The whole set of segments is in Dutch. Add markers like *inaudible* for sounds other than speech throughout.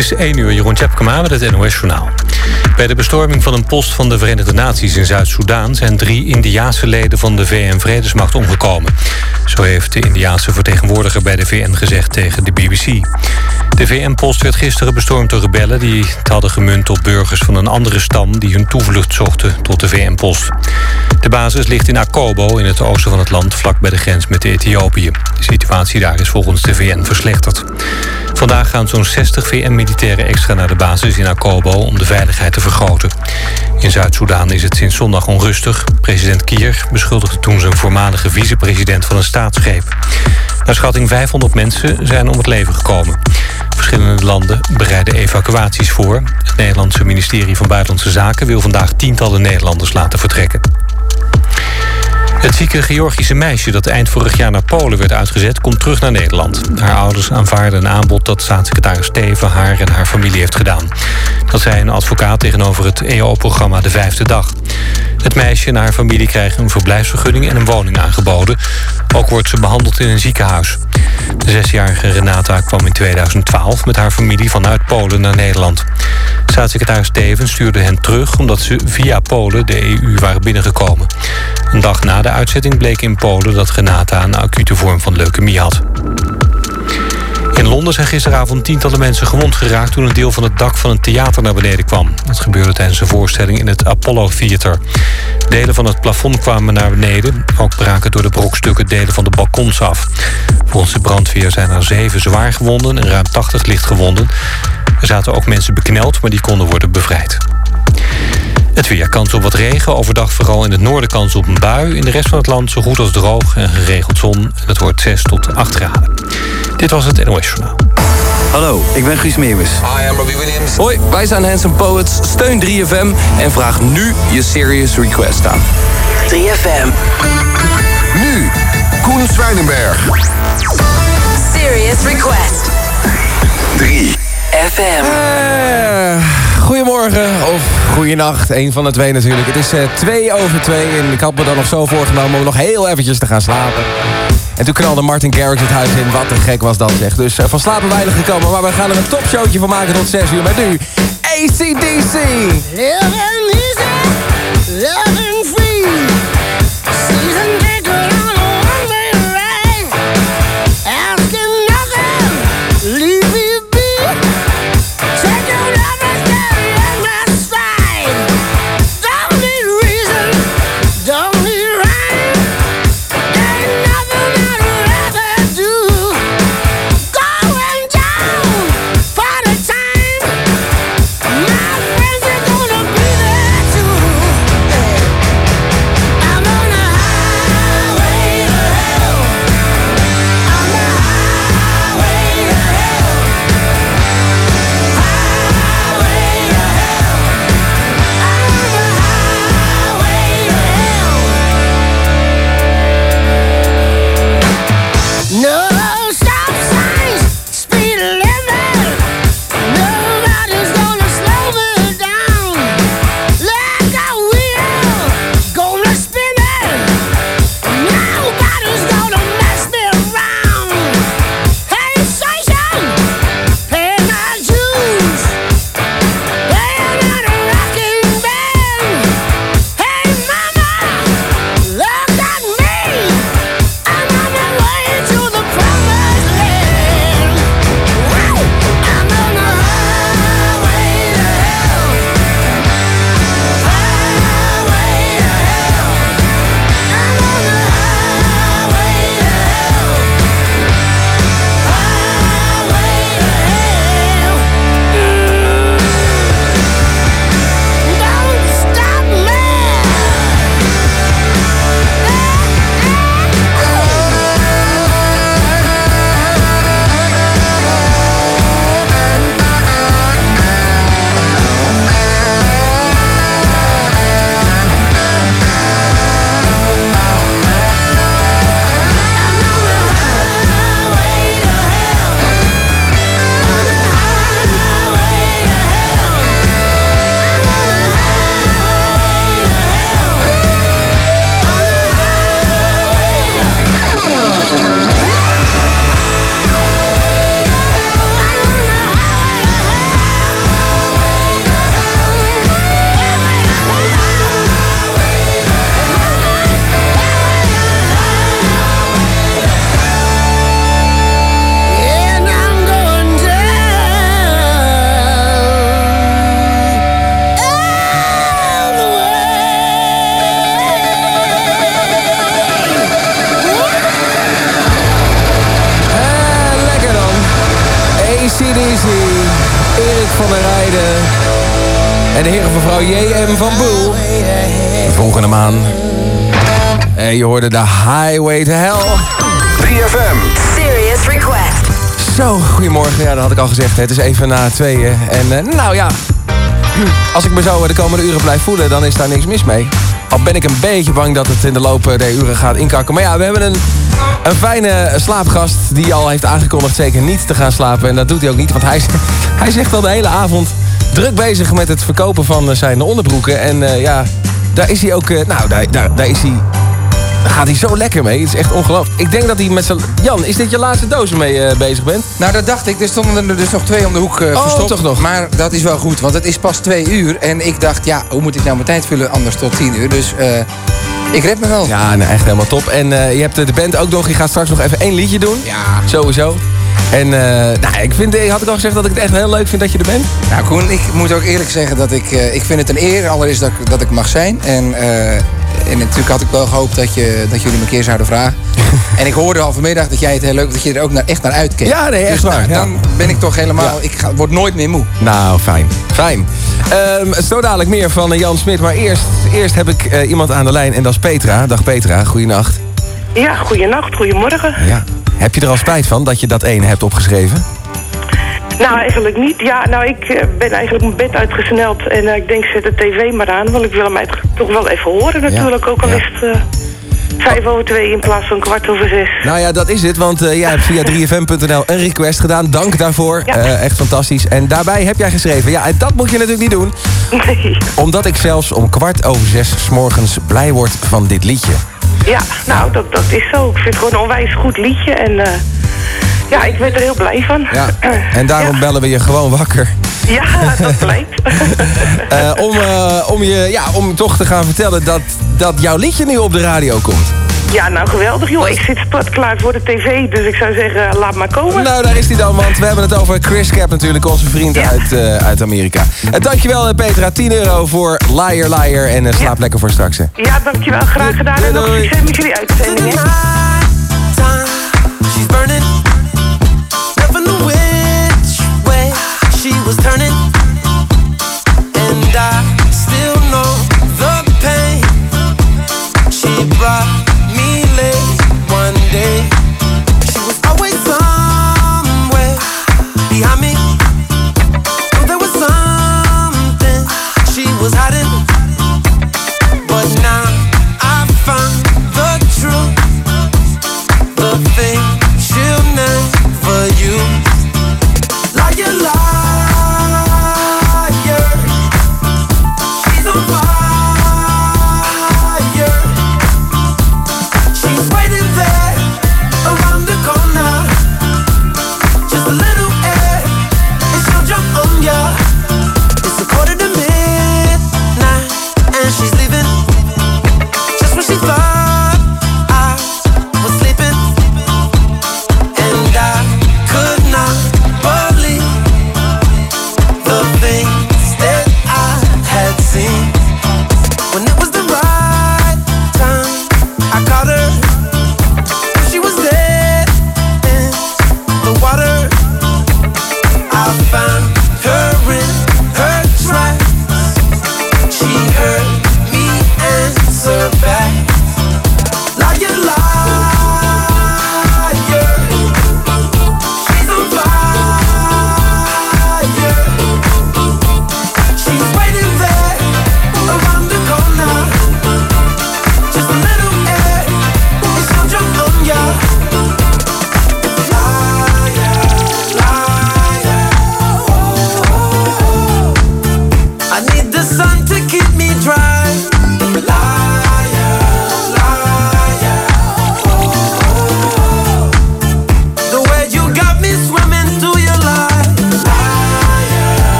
is 1 uur, Jeroen Tjepkema met het NOS Journaal. Bij de bestorming van een post van de Verenigde Naties in Zuid-Soedan... zijn drie Indiaanse leden van de VN-vredesmacht omgekomen. Zo heeft de Indiaanse vertegenwoordiger bij de VN gezegd tegen de BBC. De VN-post werd gisteren bestormd door rebellen... die het hadden gemunt op burgers van een andere stam... die hun toevlucht zochten tot de VN-post. De basis ligt in Akobo, in het oosten van het land... vlak bij de grens met Ethiopië. De situatie daar is volgens de VN verslechterd. Vandaag gaan zo'n 60 VN-militairen extra naar de basis in Akobo... om de veiligheid te vergroten. In Zuid-Soedan is het sinds zondag onrustig. President Kier beschuldigde toen zijn voormalige vicepresident van een staatsgreep. Naar schatting 500 mensen zijn om het leven gekomen. Verschillende landen bereiden evacuaties voor. Het Nederlandse ministerie van Buitenlandse Zaken... wil vandaag tientallen Nederlanders laten vertrekken. Het zieke Georgische meisje dat eind vorig jaar naar Polen werd uitgezet... komt terug naar Nederland. Haar ouders aanvaarden een aanbod dat staatssecretaris Steven haar en haar familie heeft gedaan. Dat zei een advocaat tegenover het EO-programma De Vijfde Dag. Het meisje en haar familie krijgen een verblijfsvergunning en een woning aangeboden. Ook wordt ze behandeld in een ziekenhuis. De zesjarige Renata kwam in 2012 met haar familie vanuit Polen naar Nederland. Staatssecretaris Steven stuurde hen terug omdat ze via Polen de EU waren binnengekomen. Een dag na de uitzetting bleek in Polen dat Renata een acute vorm van leukemie had. In Londen zijn gisteravond tientallen mensen gewond geraakt... toen een deel van het dak van een theater naar beneden kwam. Dat gebeurde tijdens een voorstelling in het Apollo Theater. Delen van het plafond kwamen naar beneden. Ook braken door de brokstukken delen van de balkons af. Volgens de brandweer zijn er zeven zwaar gewonden... en ruim 80 licht gewonden. Er zaten ook mensen bekneld, maar die konden worden bevrijd. Het weer kans op wat regen. Overdag vooral in het noorden kans op een bui. In de rest van het land zo goed als droog en geregeld zon. En het wordt 6 tot 8 graden. Dit was het NOS Journaal. Hallo, ik ben Guus Meeuwis. Hi, I'm Robbie Williams. Hoi, wij zijn Handsome Poets. Steun 3FM en vraag nu je serious request aan. 3FM. Nu, Koen Zwijnenberg. Serious request. 3. FM. Eh, goedemorgen of goeienacht, een van de twee natuurlijk. Het is eh, twee over twee en ik had me dan nog zo voorgenomen om nog heel eventjes te gaan slapen. En toen knalde Martin Garrix het huis in. Wat een gek was dat zeg. Dus eh, van slapen weinig gekomen. Maar we gaan er een topshowtje van maken tot 6 uur. Met nu ACDC. Living easy, living free. Season hoorde de Highway to Hell. 3FM. Serious request. Zo, goedemorgen. Ja, dat had ik al gezegd. Het is even na tweeën. En eh, nou ja, *clears throat* als ik me zo de komende uren blijf voelen, dan is daar niks mis mee. Al ben ik een beetje bang dat het in de loop der uren gaat inkakken. Maar ja, we hebben een, een fijne slaapgast die al heeft aangekondigd zeker niet te gaan slapen. En dat doet hij ook niet, want hij, *laughs* hij zegt al de hele avond druk bezig met het verkopen van eh, zijn onderbroeken. En eh, ja, daar is hij ook, eh, nou, daar, daar, daar is hij... Daar gaat hij zo lekker mee. Het is echt ongelooflijk. Ik denk dat hij met zijn... Jan, is dit je laatste doos waarmee je bezig bent? Nou, dat dacht ik. Er stonden er dus nog twee om de hoek eh, Oh, verstopt. toch nog. Maar dat is wel goed, want het is pas twee uur. En ik dacht, ja, hoe moet ik nou mijn tijd vullen anders tot tien uur? Dus eh, ik red me wel. Ja, nou, echt helemaal top. En eh, je hebt eh, de band ook nog. Je gaat straks nog even één liedje doen. Ja. Sowieso. En eh, nou, ik vind, eh, had ik al gezegd dat ik het echt heel leuk vind dat je er bent? Nou, Koen, ik moet ook eerlijk zeggen dat ik... eh, ik vind het een eer, allereerst dat, ik- dat ik mag zijn. En, eh, en natuurlijk had ik wel gehoopt dat, je, dat jullie me een keer zouden vragen. *laughs* en ik hoorde al vanmiddag dat jij het heel leuk... dat je er ook naar, echt naar uitkeek. Ja, nee, echt Dus, waar, nou, ja. Dan ben ik toch helemaal... Ik ga, word nooit meer moe. Nou, fijn. Fijn. Ehm zo dadelijk meer van eh, Jan Smit. Maar eerst, eerst heb ik eh, iemand aan de lijn en dat is Petra. Dag Petra, goeienacht. Ja, goeienacht, goedemorgen. Ja. Heb je er al spijt van dat je dat ene hebt opgeschreven? Nou, eigenlijk niet. Ja, nou, ik eh, ben eigenlijk mijn bed uitgesneld en eh, ik denk, zet de tv maar aan, want ik wil hem toch wel even horen natuurlijk. Ook al ja. is het eh, vijf over twee in plaats van kwart over zes. Nou ja, dat is het, want eh, jij hebt via 3fm.nl een request gedaan. Dank daarvoor. Ja. Echt fantastisch. En daarbij heb jij geschreven, ja, en dat moet je natuurlijk niet doen. Nee. Omdat ik zelfs om kwart over zes 's morgens blij word van dit liedje. Ja, nou, dat, dat is zo. Ik vind het gewoon een onwijs goed liedje en ja, ik werd er heel blij van. Ja. En daarom ja. bellen we je gewoon wakker. Ja, dat *laughs* blijkt. Eh, om, eh, om, je, ja, om toch te gaan vertellen dat, dat jouw liedje nu op de radio komt. ja, nou, geweldig joh. Ik zit klaar voor de tv, dus ik zou zeggen, laat maar komen. Nou, daar is hij dan, want we hebben het over Chris Cap natuurlijk, onze vriend Ja. uit, eh, uit Amerika. En dankjewel eh, Petra, 10 euro voor Liar Liar en eh, slaap Ja. lekker voor straks. hè. Ja, dankjewel. Graag gedaan en nog succes met jullie uitzending.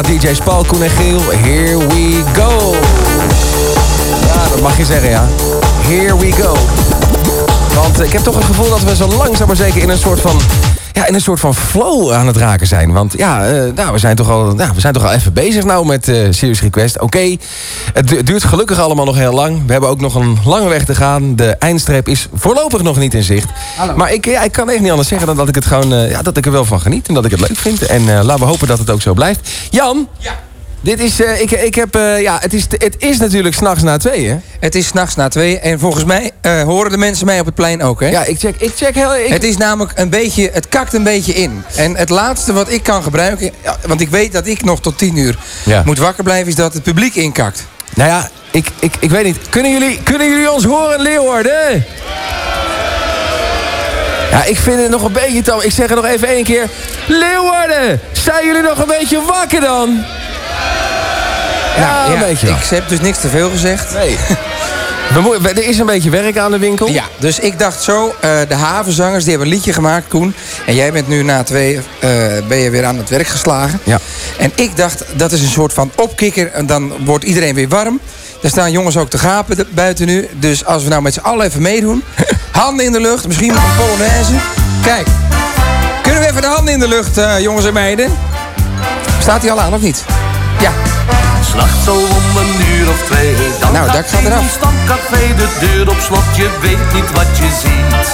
Plaat. DJ's Paul, Koen en Geel. Here we go. Ja, dat mag je zeggen, ja. Here we go. Want ik heb toch het gevoel dat we zo langzaam maar zeker in een soort van... Ja, in een soort van flow aan het raken zijn. Want ja, eh, nou, we, zijn toch al, nou, we zijn toch al even bezig nou met eh Serious Request. Oké, het du- duurt gelukkig allemaal nog heel lang. We hebben ook nog een lange weg te gaan. De eindstreep is voorlopig nog niet in zicht. Maar ik, ja, ik kan echt niet anders zeggen dan dat ik, het gewoon, eh, ja, dat ik er wel van geniet. En dat ik het leuk vind. En laten we hopen dat het ook zo blijft. Jan? Ja. Dit is, eh, ik, ik heb, eh, ja, het is, het is natuurlijk s'nachts na twee, hè? Het is s'nachts na twee en volgens mij eh, horen de mensen mij op het plein ook, hè? Ja, ik check, ik check heel... Ik, Het is namelijk een beetje, het kakt een beetje in. En het laatste wat ik kan gebruiken, want ik weet dat ik nog tot tien uur Ja. moet wakker blijven, is dat het publiek inkakt. Nou ja, ik, ik, ik weet niet. Kunnen jullie, kunnen jullie ons horen, Leeuwarden? Ja, ik vind het nog een beetje tam. Ik zeg het nog even één keer. Leeuwarden, zijn jullie nog een beetje wakker dan? Ja, een beetje wel. Ik heb dus niks te veel gezegd. Nee. Er is een beetje werk aan de winkel. Ja, dus ik dacht zo, eh, de havenzangers die hebben een liedje gemaakt, Koen. En jij bent nu na twee, eh, ben je weer aan het werk geslagen. Ja. En ik dacht, dat is een soort van opkikker. En dan wordt iedereen weer warm. Er staan jongens ook te gapen buiten nu. Dus als we nou met z'n allen even meedoen. *laughs* Handen in de lucht, misschien met een polonaise. Kijk, kunnen we even de handen in de lucht, eh, jongens en meiden? Staat hij al aan of niet? Ja, S'nachts zo om een uur of twee. Dan Nou, dak gaat eraf. stamcafé de deur op slot. Je weet niet wat je ziet.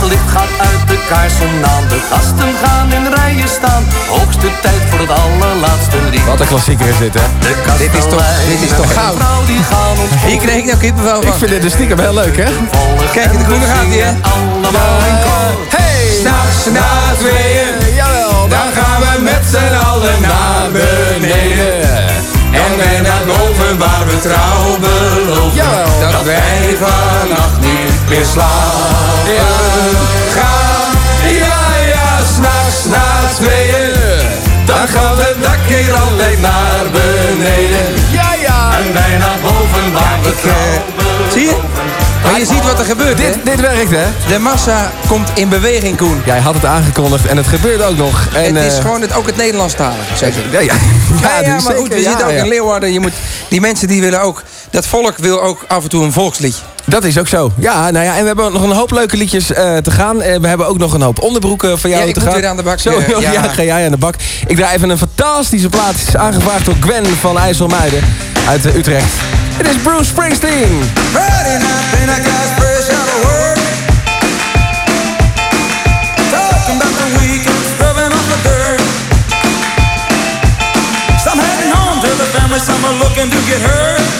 Het licht gaat uit de kaarsen aan. De gasten gaan in rijen staan. Hoogste tijd voor het allerlaatste lied. Wat een klassieker is dit, hè? De Dit is toch- dit is toch goud? vrouw die gaan ons hier kreeg ik nou kippenvel Ik vind dit de stiekem heel leuk, hè? Kijk, de groene gaat hier, hè? Allemaal in koor. Hey! S'nachts na tweeën. Jawel, Dan gaan we met z'n allen naar beneden. En wij naar boven waar we trouw beloven. Jawel. Dat wij vannacht niet meer slapen gaan. Ja, ja, s'nachts na tweeën. Dan gaat het dak hier altijd naar beneden. Ja, ja. En wij naar boven waar we trouw Zie je? Maar je ziet wat er gebeurt, hè? Dit, dit werkt, hè? De massa komt in beweging, Koen. Jij had het aangekondigd en het gebeurt ook nog. En, het is eh, gewoon het, ook het Nederlandstalige, zeg ik. Ja, ja. Ja, ja, maar goed, zeker, we ja, zitten ook in Leeuwarden. Je moet, die mensen die willen ook... Dat volk wil ook af en toe een volksliedje. Dat is ook zo. Ja, nou ja, en we hebben nog een hoop leuke liedjes eh, te gaan. Eh, we hebben ook nog een hoop onderbroeken van jou Ja, ik te gaan. weer aan de bak, Zo, *laughs* ja. ja. ga jij aan de bak. Ik draai even een fantastische plaat. Het is aangevraagd door Gwen van IJsselmuiden uit Utrecht. Het is Bruce Springsteen. Friday night, fresh out of work. Talking about the weekend, scrubbing off the dirt. Some heading home to the family, some are looking to get hurt.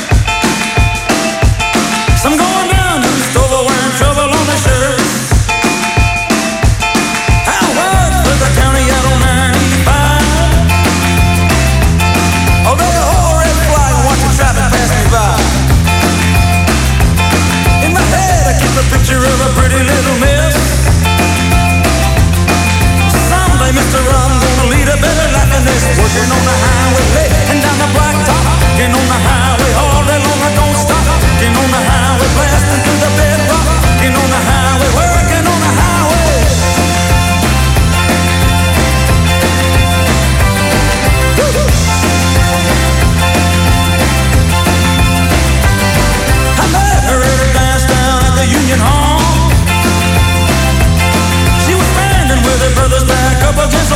Pretty little miss. Someday, Mr. I'm gonna lead a better life than this. Working on the highway.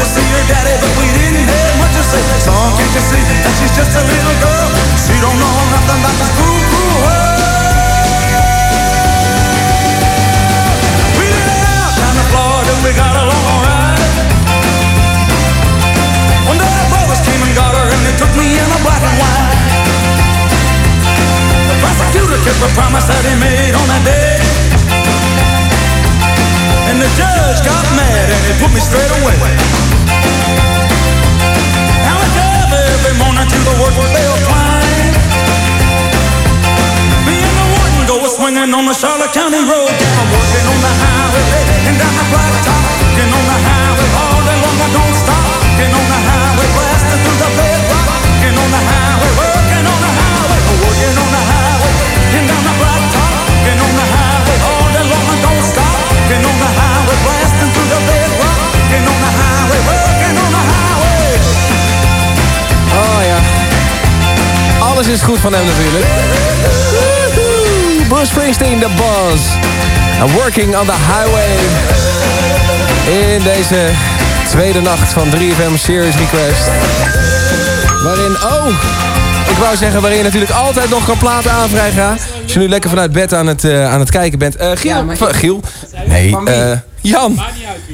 to see her daddy, but we didn't have much to say. Son, can't you see that she's just a little girl? She don't know nothing about this cool, cool world. We went out down to Florida, we got along alright. One day the brothers came and got her, and they took me in a black and white. The prosecutor kept the promise that he made on that day. And the judge got mad and he put me straight away. Every morning to the work they'll climb. Me and the one go swinging on the Charlotte County Road. I'm working on the highway and down the blacktop. Working on Alles is goed van hem natuurlijk. Bruce Springsteen, The Boss. And working on the highway. In deze tweede nacht van 3FM Series Request. Waarin, oh, ik wou zeggen waarin je natuurlijk altijd nog kan platen aanvragen. Als je nu lekker vanuit bed aan het, eh, aan het kijken bent. Eh Giel, Giel? Nee, eh, Jan.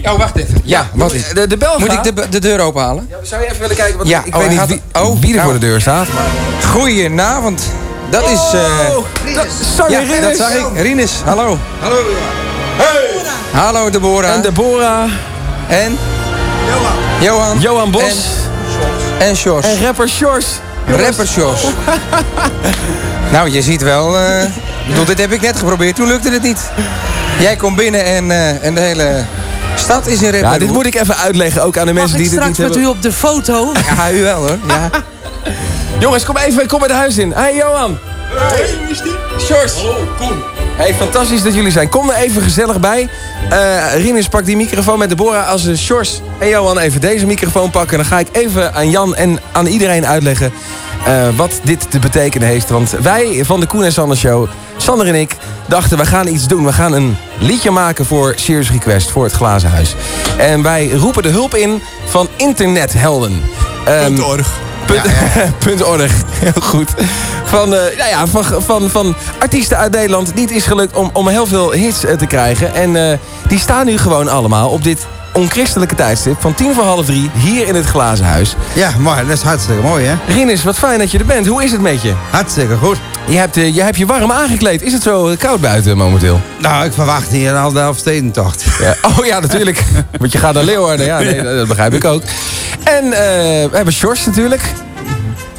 Oh, wacht even. Ja, wat is De, de bel Moet ik de, de deur openhalen? Zou je even willen kijken? Want Ja, ik oh, weet niet wie, oh, wie er nou. voor de deur staat. Goedenavond. Dat is... eh Dat- Sorry, ja, Rinus. dat zag ik. Rinus, hallo. Hallo. Hey. Hallo Deborah. En Deborah. En? Johan. Johan. Johan Bos. En, en Sjors. En rapper Shores. Rapper Sjors. *laughs* nou, je ziet wel... eh, bedoel, dit heb ik net geprobeerd. Toen lukte het niet. Jij komt binnen en, eh, en de hele stad is in rapper. Ja, dit moet ik even uitleggen, ook aan de mensen die dit niet hebben. op de foto? *laughs* Ja, u wel hoor. Ja. *laughs* Jongens, kom even, kom bij de huis in. Hey Johan. Hey, wie is die? Shores. Hallo, Koen. Hey, fantastisch dat jullie zijn. Kom er even gezellig bij. Eh Rinus, pak die microfoon met Deborah. Als uh, Shores en Johan even deze microfoon pakken... dan ga ik even aan Jan en aan iedereen uitleggen... eh, wat dit te betekenen heeft. Want wij van de Koen en Sander Show, Sander en ik... dachten, we gaan iets doen. We gaan een liedje maken voor Serious Request, voor het Glazen Huis. En wij roepen de hulp in van internethelden. Punt org. Punt, *laughs* punt org, heel goed. Van, eh, nou ja, van, van, van artiesten uit Nederland die het is gelukt om, om heel veel hits eh, te krijgen. En eh, die staan nu gewoon allemaal op dit onchristelijke tijdstip van tien voor half drie hier in het glazen huis. Ja, mooi. Dat is hartstikke mooi, hè? Rinus, wat fijn dat je er bent. Hoe is het met je? Hartstikke goed. Je hebt, eh, je, hebt je warm aangekleed. Is het zo eh, koud buiten momenteel? Nou, ik verwacht hier een half stedentocht. *laughs* Ja. Oh ja, natuurlijk. *laughs* Want je gaat naar Leeuwarden. Ja, nee, dat begrijp ik ook. En eh, we hebben Sjors natuurlijk.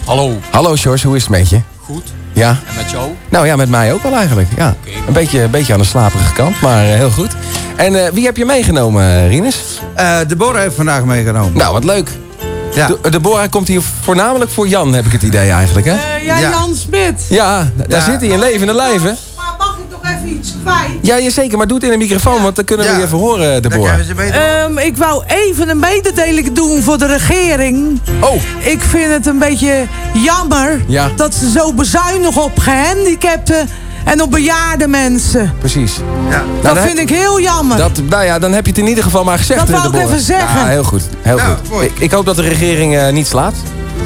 Hallo. Hallo Sjors, hoe is het met je? Goed. Ja. En met jou? Nou ja, met mij ook wel eigenlijk. Ja. Een, beetje, een beetje aan de slaperige kant, maar eh, heel goed. En eh, wie heb je meegenomen, eh, Rinus? Eh Deborah heeft vandaag meegenomen. Nou, wat leuk. Ja. De, Deborah komt hier voornamelijk voor Jan, heb ik het idee eigenlijk, hè? Ja, Ja. Jan Smit. Ja, daar Ja. zit hij in levende lijven. Even iets kwijt? Ja, je zeker, maar doe het in de microfoon, want dan kunnen we Ja. je even horen, Deborah. Ehm, ik wou even een mededeling doen voor de regering. Oh, Ik vind het een beetje jammer Ja. dat ze zo bezuinigen op gehandicapten en op bejaarde mensen. precies. Ja. Dat dan vind ik heel jammer. Dat, nou ja, dan heb je het in ieder geval maar gezegd, Dat wou ik even zeggen. Ja, heel goed. Heel Nou, goed. Ik, ik hoop dat de regering eh, niet slaapt.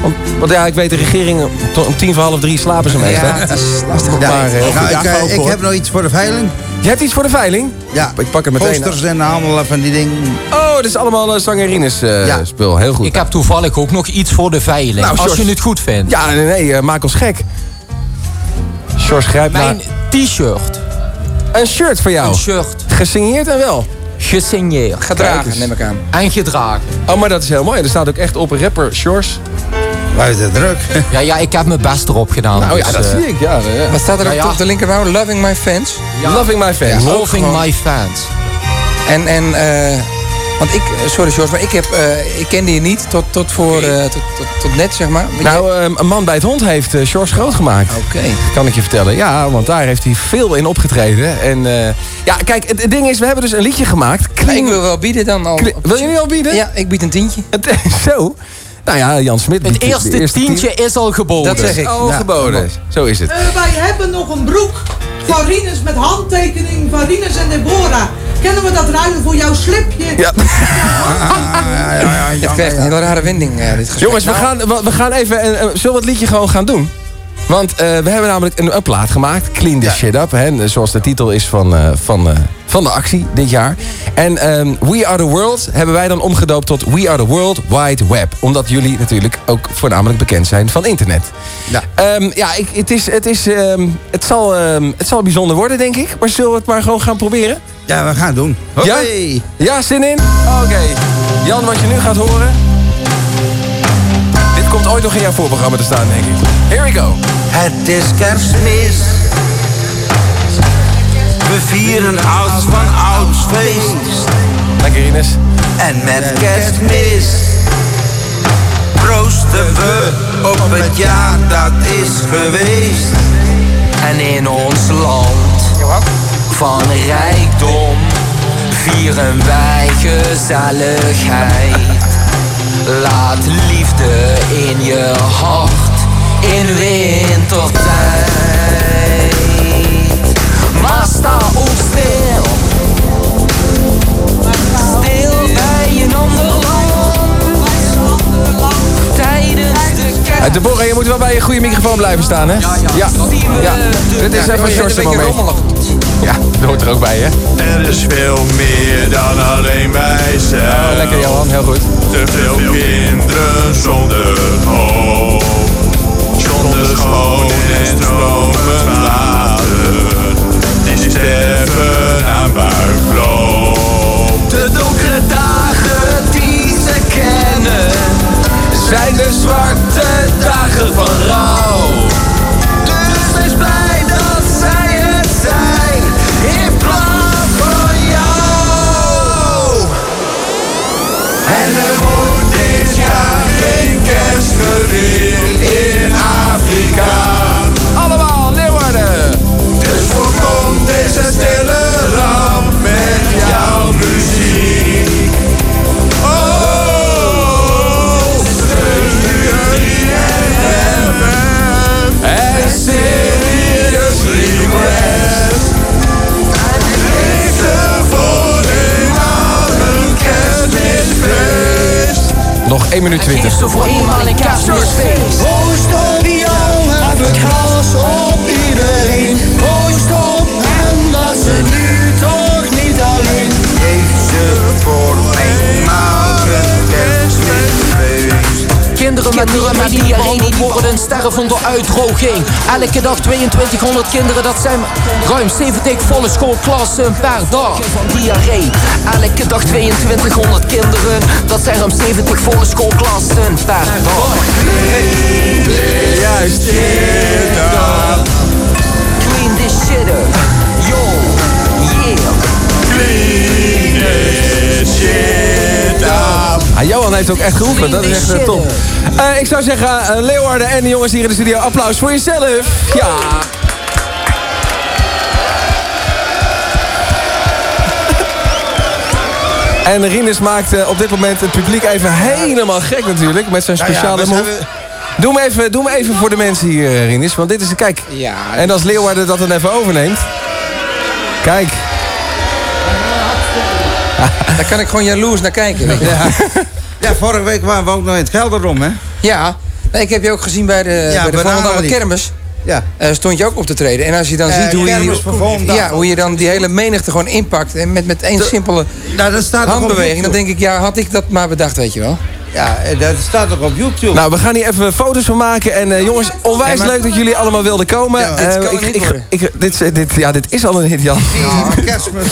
Want, want ja, ik weet, de regering om tien voor half drie slapen ze meestal. Ja, het is lastig. Ja. Maar, nou, ik, eh, ik heb nog iets voor de veiling. Je hebt iets voor de veiling? Ja. Ik pak het meteen. Posters en allemaal van die dingen. Oh, dit is allemaal uh, Sangerines eh, Ja. spul. Heel goed. Ik heb toevallig ook nog iets voor de veiling. Nou, als je het goed vindt. Ja, nee, nee eh, maak ons gek. Sjors, grijp naar... Mijn t-shirt. Een shirt voor jou. Een shirt. Gesigneerd en wel. Gesigneerd. Gedragen, neem ik aan. En gedragen. Oh, maar dat is heel mooi. Er staat ook echt op rapper Sjors. Buiten druk. Ja, ja, ik heb mijn best erop gedaan. Nou ja, dus, dat eh, zie ik. Ja, ja. Wat staat er Ja, ook ja. op de linker nou? Loving my fans. ja. Loving my fans. Ja. Loving gewoon. my fans. En, en eh, want ik, sorry George, maar ik, heb, eh, ik kende je niet tot, tot, voor, eh, tot, tot, tot net, zeg maar. Weet Nou, eh, een man bij het hond heeft uh, Sjors groot gemaakt. Oké. Kan ik je vertellen. Ja, want daar heeft hij veel in opgetreden. En eh, ja, kijk, het, het ding is, we hebben dus een liedje gemaakt. Kling- ik wil wel bieden dan al. Kling- Wil je nu al bieden? Ja, ik bied een tientje. Het, *laughs* zo. Nou ja, Jan Smit. Het de eerste tientje is al geboden. Dat zeg ik. Al Ja. geboden. Zo is het. Eh, wij hebben nog een broek van Rinus met handtekening van Rinus en Deborah. Kunnen we dat ruilen voor jouw slipje? Ja. *laughs* ja, ja, ja, Het krijgt een hele rare wending, eh, dit gesprek. Jongens, we gaan, we, we gaan even... eh, zullen we het liedje gewoon gaan doen? Want eh, we hebben namelijk een, plaat gemaakt. Clean this shit up. Hè, zoals de titel is van, eh, van, eh, van de actie dit jaar. En ehm, We Are The World hebben wij dan omgedoopt tot We Are The World Wide Web. Omdat jullie natuurlijk ook voornamelijk bekend zijn van internet. Ja, Ehm, ja ik, het, is, het, is, ehm, het, zal, het zal bijzonder worden, denk ik. Maar zullen we het maar gewoon gaan proberen? ja we gaan het doen. Ja? Hoi. Ja, zin in? Oké. Jan, wat je nu gaat horen... Komt ooit nog in jouw voorprogramma te staan, denk ik. Here we go. Het is kerstmis. We vieren ouds van ouds feest. Lekker Ines. En met kerstmis proosten we op het jaar dat is geweest. En in ons land van rijkdom vieren wij gezelligheid. Laat liefde in je hart in wintertijd. Uh, Deborah, je moet wel bij je goede microfoon blijven staan, hè? Ja, ja. ja. Dit is even een shortste moment. Ja, dat hoort er ook bij, hè? Er is veel meer dan alleen wij zelf. Oh, lekker, Johan. Heel goed. Te veel kinderen zonder hoop. Zonder schoon en stromend water. Die sterven aan buikloop. De donkere dagen die ze kennen zijn de zwarte dagen van rouw. Dus wees blij dat zij het zijn in plaats van jou. En er wordt dit jaar geen kerst gevierd in Afrika. Nog 1 minuut 20. Zo voor eenmaal een. Proost op op iedereen. Proost op en dat ze nu toch niet alleen. Ze voor kerstmisfeest. Kinderen met diarree worden sterven onder uitdroging. Elke dag 2200 kinderen, dat zijn ruim 70 volle schoolklassen per dag. Van diarree. Elke dag 2200 kinderen, dat zijn ruim 70 volle schoolklassen per dag. Juist. Clean this shit up. Yo, yeah. Clean this shit up. Ah, Johan heeft ook echt geoefend, dat is echt eh, top. Eh, ik zou zeggen, eh, Leeuwarden en de jongens hier in de studio, applaus voor jezelf. Ja. *laughs* En Rinus maakt op dit moment het publiek even helemaal gek natuurlijk, met zijn Nou ja, speciale zijn move. Doe hem, even, doe hem even voor de mensen hier, Rinus, want dit is, kijk. Ja, En als Leeuwarden dat dan even overneemt. Kijk. *laughs* Daar kan ik gewoon jaloers naar kijken. weet je. Ja. ja, vorige week waren we ook nog in het Gelderom, hè? Ja, nee, ik heb je ook gezien bij de, Ja, bij de. Volendammer Kermis. Ja. Eh, stond je ook op te treden. En als je dan Eh, ziet hoe je, ja, hoe je dan die hele menigte gewoon inpakt. En met, met één simpele Nou, dat staat toch op handbeweging. Dan denk ik, ja, had ik dat maar bedacht, weet je wel. Ja, eh, dat staat toch op YouTube? Nou, we gaan hier even foto's van maken. En eh, jongens, onwijs Ja, maar- leuk dat jullie allemaal wilden komen. Ja, dit kan ik, ik, dit, is- dit, ja, dit is al een hit, Jan. Ja, kerstmis.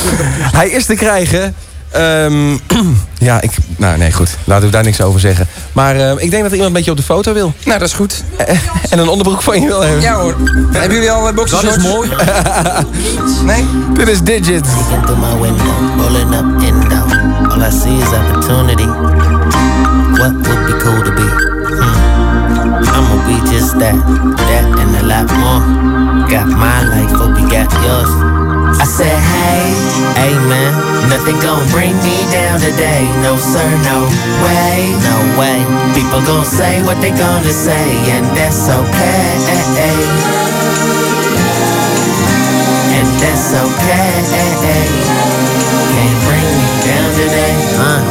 Hij is te krijgen. Ehm, *clears throat* ja, ik... Nou, nee, goed. Laten we daar niks over zeggen. Maar eh, ik denk dat er iemand een beetje op de foto wil. Nou, dat is goed. *laughs* En een onderbroek van je wil hebben. Ja hoor. Hebben jullie al uh, Dat is mooi. *laughs* Nee? Dit is Digit. All I see is opportunity. What would be cool to be? Hmm. I'ma be just that, that and a lot more. Got my life, hope you got yours. I said, hey, hey man, nothing gon' bring me down today. No sir, no way, no way. People gon' say what they gonna say, and that's okay. And that's okay. Can't bring me down today. Uh,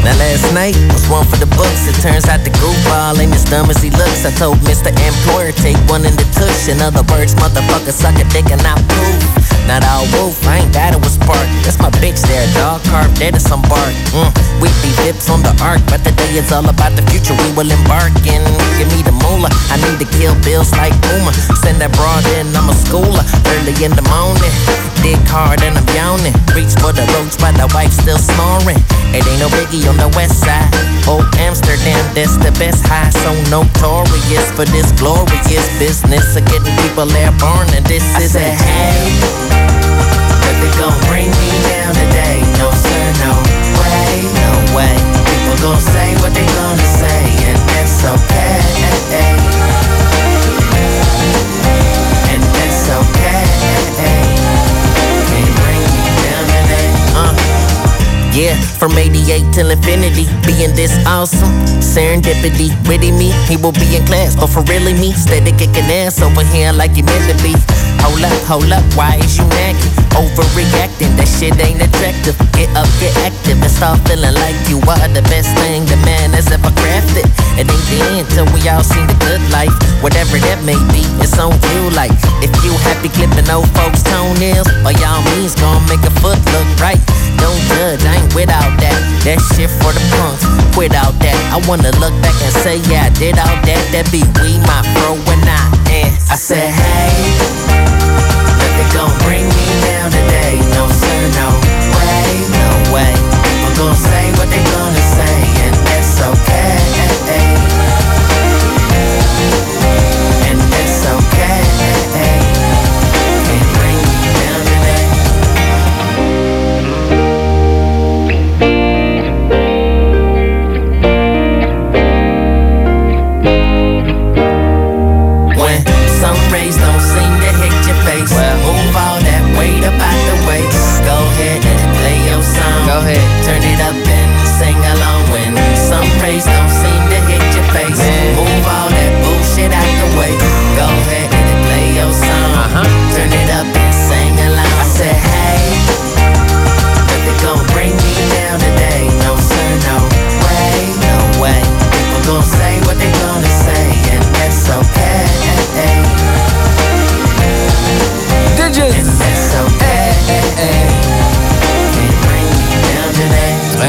now last night was one for the books. It turns out the goofball ain't as dumb as he looks. I told Mr. Employer, take one in the tush. In other words, motherfucker, suck a dick and I poof. Not all wolf, I ain't it with spark. That's my bitch there, dog. Carved dead as some bark. Mm. Weekly vips on the arc, but today is all about the future. We will embark in. Give me the moolah. I need to kill bills like Boomer. Send that broad in, I'm a schooler. Early in the morning, dig hard and I'm yawning. Reach for the roach, by the wife still snoring. It ain't no biggie on the west side. Old Amsterdam, that's the best high. So notorious for this glorious business of getting people airborne. And this is a hey. But they gon' bring me down today. No sir, no way, no way. People gon' say what they gonna say, and that's okay. Yeah, from 88 till infinity, being this awesome. Serendipity, witty me, he will be in class. but for really me, steady kicking ass over here like you meant to be. Hold up, hold up, why is you nagging? Overreacting, that shit ain't attractive. Get up, get active, and start feeling like you are the best thing the man has ever crafted. It ain't the end till we all seen the good life. Whatever that may be, it's on you. Like, if you happy clipping old folks' toenails, by all means, gonna make a foot look right. Don't judge, I ain't without that. That shit for the punks, quit that. I wanna look back and say, yeah, I did all that. That be we, my bro, and I. And I said, hey, bring me down today. No sir, no way, no way. People gon' say what they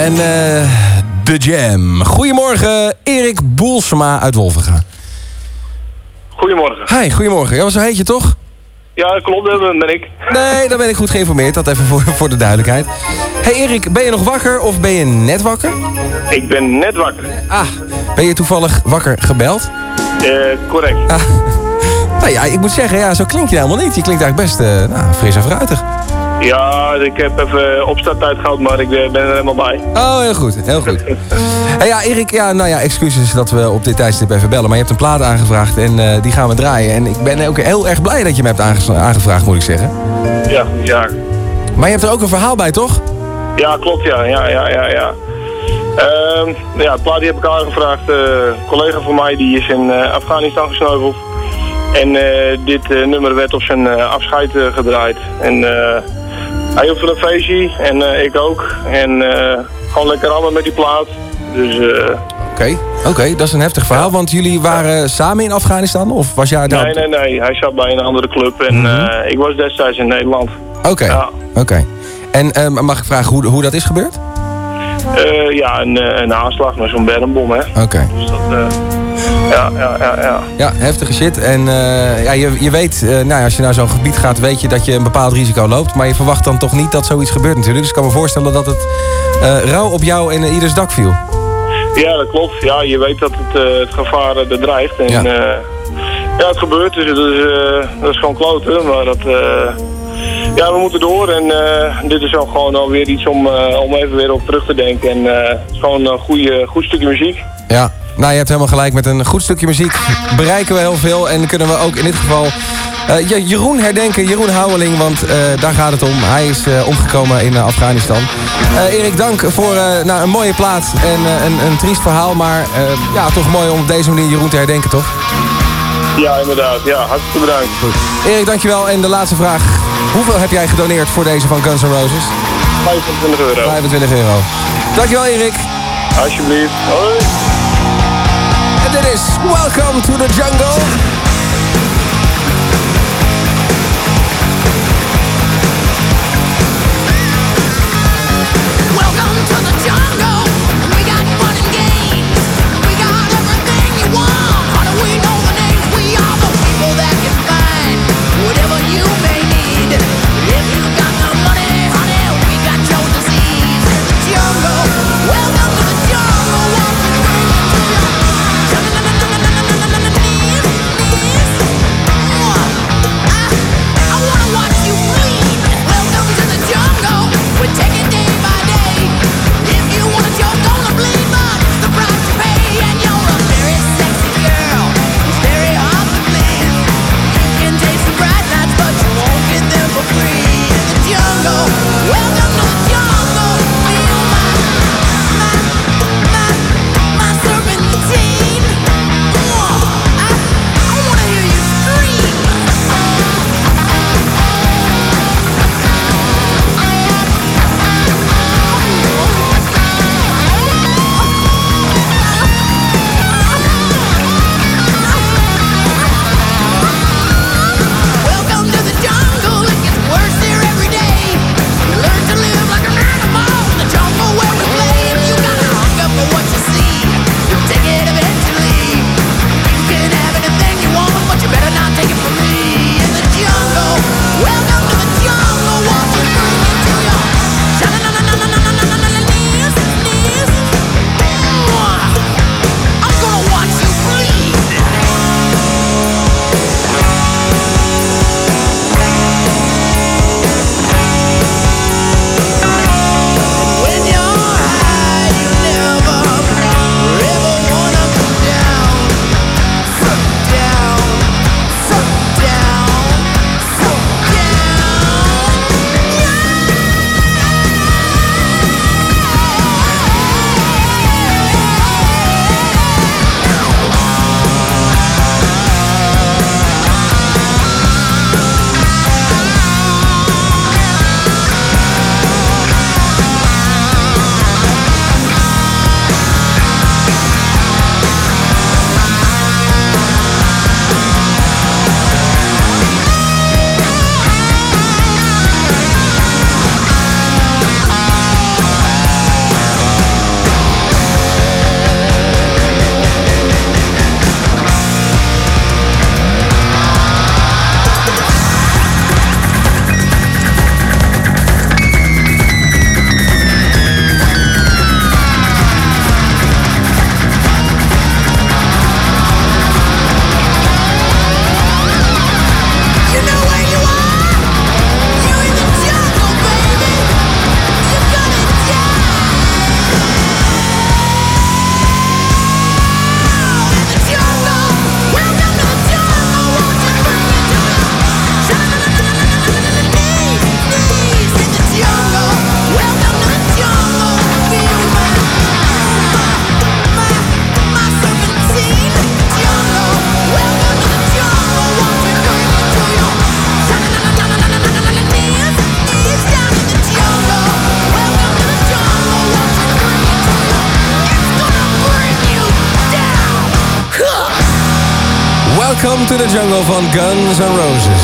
En eh de Jam. Goedemorgen, Erik Boelsema uit Wolvenga. Goedemorgen. Hi, goedemorgen. Ja, zo heet je toch? Ja, klopt, dat ben ik. Nee, dan ben ik goed geïnformeerd. Dat even voor, voor de duidelijkheid. Hey Erik, ben je nog wakker of ben je net wakker? Ik ben net wakker. Ah, ben je toevallig wakker gebeld? Eh, correct. *laughs* Nou ja, ik moet zeggen, ja, zo klink je helemaal niet. Je klinkt eigenlijk best eh, nou, fris en fruitig. Ja, ik heb even opstarttijd gehad, maar ik eh, ben er helemaal bij. Oh, heel goed, heel goed. *laughs* hey, ja, Erik, ja, nou ja, excuses dat we op dit tijdstip even bellen. Maar je hebt een plaat aangevraagd en eh, die gaan we draaien. En ik ben ook heel erg blij dat je me hebt aange- aangevraagd, moet ik zeggen. Ja, ja. Maar je hebt er ook een verhaal bij, toch? Ja, klopt, ja. Ja, ja, ja, ja. Ehm, ja, het plaat die heb ik aangevraagd. Eh, een collega van mij die is in Afghanistan gesneuveld. En eh, dit eh, nummer werd op zijn eh, afscheid gedraaid. En hij hield van een feestje en ik ook. En gewoon lekker allemaal met die plaat. Dus Oké, oké, dat is een heftig verhaal. Want jullie waren samen in Afghanistan? Of was jij daar? nee, nee, nee. Hij zat bij een andere club en eh, ik was destijds in Nederland. Oké, oké. En mag ik vragen hoe, hoe dat is gebeurd? Ja, een, een aanslag met zo'n bermbom, hè. Oké. Dus dat, ja, ja, ja, ja. Ja, heftige shit. En eh, ja, je, je weet, eh, nou, als je naar zo'n gebied gaat, weet je dat je een bepaald risico loopt. Maar je verwacht dan toch niet dat zoiets gebeurt natuurlijk. Dus ik kan me voorstellen dat het eh rauw op jou en ieders dak viel. Ja, dat klopt. Ja, je weet dat het, het gevaar er dreigt. En, Ja. ja. het gebeurt, dus dat is, dat is gewoon kloten. Maar dat, ja, we moeten door. En dit is ook gewoon alweer iets om, om even weer op terug te denken. En het is gewoon een goede, goed stukje muziek. Ja, nou je hebt helemaal gelijk. Met een goed stukje muziek bereiken we heel veel. En kunnen we ook in dit geval eh, Jeroen herdenken. Jeroen Houweling, want eh, daar gaat het om. Hij is eh, omgekomen in Afghanistan. Erik, dank voor nou, een mooie plaat en een, een triest verhaal. Maar ja, toch mooi om op deze manier Jeroen te herdenken, toch? Ja, inderdaad. Ja, hartstikke bedankt. Erik, dankjewel. En de laatste vraag. Hoeveel heb jij gedoneerd voor deze van Guns N' Roses? 25 euro. 25 euro. Dankjewel, Erik. Alsjeblieft. Hoi. En dit is Welcome to the Jungle. Welcome to the jungle van Guns N' Roses.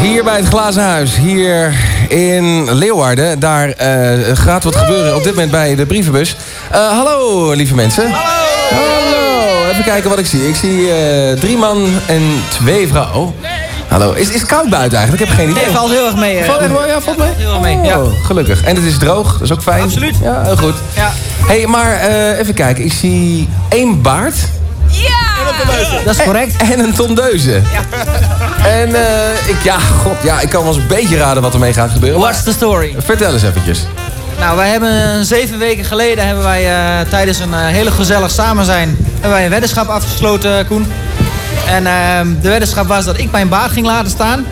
Hier bij het Glazen Huis, hier in Leeuwarden. Daar eh, gaat wat gebeuren op dit moment bij de brievenbus. Eh, hallo, lieve mensen. Hallo. Hallo. Even kijken wat ik zie. Ik zie eh, drie man en twee vrouwen. Hallo. Is, is het koud buiten eigenlijk? Ik heb geen idee. Nee, valt heel erg mee. Valt echt wel? Ja, valt mee? Heel erg mee, ja. Oh, gelukkig. En het is droog, dat is ook fijn. Absoluut. Ja, heel goed. Ja. hey, maar even kijken. Ik zie één baard. Dat is correct. En, en een tondeuze. En eh, ik, ja, god, ja, ik kan wel eens een beetje raden wat ermee gaat gebeuren. What's the story? Vertel eens eventjes. Nou, wij hebben eh, zeven weken geleden hebben wij eh, tijdens een hele gezellig samen zijn hebben wij een weddenschap afgesloten, Koen. En ehm, de weddenschap was dat ik mijn baard ging laten staan.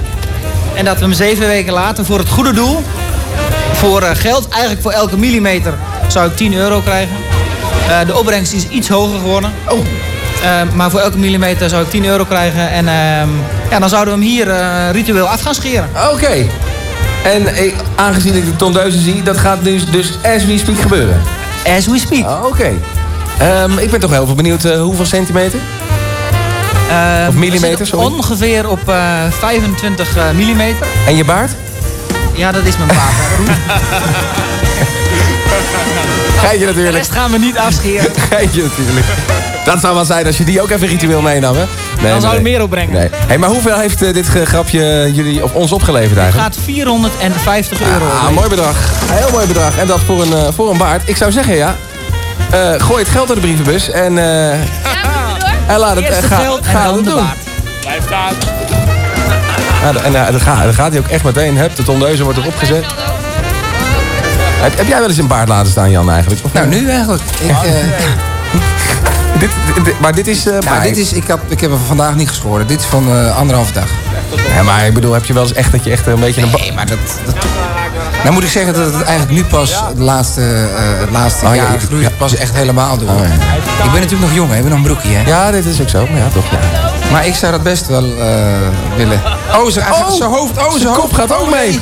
En dat we hem zeven weken later voor het goede doel, voor eh, geld, eigenlijk voor elke millimeter, zou ik 10 euro krijgen. Eh, de opbrengst is iets hoger geworden. Oh. Maar voor elke millimeter zou ik 10 euro krijgen. En ehm, ja, dan zouden we hem hier eh, ritueel af gaan scheren. Oké. En ik, aangezien ik de tondeuze zie, dat gaat dus, dus as we speak gebeuren. As we speak. Ah, Oké. Ehm, ik ben toch heel veel benieuwd eh, hoeveel centimeter? Ehm, Of millimeter, sorry. Ongeveer op eh 25 eh, millimeter. En je baard? Ja, dat is mijn baard. *laughs* Geitje De natuurlijk. rest gaan we niet afscheren. Geitje natuurlijk. Dat zou wel zijn als je die ook even ritueel meenam, hè? Nee, Dan zou nee. ik meer opbrengen. Nee. Hey, maar hoeveel heeft eh, dit ge- grapje jullie of ons opgeleverd Het eigenlijk? gaat 450 euro. Ah, mooi bedrag. Heel mooi bedrag. En dat voor een, eh, voor een baard. Ik zou zeggen, ja. eh, gooi het geld uit de brievenbus en... eh en laat het, Eerst eh, het ga, geld en ga dan het de doen. baard. Blijf staan. Ja, en eh, dan, gaat, dan gaat hij ook echt meteen. Hup, de tondeuze wordt erop gezet. Heb, heb jij wel eens een baard laten staan, Jan, eigenlijk? Of Nou, nu eigenlijk. Ik, eh, *laughs* dit, dit- maar dit is... eh, maar- dit is ik, heb, ik heb hem vandaag niet geschoren. Dit is van eh, anderhalve dag. Ja, maar ik bedoel, heb je wel eens echt dat je echt een beetje een... Nee, maar dat, dat... Nou moet ik zeggen dat het eigenlijk nu pas het laatste, eh, het laatste Oh, ja, jaar ja. pas echt helemaal door. Oh, ja. Ik ben natuurlijk nog jong, hè. ik ben nog een broekje. Hè. Ja, dit is ook zo. Maar ja, toch. Ja. Maar ik zou dat best wel willen. Oh, zijn Oh, zijn hoofd, oh, zijn kop hoofd gaat ook mee.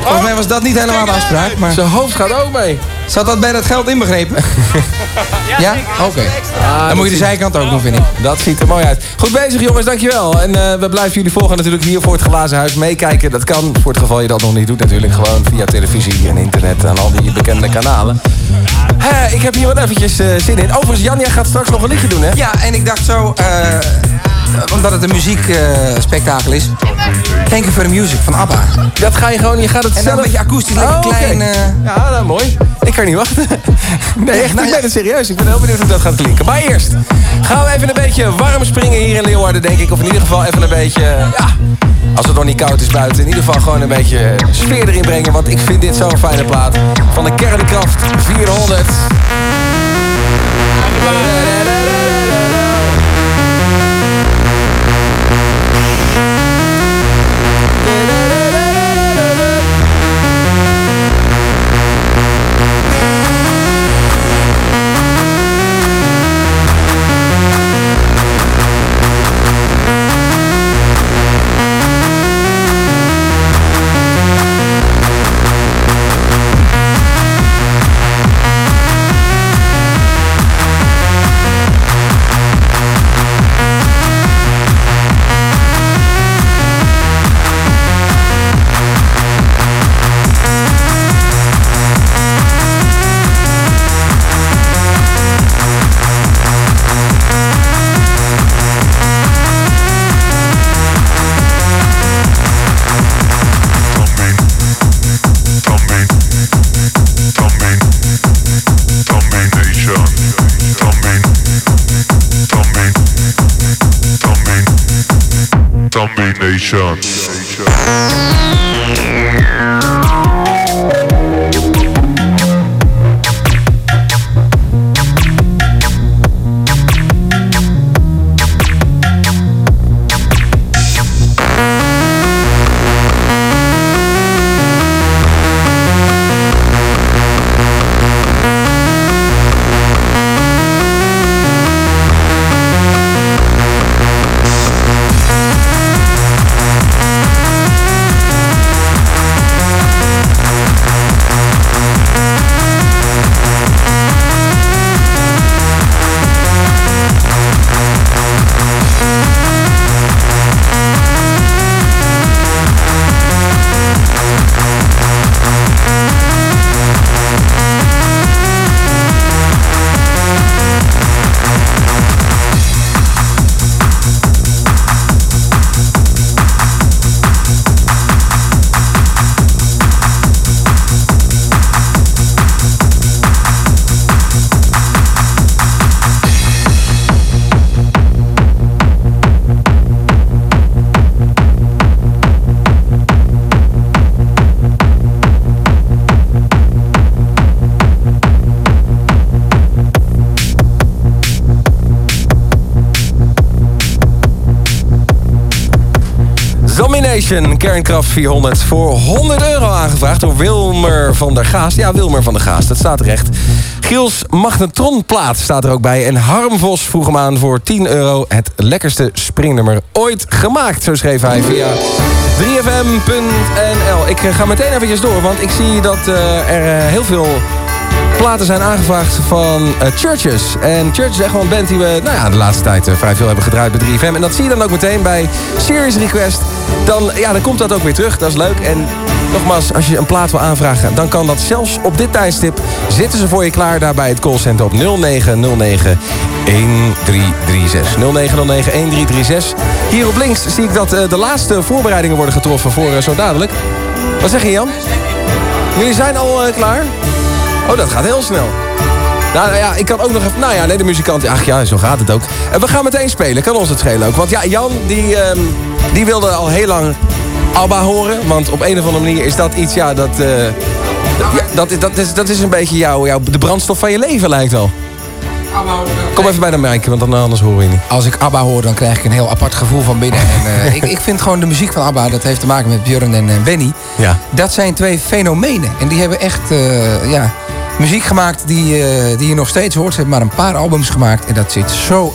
Volgens mij was dat niet helemaal de afspraak, maar Zijn hoofd gaat ook mee. Zat dat bij dat geld inbegrepen? *laughs* ja? Oké. Dan moet je de zijkant ook doen, vind ik. Dat ziet er mooi uit. Goed bezig jongens, dankjewel. En eh, we blijven jullie volgen natuurlijk hier voor het Glazen Huis meekijken. Dat kan, voor het geval je dat nog niet doet natuurlijk. Gewoon via televisie en internet en al die bekende kanalen. Ik heb hier wat eventjes eh, zin in. Overigens, Janja gaat straks nog een liedje doen, hè? Ja, en ik dacht zo, eh, omdat het een muziekspektakel is. Thank you for the music van ABBA. Dat ga je gewoon, je gaat het En dan zelf... een beetje akoestisch, lekker Oh, klein. eh, Ja, nou mooi. Ik kan niet wachten. *laughs* Nee, echt, Nou ik ben het serieus. Ik ben heel benieuwd hoe dat gaat klinken. Maar eerst gaan we even een beetje warm springen hier in Leeuwarden, denk ik. Of in ieder geval even een beetje, ja, als het nog niet koud is buiten, in ieder geval gewoon een beetje sfeer erin brengen. Want ik vind dit zo'n fijne plaat. Van de Kernkraft 400. Sure. Domination, kernkraft 400 voor 100 euro aangevraagd door Wilmer van der Gaast. Ja, Wilmer van der Gaast, dat staat terecht. Giels magnetronplaat staat er ook bij. En Harm Vos vroeg hem aan voor 10 euro het lekkerste springnummer ooit gemaakt. Zo schreef hij via 3fm.nl. Ik eh, ga meteen eventjes door, want ik zie dat eh, er eh, heel veel platen zijn aangevraagd van Churches. En Churches is echt wel een band die we nou ja, de laatste tijd vrij veel hebben gedraaid bij 3FM. En dat zie je dan ook meteen bij Serious Request. Dan, ja, dan komt dat ook weer terug, dat is leuk. En nogmaals, als je een plaat wil aanvragen... dan kan dat zelfs op dit tijdstip. Zitten ze voor je klaar daar bij het callcenter op 0909 1336. 0909 1336. Hier op links zie ik dat eh, de laatste voorbereidingen worden getroffen voor eh, zo dadelijk. Wat zeg je Jan? Jullie zijn al eh, klaar? Oh, dat gaat heel snel. Nou ja, ik kan ook nog even... Nou ja, nee, de muzikant... Ach ja, zo gaat het ook. We gaan meteen spelen. Kan ons het schelen ook. Want ja, Jan, die, ehm, die wilde al heel lang ABBA horen. Want op een of andere manier is dat iets, ja, dat... eh, ja, dat, is- dat, is, dat is een beetje jouw, jouw, de brandstof van je leven, lijkt wel. Kom even bij de mic, want dan, anders horen we je niet. Als ik ABBA hoor, dan krijg ik een heel apart gevoel van binnen. En, eh, *laughs* ik, ik vind gewoon de muziek van ABBA, dat heeft te maken met Björn en eh, Benny. Ja. Dat zijn twee fenomenen. En die hebben echt ja, muziek gemaakt die, die je nog steeds hoort. Ze hebben maar een paar albums gemaakt. En dat zit zo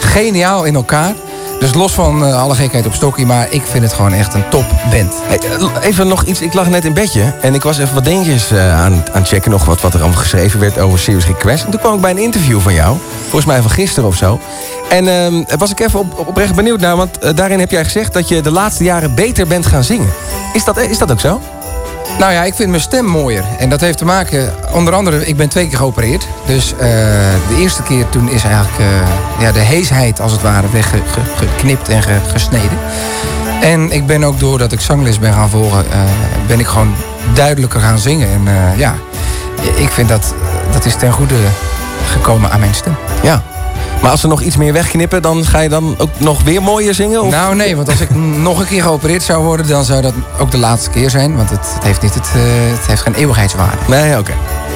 geniaal in elkaar. Dus los van eh, alle gekheid op stokkie, maar ik vind het gewoon echt een topband. Hey, eh, even nog iets. Ik lag net in bedje en ik was even wat dingetjes eh, aan, aan checken. Nog wat, wat er allemaal geschreven werd over Serious Request. En toen kwam ik bij een interview van jou. Volgens mij van gisteren of zo. En daar was ik even op, op- oprecht benieuwd naar. Want daarin heb jij gezegd dat je de laatste jaren beter bent gaan zingen. Is dat, is dat ook zo? Nou ja, ik vind mijn stem mooier. En dat heeft te maken, onder andere, ik ben twee keer geopereerd. Dus eh, de eerste keer toen is eigenlijk eh, ja, de heesheid als het ware weggeknipt en ge- gesneden. En ik ben ook doordat ik zangles ben gaan volgen, eh, ben ik gewoon duidelijker gaan zingen. En ja, ik vind dat, dat is ten goede gekomen aan mijn stem. Ja. Maar als ze nog iets meer wegknippen, dan ga je dan ook nog weer mooier zingen? Of? Nou nee, want als ik *laughs* nog een keer geopereerd zou worden, dan zou dat ook de laatste keer zijn. Want het, het heeft, niet het, eh, het heeft geen eeuwigheidswaarde. Nee, oké.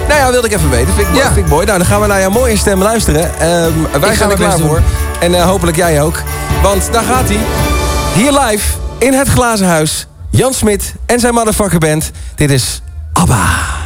Nou ja, wilde ik even weten. Vind ik, vind ik mooi. Nou, dan gaan we naar jouw mooie stem luisteren. Ehm, wij ga zijn er klaar voor. En eh, hopelijk jij ook. Want daar gaat hij. Hier live, in het glazen huis. Jan Smit en zijn motherfucker band. Dit is ABBA.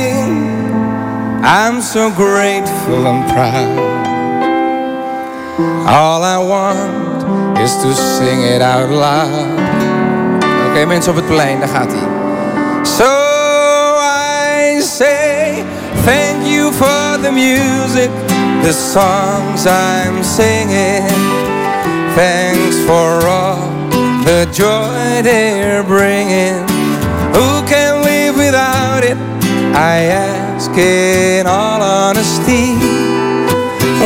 I'm so grateful and proud. All I want is to sing it out loud. Oké, mensen op het plein, daar gaat hij. So I say thank you for the music, the songs I'm singing. Thanks for all the joy they're bringing. Who can live without it? I ask in all honesty.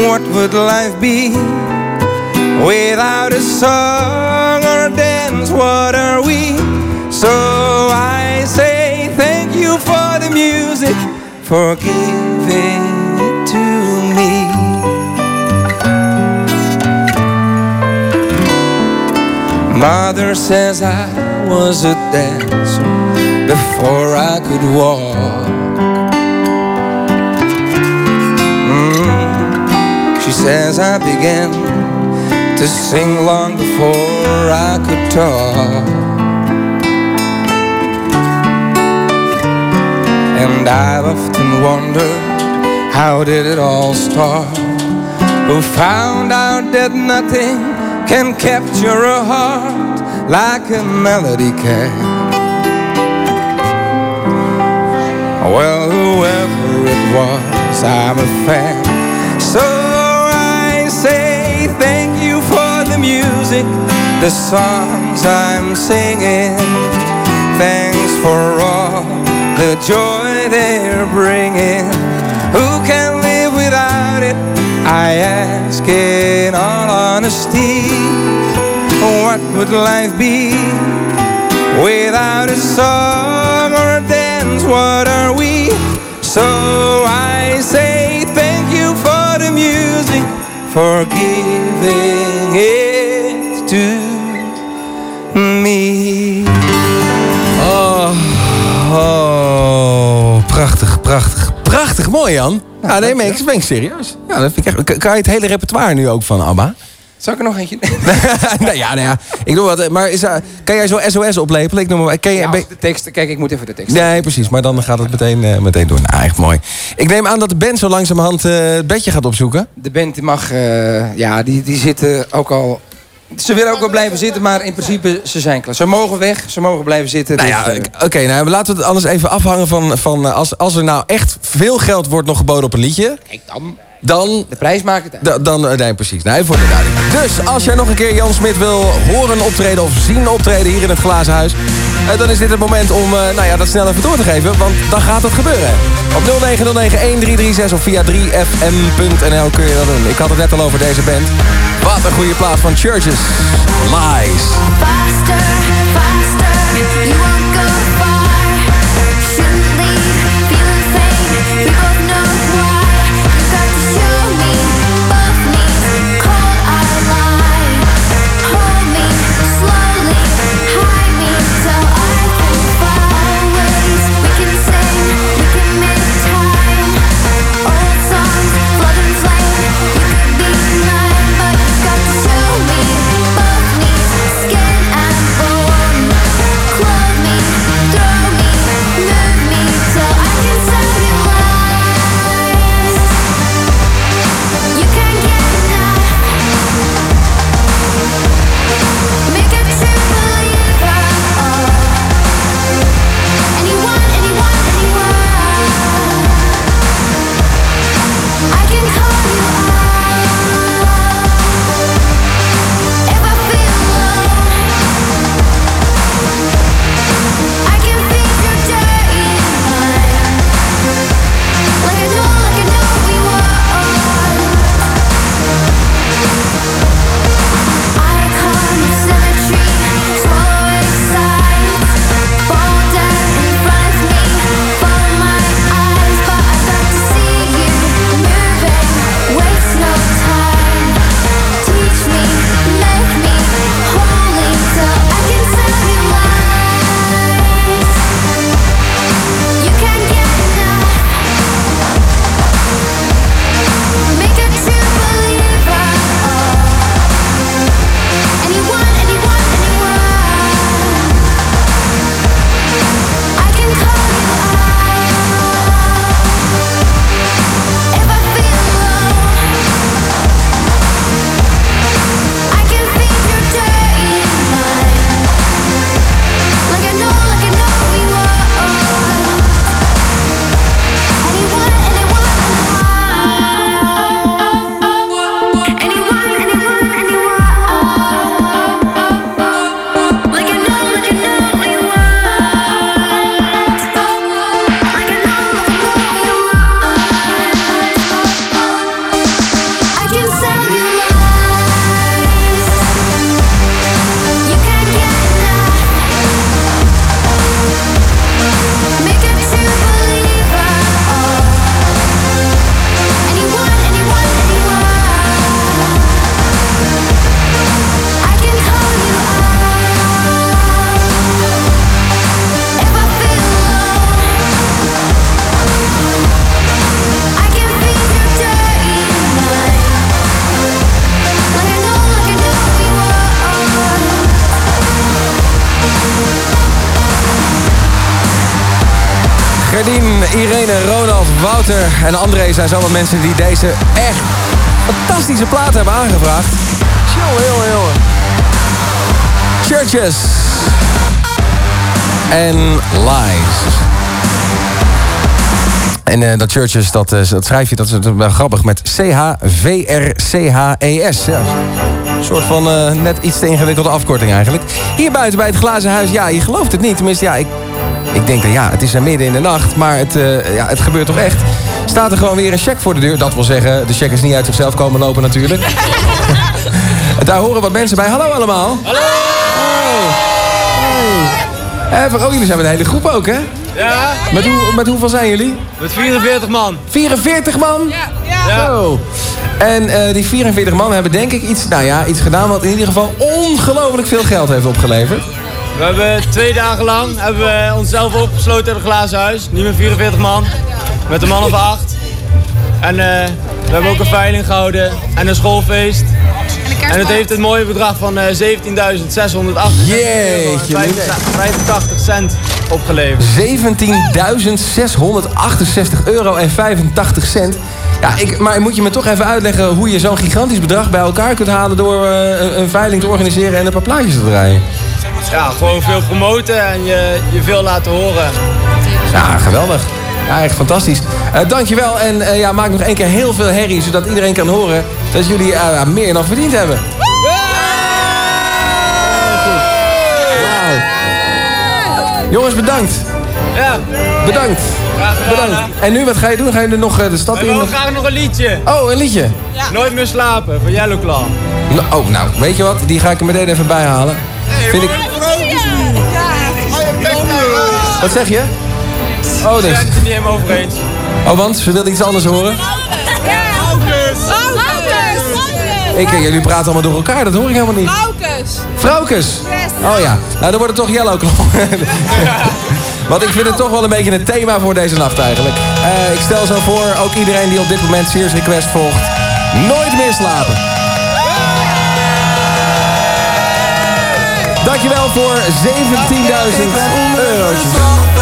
What would life be without a song or a dance? What are we? So I say thank you for the music, for giving it to me. Mother says I was a dancer before I could walk. Says I began to sing long before I could talk. And I've often wondered how did it all start? Who found out that nothing can capture a heart like a melody can? Well, whoever it was, I'm a fan. Music, the songs I'm singing. Thanks for all the joy they're bringing. Who can live without it? I ask in all honesty. What would life be without a song or a dance? What are we? So I say thank you for the music, for giving it prachtig mooi, Jan. Ja, nee, ben ik, ben ik serieus. Ja, dat vind ik echt, kan- je het hele repertoire nu ook van ABBA? Zal ik er nog eentje? *laughs* nou ja, nou ja. Ik noem wat, maar is, er- kan jij zo SOS oplepelen? Ik noem maar, ken je, de tekst. Kijk, ik moet even de tekst. Nee, precies. Maar dan gaat het meteen, eh, meteen door. Nou, echt mooi. Ik neem aan dat de band zo langzamerhand eh, het bedje gaat opzoeken. De band mag, ja, die, die zitten ook al... Ze willen ook wel blijven zitten, maar in principe, ze zijn klaar. Ze mogen weg, ze mogen blijven zitten. Nou dus, ja, eh, oké, nou, laten we het anders even afhangen van... van eh, als, als er nou echt veel geld wordt nog geboden op een liedje... dan... Dan... De prijs maakt het uit. Da- dan, eh, nee, precies. Nee, voor de duidelijk. Dus als jij nog een keer Jan Smit wil horen optreden of zien optreden hier in het Glazen Huis... eh, dan is dit het moment om eh, nou ja, dat snel even door te geven, want dan gaat het gebeuren. Op 0909-1336 of via 3fm.nl kun je dat doen. Ik had het net al over deze band. Wat een goede plaat van Churches. Lies. Wouter en André zijn zomaar mensen die deze echt fantastische plaat hebben aangevraagd. Jongen, jongen, jongen. Churches. En Lies. En eh, dat Churches, dat, eh, dat schrijf je, dat is wel grappig, met C-H-V-R-C-H-E-S. Ja. Een soort van eh, net iets te ingewikkelde afkorting eigenlijk. Hier buiten bij het glazen huis, ja, je gelooft het niet. Tenminste, ja, ik, ik denk dat ja, het is er midden in de nacht, maar het, eh, ja, het gebeurt toch echt. Staat er gewoon weer een check voor de deur. Dat wil zeggen, de check is niet uit zichzelf komen lopen natuurlijk. *laughs* Daar horen wat mensen bij. Hallo allemaal. Hallo. Hey. Even, oh, jullie zijn met een hele groep ook, hè? Ja. Met, hoe, met hoeveel zijn jullie? Met 44 man. 44 man? Ja. Zo. En eh, die 44 man hebben denk ik iets, nou ja, iets gedaan wat in ieder geval ongelooflijk veel geld heeft opgeleverd. We hebben twee dagen lang hebben we onszelf opgesloten in het glazen huis. Niet meer 44 man, met een man of acht. En eh, we hebben ook een veiling gehouden en een schoolfeest. En het heeft een mooie bedrag van 17.668 euro en Jeetje, 85 cent opgeleverd. 17.668 euro en 85 cent. Ja, ik, maar moet je me toch even uitleggen hoe je zo'n gigantisch bedrag bij elkaar kunt halen... door eh, een, een veiling te organiseren en een paar plaatjes te draaien? Ja, gewoon veel promoten en je, je veel laten horen. Ja, geweldig. Ja, echt fantastisch. Eh dankjewel en eh, ja, maak nog één keer heel veel herrie... zodat iedereen kan horen dat jullie eh, meer dan verdiend hebben. Jongens, bedankt. Ja. Bedankt. Bedankt. En nu, wat ga je doen? Ga je nu nog eh, de stad We in? willen graag nog een liedje. Oh, een liedje. Nooit meer slapen van Yellow Claw. Nou, oh, nou, weet je wat? Die ga ik er meteen even bij halen. Vind ik... Wat zeg je? Oh, We dus. zijn het er niet helemaal over eens. Oh, want ze wilden iets anders horen. Ik, eh, jullie praten allemaal door elkaar, dat hoor ik helemaal niet. Vrouwkes. Vrouwkes. Oh ja, nou dan wordt het toch Yellow. *laughs* Want ik vind het toch wel een beetje een thema voor deze nacht eigenlijk. Eh, ik stel zo voor, ook iedereen die op dit moment Serious Request volgt... nooit meer slapen. Dankjewel voor 17.000 eurotjes.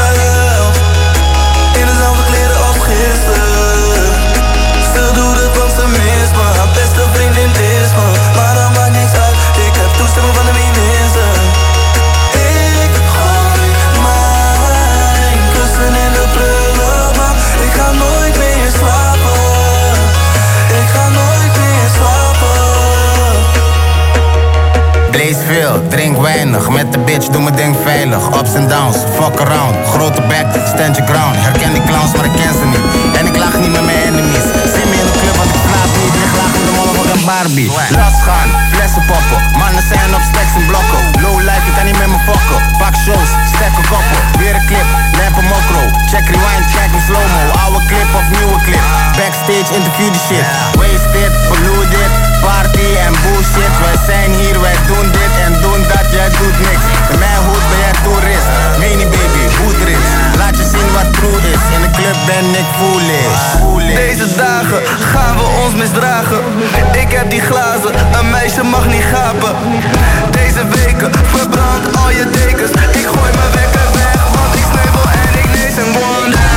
Drink weinig. Met de bitch, doe mijn ding veilig. Ups en downs, fuck around. Grote back, stand your ground. Herken die clowns, maar ik ken ze niet. En ik lach niet met mijn enemies. Zie me in de club, want ik slaap niet. Lig laag met de motherfucking Barbie. Las gaan, Mannen zijn op stacks en blokken. Low life, ik kan niet met me fokken. Pak shows, stekken koppen. Weer een clip, lamp een mokro. Check rewind, check in slow-mo. Oude clip of nieuwe clip. Backstage, interview the shit. Wasted, polluted. Party en bullshit. Wij zijn hier, wij doen dit en doen dat. Jij doet niks. In mijn hoed ben jij toerist. Mini baby, hoedrich. Laat je zien wat true is. In de club ben ik foolish. Deze dagen gaan we ons misdragen. Ik heb die glazen, een meisje mag niet gapen. Deze weken verbrand al je dekens. Ik gooi mijn wekker weg, want ik sneuvel en ik lees een wonder.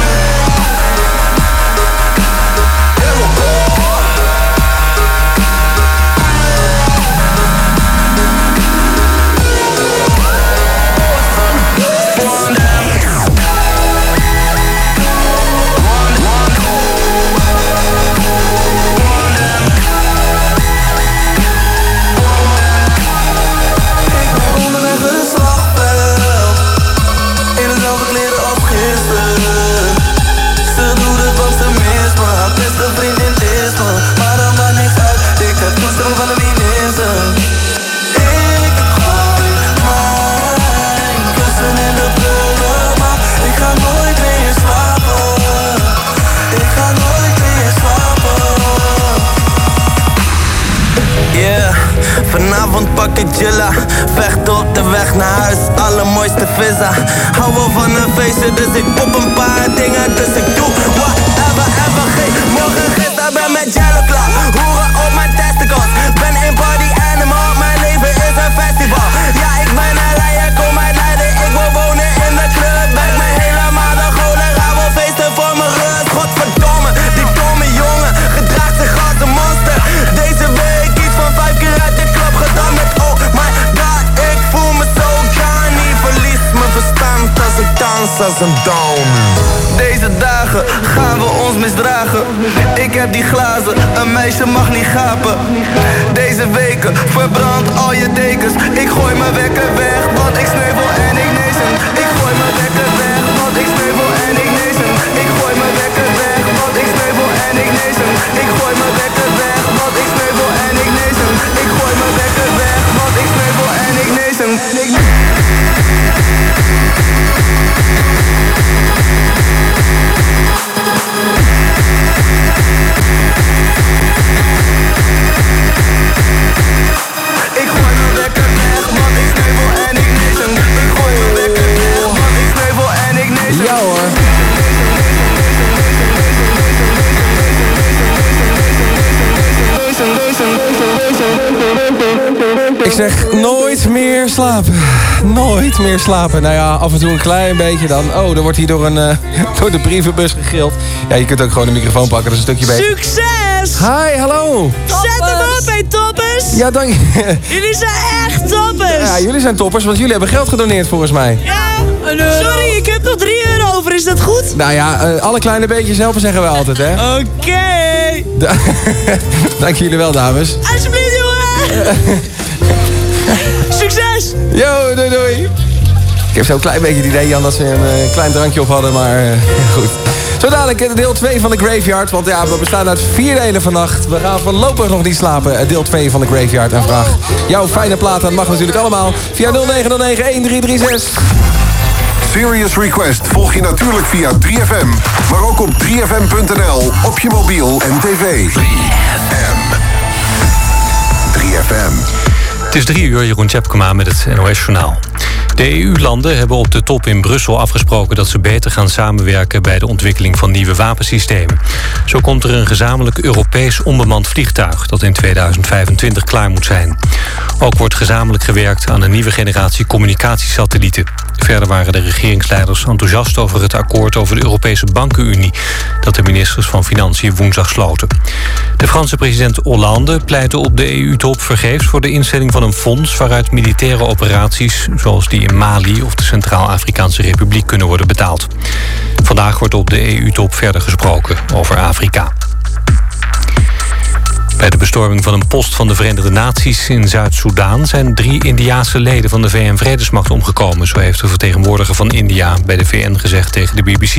Allermooiste visa Hou wel van een feestje, dus ik Deze dagen gaan we ons misdragen. Ik heb die glazen, een meisje mag niet gapen. Deze weken verbrand al je dekens. Ik gooi mijn wekker weg, want ik sneuvel en ik hem. Ik gooi mijn wekker weg, want ik sneuvel en Ik zeg nooit meer slapen. Nooit meer slapen. Nou ja, af en toe een klein beetje dan. Oh, er wordt hier door, een, eh, *laughs* door de brievenbus gegrild. Ja, je kunt ook gewoon de microfoon pakken, dat is een stukje beter. Succes! Hi, hallo. Zet hem op, hé toppers! Ja, dank je. *laughs* Jullie zijn echt toppers! Ja, jullie zijn toppers, want jullie hebben geld gedoneerd volgens mij. Sorry, ik heb nog 3 euro over, is dat goed? Nou ja, eh, alle kleine beetjes helpen zeggen we altijd, hè? Oké! Da- *laughs* dank jullie wel, dames. Alsjeblieft, jongen! Doei doei. Ik heb zo'n klein beetje het idee, Jan, dat ze een eh, klein drankje op hadden, maar eh, *laughs* goed. Zo dadelijk eh, deel 2 van de Graveyard, want ja, we bestaan uit vier delen vannacht. We gaan voorlopig nog niet slapen. Deel 2 van de Graveyard en vraag jouw fijne plaat. Dat mag natuurlijk allemaal via 0909-1336. Serious Request volg je natuurlijk via 3FM, maar ook op 3FM.nl, op je mobiel en tv. 3FM. 3FM. Het is drie uur, Jeroen Tjepkema met het NOS-journaal. De EU-landen hebben op de top in Brussel afgesproken... dat ze beter gaan samenwerken bij de ontwikkeling van nieuwe wapensystemen. Zo komt er een gezamenlijk Europees onbemand vliegtuig... dat in 2025 klaar moet zijn. Ook wordt gezamenlijk gewerkt aan een nieuwe generatie communicatiesatellieten. Verder waren de regeringsleiders enthousiast over het akkoord over de Europese Bankenunie... dat de ministers van Financiën woensdag sloten. De Franse president Hollande pleitte op de EU-top vergeefs voor de instelling van een fonds... waaruit militaire operaties, zoals die in Mali of de Centraal-Afrikaanse Republiek... kunnen worden betaald. Vandaag wordt op de EU-top verder gesproken over Afrika. Bij de bestorming van een post van de Verenigde Naties in Zuid-Soedan... zijn drie Indiaanse leden van de VN-vredesmacht omgekomen... zo heeft de vertegenwoordiger van India bij de VN gezegd tegen de BBC.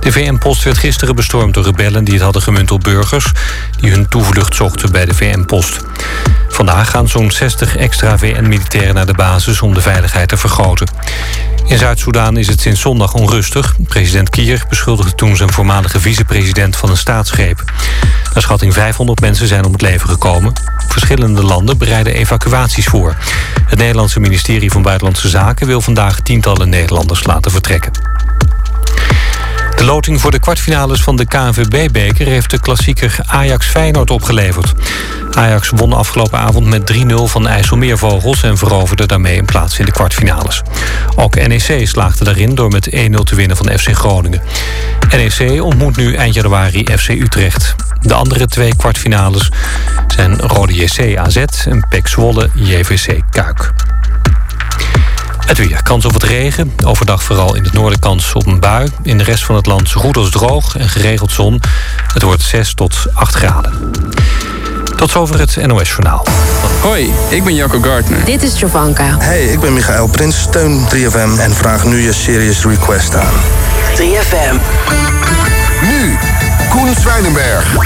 De VN-post werd gisteren bestormd door rebellen... die het hadden gemunt op burgers... die hun toevlucht zochten bij de VN-post. Vandaag gaan zo'n 60 extra VN-militairen naar de basis... om de veiligheid te vergroten. In Zuid-Soedan is het sinds zondag onrustig. President Kier beschuldigde toen zijn voormalige vicepresident van een staatsgreep. Naar schatting 500 mensen zijn om het leven gekomen. Verschillende landen bereiden evacuaties voor. Het Nederlandse ministerie van Buitenlandse Zaken wil vandaag tientallen Nederlanders laten vertrekken. De loting voor de kwartfinales van de KNVB-beker heeft de klassieker Ajax-Feyenoord opgeleverd. Ajax won afgelopen avond met 3-0 van IJsselmeervogels... en veroverde daarmee een plaats in de kwartfinales. Ook NEC slaagde daarin door met 1-0 te winnen van FC Groningen. NEC ontmoet nu eind januari FC Utrecht. De andere twee kwartfinales zijn Rode JC AZ en PEC Zwolle JVC Kuik. Het weer. Kans op wat regen. Overdag vooral in het noorden kans op een bui. In de rest van het land zo goed als droog en geregeld zon. Het wordt 6 tot 8 graden. Tot zover het NOS-journaal. Hoi, ik ben Jacco Gardner. Dit is Jovanka. Hey, ik ben Michael Prins, steun 3FM en vraag nu je Serious Request aan. 3FM. Nu, Koen Zwijnenberg.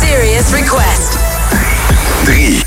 Serious Request. 3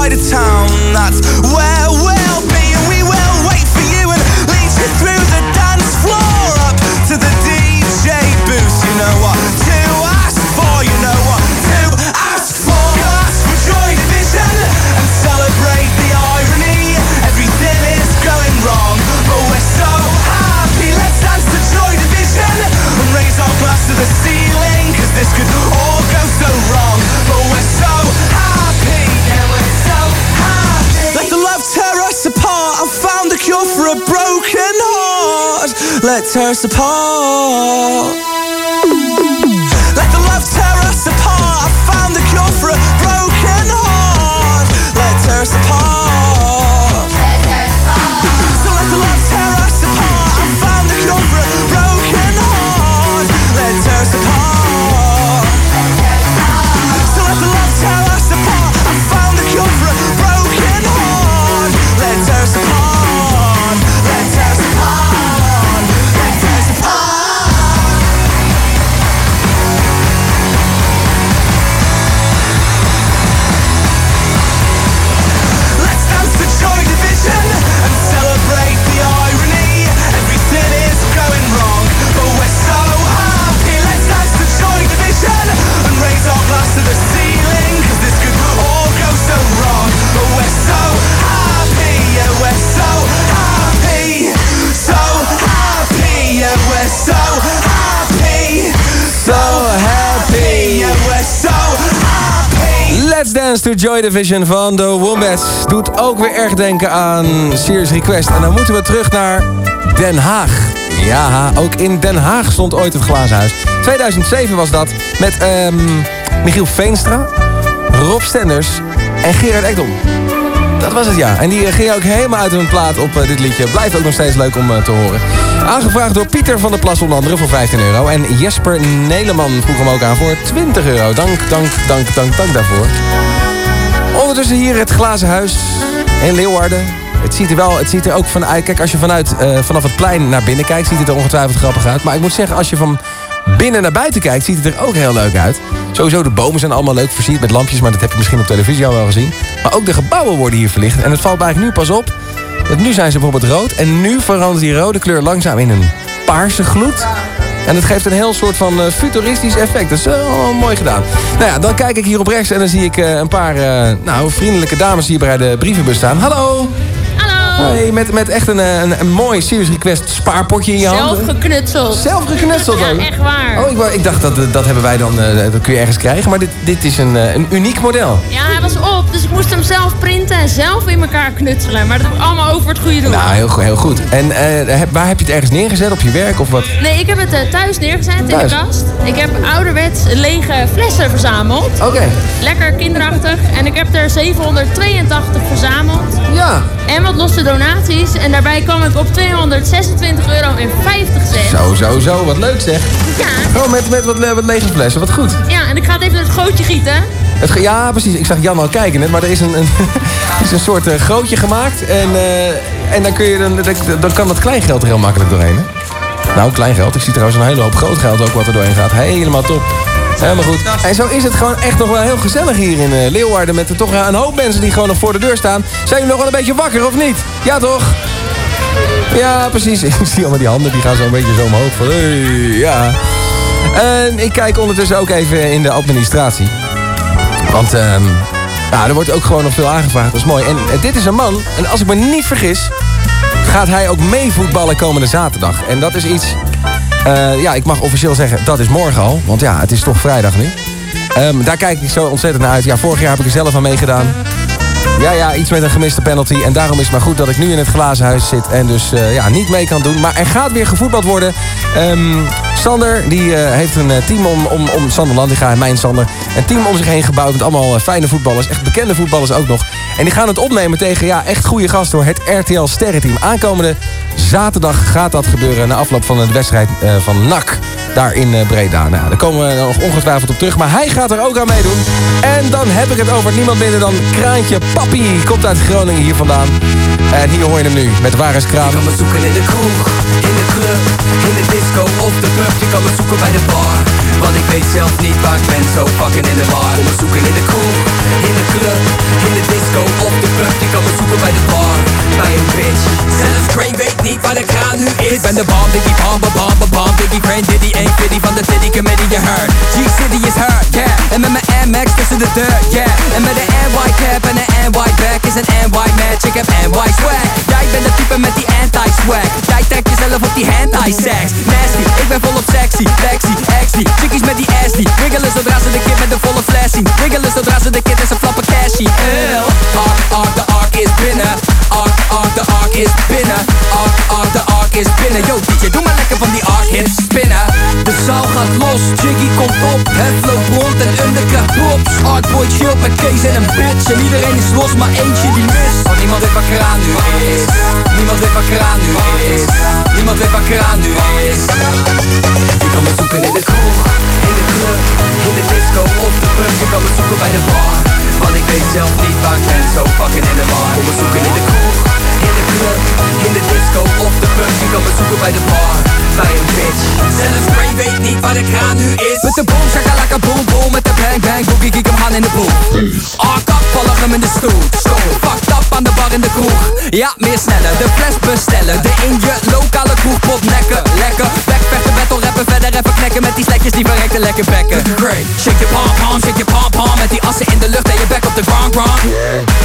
side of town that's Let's tear us apart. Dance to Joy Division van de Wombats doet ook weer erg denken aan Serious Request. En dan moeten we terug naar Den Haag. Ja, ook in Den Haag stond ooit het glazen huis. 2007 was dat met ehm, Michiel Veenstra, Rob Stenders en Gerard Ekdom. Dat was het, ja. En die eh, ging ook helemaal uit hun plaat op eh, dit liedje. Blijft ook nog steeds leuk om eh, te horen. Aangevraagd door Pieter van der Plas onder andere voor 15 euro. En Jesper Neleman vroeg hem ook aan voor 20 euro. Dank, dank, dank, dank, dank daarvoor. Ondertussen hier het glazen huis in Leeuwarden. Het ziet er wel, het ziet er ook vanuit. Kijk, als je vanuit, eh, vanaf het plein naar binnen kijkt, ziet het er ongetwijfeld grappig uit. Maar ik moet zeggen, als je van binnen naar buiten kijkt, ziet het er ook heel leuk uit. Sowieso, de bomen zijn allemaal leuk versierd met lampjes, maar dat heb je misschien op televisie al wel gezien. Maar ook de gebouwen worden hier verlicht. En het valt eigenlijk nu pas op. Nu zijn ze bijvoorbeeld rood. En nu verandert die rode kleur langzaam in een paarse gloed. En het geeft een heel soort van eh, futuristisch effect. Dat is wel mooi gedaan. Nou ja, dan kijk ik hier op rechts en dan zie ik eh, een paar eh, nou, vriendelijke dames hier bij de brievenbus staan. Hallo! Hallo! Hey, met, met echt een, een, een mooi Serious Request spaarpotje in je Zelf handen. geknutseld. Zelf geknutseld Ja, ook? echt waar. Oh, ik, ik dacht dat dat hebben wij dan, dat kun je ergens krijgen. Maar dit, dit is een, een uniek model. Ja, hij was op, dus ik moest hem zelf printen en zelf in elkaar knutselen. Maar dat heb ik allemaal over het goede doel. Nou, heel, go- heel goed. En eh, heb- waar heb je het ergens neergezet? Op je werk of wat? Nee, ik heb het eh, thuis neergezet in Thuis? de kast. Ik heb ouderwets lege flessen verzameld. Oké. Lekker kinderachtig. En ik heb er 782 verzameld. Ja. En wat losse donaties. En daarbij kwam ik op 226 euro en 50 cent. Zo, zo, zo. Wat leuk zeg. Ja. Oh, met, met wat, le- wat lege flessen. Wat goed. Ja, en ik ga het even in het gootje gieten. Het, ge- ja, precies. Ik zag Jan al kijken Maar er is een, *laughs* is een soort eh, grootje gemaakt. En, eh, en dan, kun je dan, dan, dan kan dat kleingeld er heel makkelijk doorheen. Hè? Nou, kleingeld. Ik zie trouwens een hele hoop groot geld ook wat er doorheen gaat. Helemaal top. Helemaal goed. En zo is het gewoon echt nog wel heel gezellig hier in eh, Leeuwarden. Met er toch een hoop mensen die gewoon nog voor de deur staan. Zijn jullie nog wel een beetje wakker of niet? Ja, toch? Ja, precies. *laughs* Ik zie allemaal die handen, die gaan zo een beetje zo omhoog. Van, hey, ja. En ik kijk ondertussen ook even in de administratie. Want ehm nou, er wordt ook gewoon nog veel aangevraagd. Dat is mooi. En eh, dit is een man, en als ik me niet vergis... gaat hij ook meevoetballen komende zaterdag. En dat is iets... eh, ja, ik mag officieel zeggen, dat is morgen al. Want ja, het is toch vrijdag nu. Ehm, daar kijk ik zo ontzettend naar uit. Ja, vorig jaar heb ik er zelf aan meegedaan. Ja, ja, iets met een gemiste penalty. En daarom is het maar goed dat ik nu in het glazen huis zit. En dus eh, ja, niet mee kan doen. Maar er gaat weer gevoetbald worden. Ehm, Sander, die eh, heeft een eh, team om, om, om Sander en mijn Sander. Een team om zich heen gebouwd met allemaal fijne voetballers. Echt bekende voetballers ook nog. En die gaan het opnemen tegen ja, echt goede gasten hoor. Het RTL Sterrenteam. Aankomende zaterdag gaat dat gebeuren. Na afloop van de wedstrijd van NAC. Daar in eh, Breda. Nou, daar komen we nog ongetwijfeld op terug. Maar hij gaat er ook aan meedoen. En dan heb ik het over niemand minder dan Kraantje Papi. Komt uit Groningen hier vandaan. En hier hoor je hem nu met Waar is Kraan. Je kan me zoeken in de kroeg, in de club, in de disco of de pub. Je kan me zoeken bij de bar, want ik weet zelf niet waar ik ben. Zo fucking in de war. Kom me zoeken in de kroeg, in de club, in de disco of de pub. Je kan me zoeken bij de bar, een bitch. Zelfs Crane weet niet waar de kraan nu is. Ben de bomb, diggy bomb, bomb, bomb. Diggy Crane, Diddy ain't fitty van de Diddy Committee, je heard. G-City is hurt, yeah. En met mijn MX tussen de deur, yeah. En met de NY cap en de NY back is een NY match. Ik heb NY swag. Jij bent de type met die anti-swag. Jij trekt jezelf op die anti-sex. Nasty, ik ben volop sexy. Lexy, XD, chickies met die ass die Wiggelen zodra ze de kid met de volle flash zien. Wiggelen zodra ze de kid en ze flappen cashy. Eeuw. Ark, ark, de ark is binnen. Ark, ark, de ark is binnen. Ark, ark, de ark is binnen. Yo DJ, doe maar lekker van die art hits spinnen. De zaal gaat los, Jiggy komt op. Het loopt rond en undercraft props Artboy chill met Kees en een bitch. En iedereen is los, maar eentje die mist Want niemand weet wat kraan nu is. Niemand weet wat kraan nu is. Niemand weet wat kraan nu is. Je kan me zoeken in de kroeg, in de club In de disco of de pub. Je kan me zoeken bij de bar Want ik weet zelf niet waar ik ben. Zo fucking in de war. Kom me zoeken in de kroeg, In de disco of de pub Je kan me zoeken bij de bar. Bij een bitch. Zelfs Ray weet niet waar de kraan nu is. Met de boom, shakalaka boom boom. Met de bang bang boogie kiek hem aan in de boel Ah kak, vallen hem in de stoel. Stoel, fucked up aan de bar in de kroeg. Ja, meer sneller, de fles bestellen. De in je lokale kroegpot nekken Lekker, backvechten, battle rappen Verder even knekken. Met die slekjes die verrekte lekker bekken. Great, shake je pom pom, shake je pom pom Met die assen in de lucht en je back op de ground ground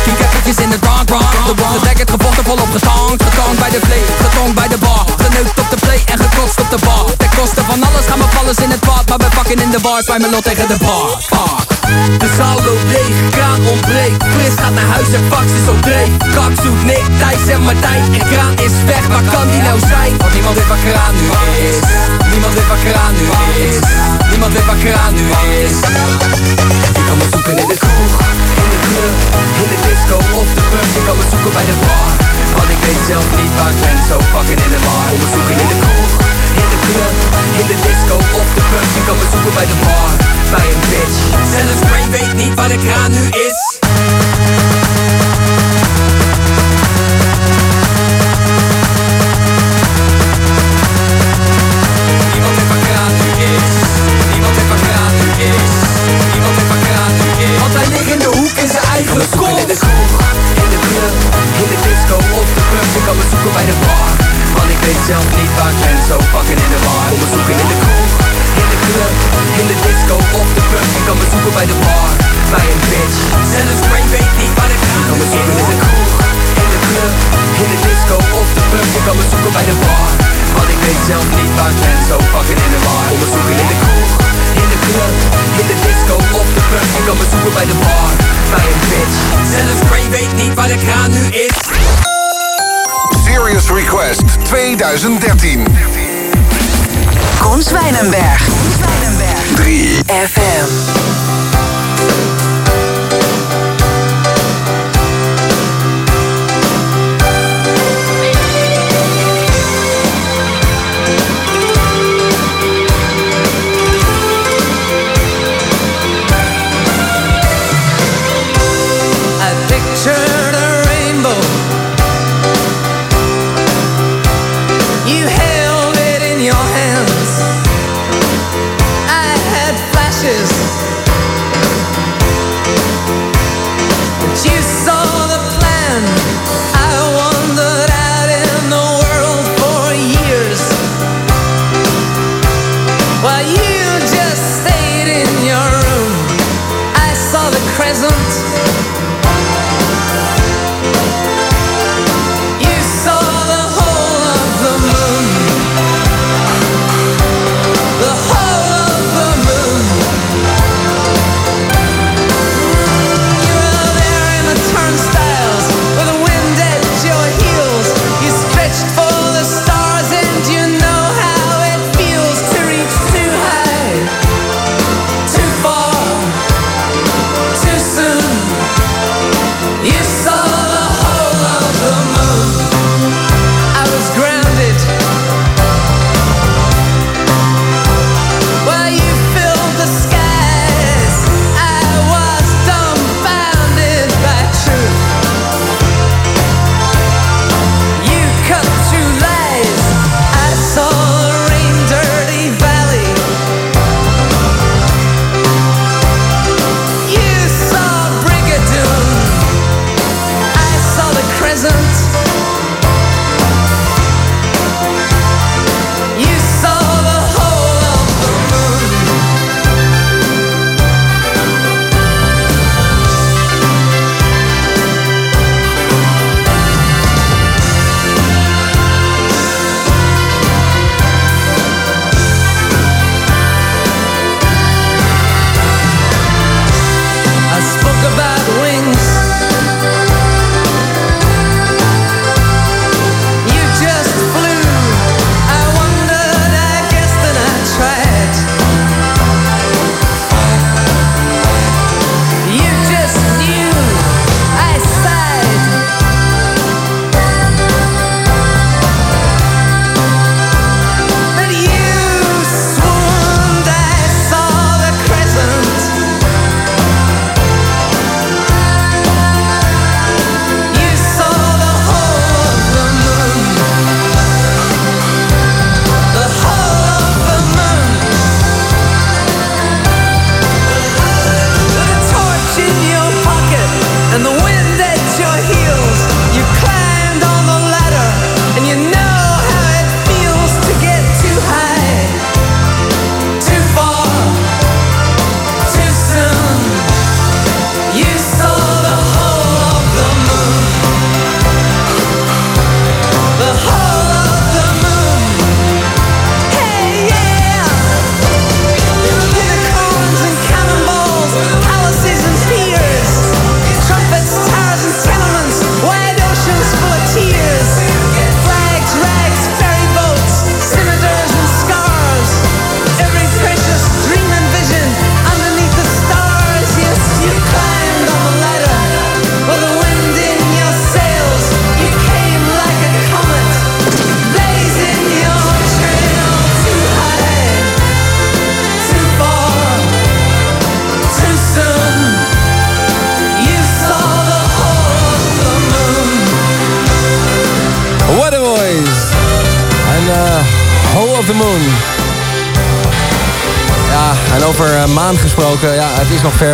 Kiek eventjes in de ground ground De wordt gedekt, gevochten, volop getankt Getankt bij de play, getonkt bij de bar. Geneukt op de play en gekotst op de bar. Ten koste van alles gaan we vallen in het pad Maar we pakken in de bar, zwaai mijn lot tegen de bar. Fuck. De zaal loopt leeg, kraan ontbreekt. Chris gaat naar huis en fax is op dreef Kak zoekt Nick, Thijs en Martijn. En kraan is weg, waar kan die nou zijn? Want niemand weet wat kraan nu is. Niemand weet wat kraan nu is. Niemand weet wat kraan nu is. Je kan me zoeken in de kroeg, in de club In de disco of de pub. Je kan me zoeken bij de bar Want ik weet zelf niet waar ik ben. Zo fucking in de war. Kom me zoeken in de kroeg, in de club In de disco of de pub. Je kan me zoeken bij de bar Bij een bitch. Zelfs Ray weet niet waar de kraan nu is Niemand kraan nu is Niemand kraan nu is Want hij ligt in de hoek in zijn eigen kont in de kroeg, in de club, in de disco of de pub Je kan me zoeken bij de bar Want ik weet zelf niet waar ik ben Zo fucking in de war Kom me zoeken in de kroeg, in de club, in de disco of de pub Je kan me zoeken bij de bar Bij een bitch. Zelfs Ray weet niet waar ik ga Kan me zoeken in de kroeg, club, in de disco of de pub Je kan me zoeken bij de bar Want ik weet zelf niet waar ik ben. Zo fucking in de war. Kom me zoeken in de kroeg, in de club, in de disco of de pub Je kan me zoeken bij de bar Bij een bitch. Zelfs Ray weet niet waar de kraan nu is. Serious Request 2013. Koen Zwijnenberg. 3 FM.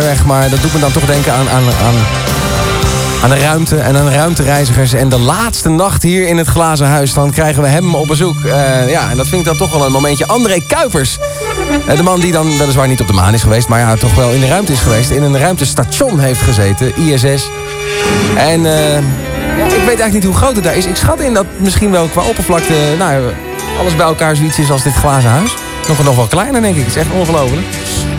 Ver maar dat doet me dan toch denken aan, aan, aan, aan de ruimte en aan ruimtereizigers. En de laatste nacht hier in het glazen huis, dan krijgen we hem op bezoek. Eh, ja, en dat vind ik dan toch wel een momentje. André Kuipers. Eh, de man die dan weliswaar niet op de maan is geweest, maar ja, toch wel in de ruimte is geweest. In een ruimtestation heeft gezeten, ISS. En ja, ik weet eigenlijk niet hoe groot het daar is. Ik schat in dat misschien wel qua oppervlakte, nou, alles bij elkaar zoiets is als dit glazen huis. Nog, nog wel kleiner, denk ik. Het is echt ongelooflijk.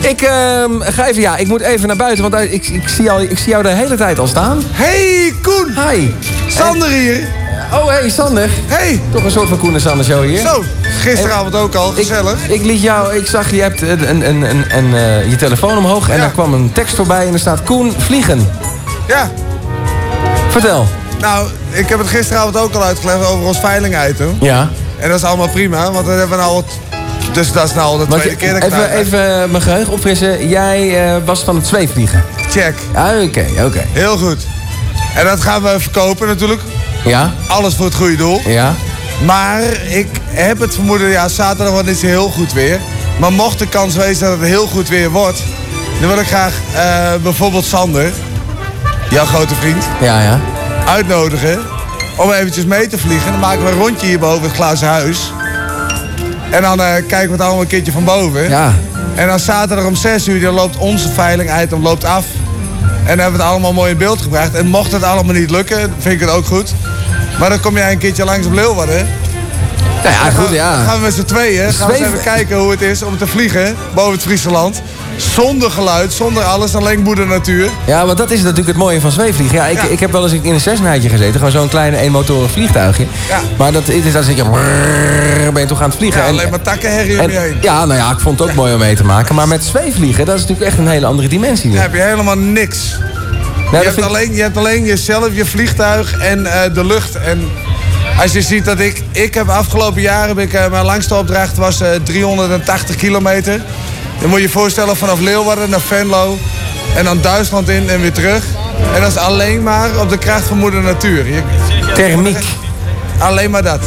Ik ehm, ga even, ja, ik moet even naar buiten, want ik, ik, zie jou, ik zie jou de hele tijd al staan. Hey, Koen! Hi. Sander hier. Oh, hey, Sander. Hey. Toch een soort van Koen en Sander show hier. Zo, gisteravond ook al, gezellig. Ik, ik liet jou, ik zag, je hebt een, een, een, een, eh, je telefoon omhoog en daar kwam een tekst voorbij en er staat Koen vliegen. Ja. Vertel. Nou, ik heb het gisteravond ook al uitgelegd over ons veiling-item. Ja. En dat is allemaal prima, want dat hebben we nou... het- Dus dat is nou al de tweede je- keer dat ik even, het even mijn geheugen opfrissen. Jij eh, was van het zweefvliegen. Check. Ah, Oké, oké. Heel goed. En dat gaan we verkopen natuurlijk. Ja? Alles voor het goede doel. Ja. Maar ik heb het vermoeden, ja, zaterdag wordt zo heel goed weer. Maar mocht de kans wezen dat het heel goed weer wordt... dan wil ik graag eh, bijvoorbeeld Sander, jouw grote vriend... Ja, ja. uitnodigen om eventjes mee te vliegen. Dan maken we een rondje hier boven het glazen huis. En dan eh, kijken we het allemaal een keertje van boven. Ja. En dan zaterdag om 6 uur dan loopt onze veiling-item loopt af. En dan hebben we het allemaal mooi in beeld gebracht. En mocht het allemaal niet lukken, vind ik het ook goed. Maar dan kom jij een keertje langs op Leeuwarden. Nou ja, goed, ja. Dan gaan we met z'n tweeën gaan we eens even kijken hoe het is om te vliegen boven het Friesland. Zonder geluid, zonder alles, alleen moeder natuur. Ja, want dat is natuurlijk het mooie van zweefvliegen. Ja, ik, ik heb wel eens in een Cessnaatje gezeten. Gewoon zo'n kleine eenmotorig vliegtuigje. Ja. Maar dat is dan zit je... ben je toch aan het vliegen. Ja, En- alleen maar takkenherrie om je heen. Ja, nou ja, ik vond het ook mooi om mee te maken. Maar met zweefvliegen, dat is natuurlijk echt een hele andere dimensie. Heb je helemaal niks. je, dat hebt ik- alleen, je hebt alleen jezelf, je vliegtuig en eh, de lucht. En als je ziet dat ik... Ik heb afgelopen jaren... Ben ik, eh, mijn langste opdracht was eh, 380 kilometer. Dan moet je je voorstellen vanaf Leeuwarden naar Venlo. En dan Duitsland in en weer terug. En dat is alleen maar op de kracht van moeder natuur. Je, Thermiek. Alleen maar dat.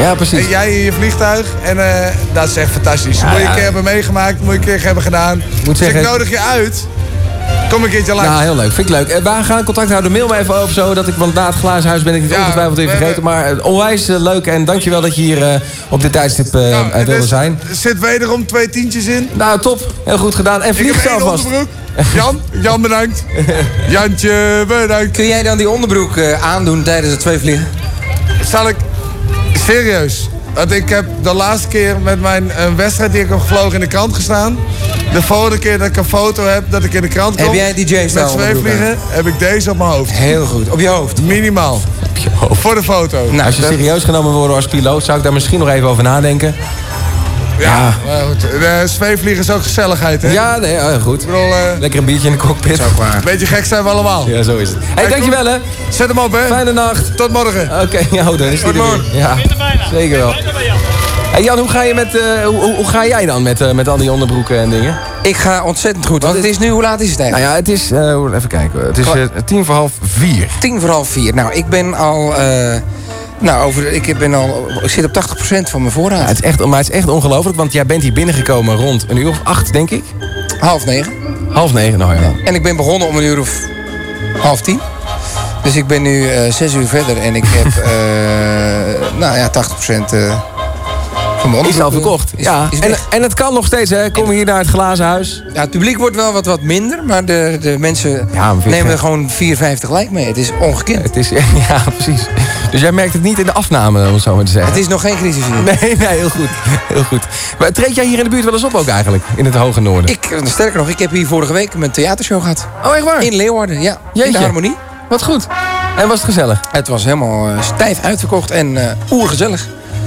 Ja, precies. En jij in je vliegtuig. En eh, dat is echt fantastisch. moet je een keer hebben meegemaakt. Moet je een keer hebben gedaan. dus zeggen- ik nodig je uit. Kom een keertje langs. Ja, heel leuk. Vind ik leuk. Eh, we gaan contact houden. Mail me even over zo. Dat ik, want na het glazen huis ben ik het Ja, ongetwijfeld even vergeten. Maar eh, onwijs eh, leuk. En dankjewel dat je hier eh, op dit tijdstip eh, eh, wilde dus- zijn. Er zit wederom twee tientjes in. Nou, top. Heel goed gedaan. En vlieg zelf vast. onderbroek. Jan, Jan bedankt. *laughs* Jantje bedankt. Kun jij dan die onderbroek eh, aandoen tijdens het zweefvliegen? Zal ik... Serieus. Want ik heb de laatste keer met mijn wedstrijd die ik heb gevlogen in de krant gestaan. De volgende keer dat ik een foto heb dat ik in de krant kom. Heb jij DJ-stijl Met onderbroek zweefvliegen heb ik deze op mijn hoofd. Heel goed. Op je hoofd? Minimaal. Voor de foto. Nou, als je serieus genomen wordt als piloot, zou ik daar misschien nog even over nadenken. Ja, maar goed. De zweefvliegen is ook gezelligheid, hè? Ja, nee, ja, goed. Ik bedoel, eh, Lekker een biertje in de cockpit. een beetje gek zijn we allemaal. Ja, zo is het. Hé, hey, dankjewel hè. Zet hem op, hè. Fijne nacht. Tot morgen. Oké, *laughs* ja, dan is hij Tot er weer. morgen. Ja, zeker wel. Hey Jan, hoe ga, je met, eh, hoe, hoe, ga jij dan met, eh, met al die onderbroeken en dingen? Ik ga ontzettend goed, want het is nu, hoe laat is het Nou eigenlijk? ja, het is, eh, even kijken, het is tien voor half vier. Tien voor half vier. Nou, ik ben al, nou, over, ik ben al, ik zit op 80% van mijn voorraad. Ja, het is echt, maar het is echt ongelooflijk, want jij bent hier binnengekomen rond een uur of acht, denk ik. Half negen. Half negen, nou ja. En ik ben begonnen om een uur of half tien. Dus ik ben nu zes uur verder en ik heb, *laughs* eh, nou ja, 80% eh Is al verkocht. is- ja, is en, en het kan nog steeds, hè. Kom hier naar het glazen huis. Ja, het publiek wordt wel wat, wat minder, maar de, de mensen Ja, maar nemen er gewoon 54 gelijk mee. Het is ongekend. Het is, *laughs* ja, precies. Dus jij merkt het niet in de afname, om het zo maar te zeggen. Het is nog geen crisis hier. Nee, nee, heel goed. Heel goed. Maar treed jij hier in de buurt wel eens op ook eigenlijk? In het hoge noorden? Ik, eh, sterker nog, ik heb hier vorige week mijn theatershow gehad. Oh, echt waar? In Leeuwarden, ja. In de Harmonie. Wat goed. En was het gezellig? Het was helemaal eh, stijf uitverkocht en eh oergezellig.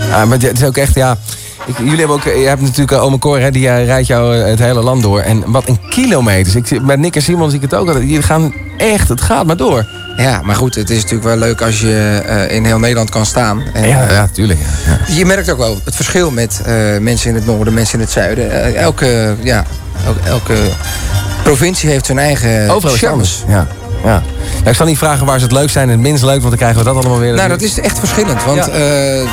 Ja, maar het is ook echt, ja... Ik, jullie hebben ook, je hebt natuurlijk uh, Ome Cor, hè, die eh, rijdt jou eh, het hele land door. En wat een kilometers. Ik, met Nick en Simon zie ik het ook altijd. Die gaan echt, het gaat maar door. Ja, maar goed, het is natuurlijk wel leuk als je eh, in heel Nederland kan staan. En, Ja, eh, ja, tuurlijk. Ja. Je merkt ook wel het verschil met eh, mensen in het noorden, mensen in het zuiden. Eh, elke, ja, elke, elke provincie heeft zijn eigen Overal. Ja, ja. Nou, ik zal niet vragen waar ze het leuk zijn en het minst leuk, want dan krijgen we dat allemaal weer. Nou, dat is echt verschillend. Want Ja. eh,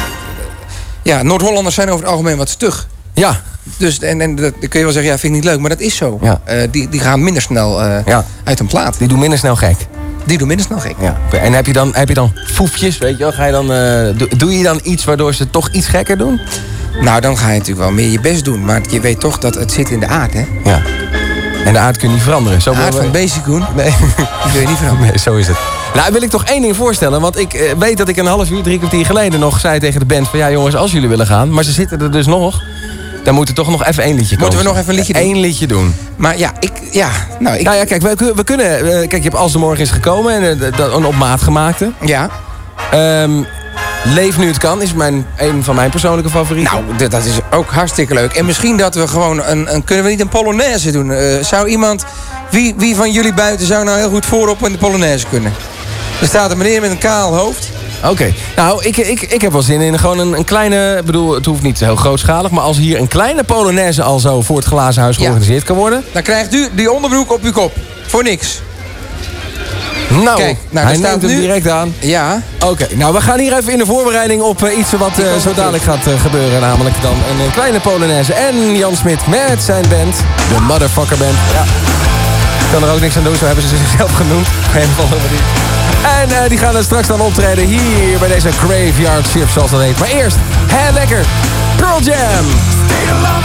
Ja, Noord-Hollanders zijn over het algemeen wat stug. Ja. Dus, en, en dat dan kun je wel zeggen, ja, vind ik niet leuk, maar dat is zo. Ja. Eh, die, die gaan minder snel eh, Ja. uit een plaat. Die doen minder snel gek. Die doen minder snel gek. Ja. En heb je dan, heb je dan foefjes, weet je wel? Ga je dan, eh, doe, doe je dan iets waardoor ze toch iets gekker doen? Nou, dan ga je natuurlijk wel meer je best doen. Maar je weet toch dat het zit in de aard, hè? Ja. En de aard kun je niet veranderen. Zo De aard wel- van Koen. Nee. Die kun je niet *laughs* veranderen. Nee, zo is het. Nou, wil ik toch één ding voorstellen. Want ik eh, weet dat ik een half uur, drie kwartier geleden nog zei tegen de band... van ja jongens, als jullie willen gaan, maar ze zitten er dus nog... dan moet er toch nog even één liedje komen. Moeten we nog even een liedje doen? Eén liedje doen. Maar ja, ik... Ja, nou, ik... Nou ja, kijk, we, we kunnen... eh, kijk, je hebt Als de Morgen is gekomen en eh, een op maat gemaakte. Ja. Ehm, Leef nu het kan is mijn, een van mijn persoonlijke favorieten. Nou, dat is ook hartstikke leuk. En misschien dat we gewoon een... een kunnen we niet een Polonaise doen? Zou iemand... Wie, wie van jullie buiten zou nou heel goed voorop in de Polonaise kunnen? Er staat een meneer met een kaal hoofd. Oké, nou, ik, ik, ik heb wel zin in gewoon een, een kleine... Ik bedoel, het hoeft niet heel grootschalig... maar als hier een kleine Polonaise al zo voor het glazen huis georganiseerd kan worden... Dan krijgt u die onderbroek op uw kop. Voor niks. Nou, Kijk, nou, hij staat neemt hem nu- direct aan. Ja. Oké, nou we gaan hier even in de voorbereiding op eh, iets wat eh, zo dadelijk gaat eh, gebeuren. Namelijk dan een, kleine Polonaise en Jan Smit met zijn band. De Motherfucker Band. Ja. Ik kan er ook niks aan doen, zo hebben ze zichzelf genoemd. Op een of andere manier. En eh, die gaan er straks dan optreden hier bij deze Graveyard Shift zoals dat heet. Maar eerst, hè lekker, Pearl Jam.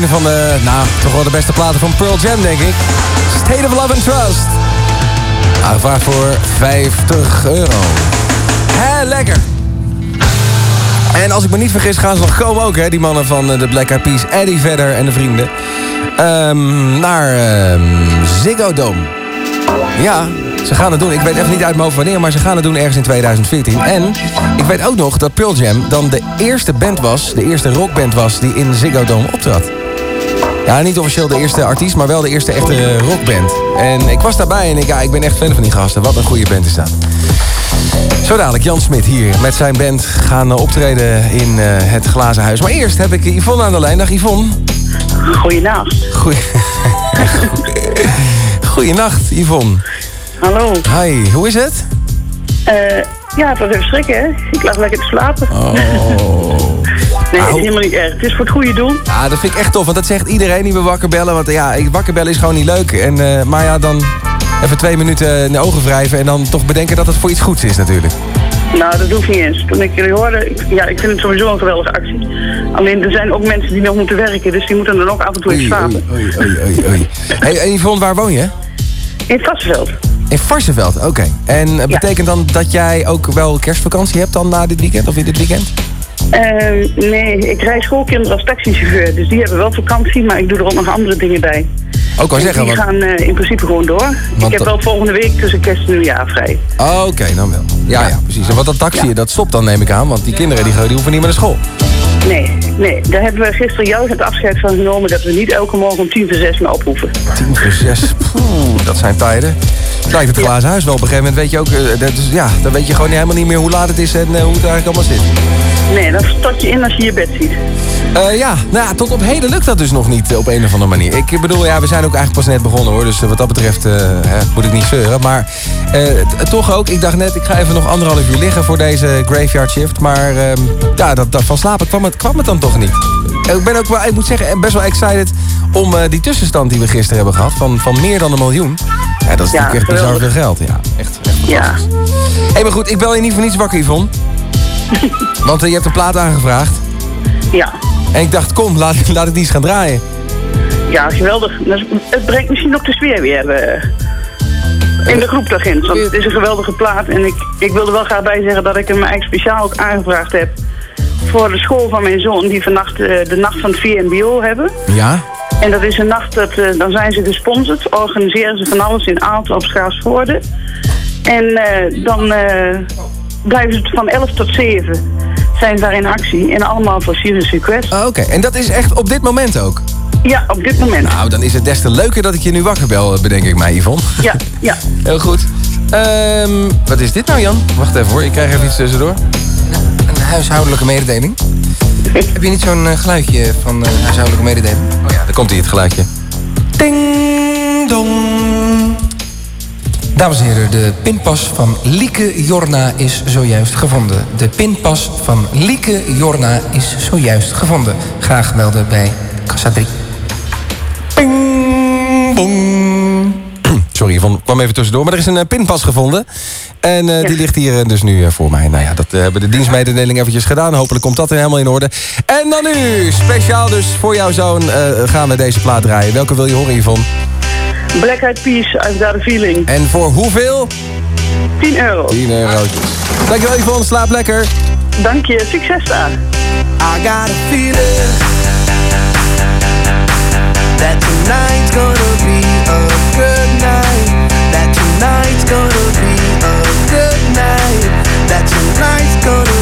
Een van de, nou, toch wel de beste platen van Pearl Jam, denk ik. State of Love and Trust. Aangevraagd voor 50 euro. Hé, lekker. En als ik me niet vergis, gaan ze nog komen ook, hè? Die mannen van eh, de Black Eyed Peas, Eddie Vedder en de vrienden. Ehm, naar ehm, Ziggo Dome. Ja, ze gaan het doen. Ik weet even niet uit mijn hoofd wanneer, maar ze gaan het doen ergens in 2014. En ik weet ook nog dat Pearl Jam dan de eerste band was, de eerste rockband was die in Ziggo Dome optrad. Ja, niet officieel de eerste artiest, maar wel de eerste echte rockband. En ik was daarbij en ik, ja, ik ben echt fan van die gasten. Wat een goede band is dat. Zo dadelijk, Jan Smit hier met zijn band gaan eh, optreden in eh, het Glazen Huis. Maar eerst heb ik Yvonne aan de lijn. Dag Yvonne. Goeienacht. Goeie... *laughs* Goeienacht, Yvonne. Hallo. Hi, hoe is het? Eh, ja, het was even schrikken, hè? Ik lag lekker te slapen. Oh. Nee, is helemaal niet erg. Het is voor het goede doel. Ja, dat vind ik echt tof, want dat zegt iedereen die we wakker bellen. Want ja, wakker bellen is gewoon niet leuk. En, eh, maar ja, dan even twee minuten in de ogen wrijven... en dan toch bedenken dat het voor iets goeds is natuurlijk. Nou, dat hoeft niet eens. Toen ik jullie hoorde, ik- ja, ik vind het sowieso een geweldige actie. Alleen er zijn ook mensen die nog moeten werken, dus die moeten dan ook af en toe even slapen. Oei, oei, oei, oei. Hey, en Yvonne, waar woon je? In Vassenveld. In Varsenveld, oké. En eh, betekent dan dat jij ook wel kerstvakantie hebt dan na dit weekend of in dit weekend? Eh, nee, ik rij schoolkinderen als taxichauffeur, dus die hebben wel vakantie, maar ik doe er ook nog andere dingen bij. Ook En zeggen, die want... gaan eh, in principe gewoon door. ik heb wel volgende week tussen kerst en nieuwjaar vrij. Oh, Oké, dan wel. Ja, ja, precies. En wat dat taxi, dat stopt dan neem ik aan. Want die kinderen die, die hoeven niet meer naar school. Nee, nee, daar hebben we gisteren juist het afscheid van genomen dat we niet elke morgen om tien voor zes meer ophoeven. Tien voor zes. Poeh, dat zijn tijden. Het lijkt het glazen huis wel. Op een gegeven moment weet je ook... eh, dat is, ja, dan weet je gewoon helemaal niet meer hoe laat het is en eh, hoe het eigenlijk allemaal zit. Nee, dan stort je in als je je bed ziet. Eh, ja, nou ja, tot op heden lukt dat dus nog niet eh, op een of andere manier. Ik bedoel, ja, we zijn ook eigenlijk pas net begonnen hoor. Dus eh, wat dat betreft moet ik niet zeuren. Maar toch ook, ik dacht net, ik ga even nog anderhalf uur liggen voor deze graveyard shift. Maar ehm, ja, dat, dat van slapen kwam het, kwam het dan toch niet. Ik ben ook wel, ik moet zeggen, best wel excited om die tussenstand die we gisteren hebben gehad. Van, van meer dan een miljoen. Ja, dat is Ja, natuurlijk echt bizar veel geld. Ja, echt, echt Ja. Hé, maar goed, ik bel je niet voor niets wakker, Yvonne. *laughs* Want eh, je hebt een plaat aangevraagd. Ja. En ik dacht, kom, laat, laat ik die eens gaan draaien. Ja, geweldig. Is- Het brengt misschien ook de sfeer weer eh, in de groep daarin. Want het is een geweldige plaat. En ik, ik wil er wel graag bij zeggen dat ik hem eigenlijk speciaal ook aangevraagd heb... voor de school van mijn zoon, die vannacht eh, de nacht van het VMBO hebben. Ja? En dat is een nacht, dat, dan zijn ze gesponsord. Organiseren ze van alles in Aalten op Schaafsvoorde. En dan blijven ze van 11 tot 7 zijn ze daar in actie. En allemaal voor Serious Request. Ah, Oké, en dat is echt op dit moment ook? Ja, op dit moment. Nou, dan is het des te leuker dat ik je nu wakker bel, bedenk ik mij, Yvonne. Ja, ja. *laughs* Heel goed. Ehm, wat is dit nou, Jan? Wacht even hoor, ik krijg even iets tussendoor. Een huishoudelijke mededeling. Heb je niet zo'n eh, geluidje van eh, huishoudelijke mededeling? Oh ja, daar komt hij, het geluidje. Ding Dames en heren, de pinpas van Lieke Jorna is zojuist gevonden. De pinpas van Lieke Jorna is zojuist gevonden. Graag melden bij kassa 3. Ping, bong. *clears throat* Sorry, Yvonne, kwam even tussendoor. Maar er is een eh, pinpas gevonden. En eh, die ligt hier eh, dus nu voor mij. Nou ja, dat hebben de dienstmededeling eventjes gedaan. Hopelijk komt dat er helemaal in orde. En dan nu, speciaal dus voor jouw zoon, eh, gaan we deze plaat draaien. Welke wil je horen, Yvonne? Black Eyed Peas, I've Got a Feeling. En voor hoeveel? 10 euro. 10 eurotjes. Dankjewel, Yvonne. Slaap lekker. Dank je. Succes daar. I got a feeling that tonight's gonna be a good night. That tonight's gonna be a good night. That tonight's gonna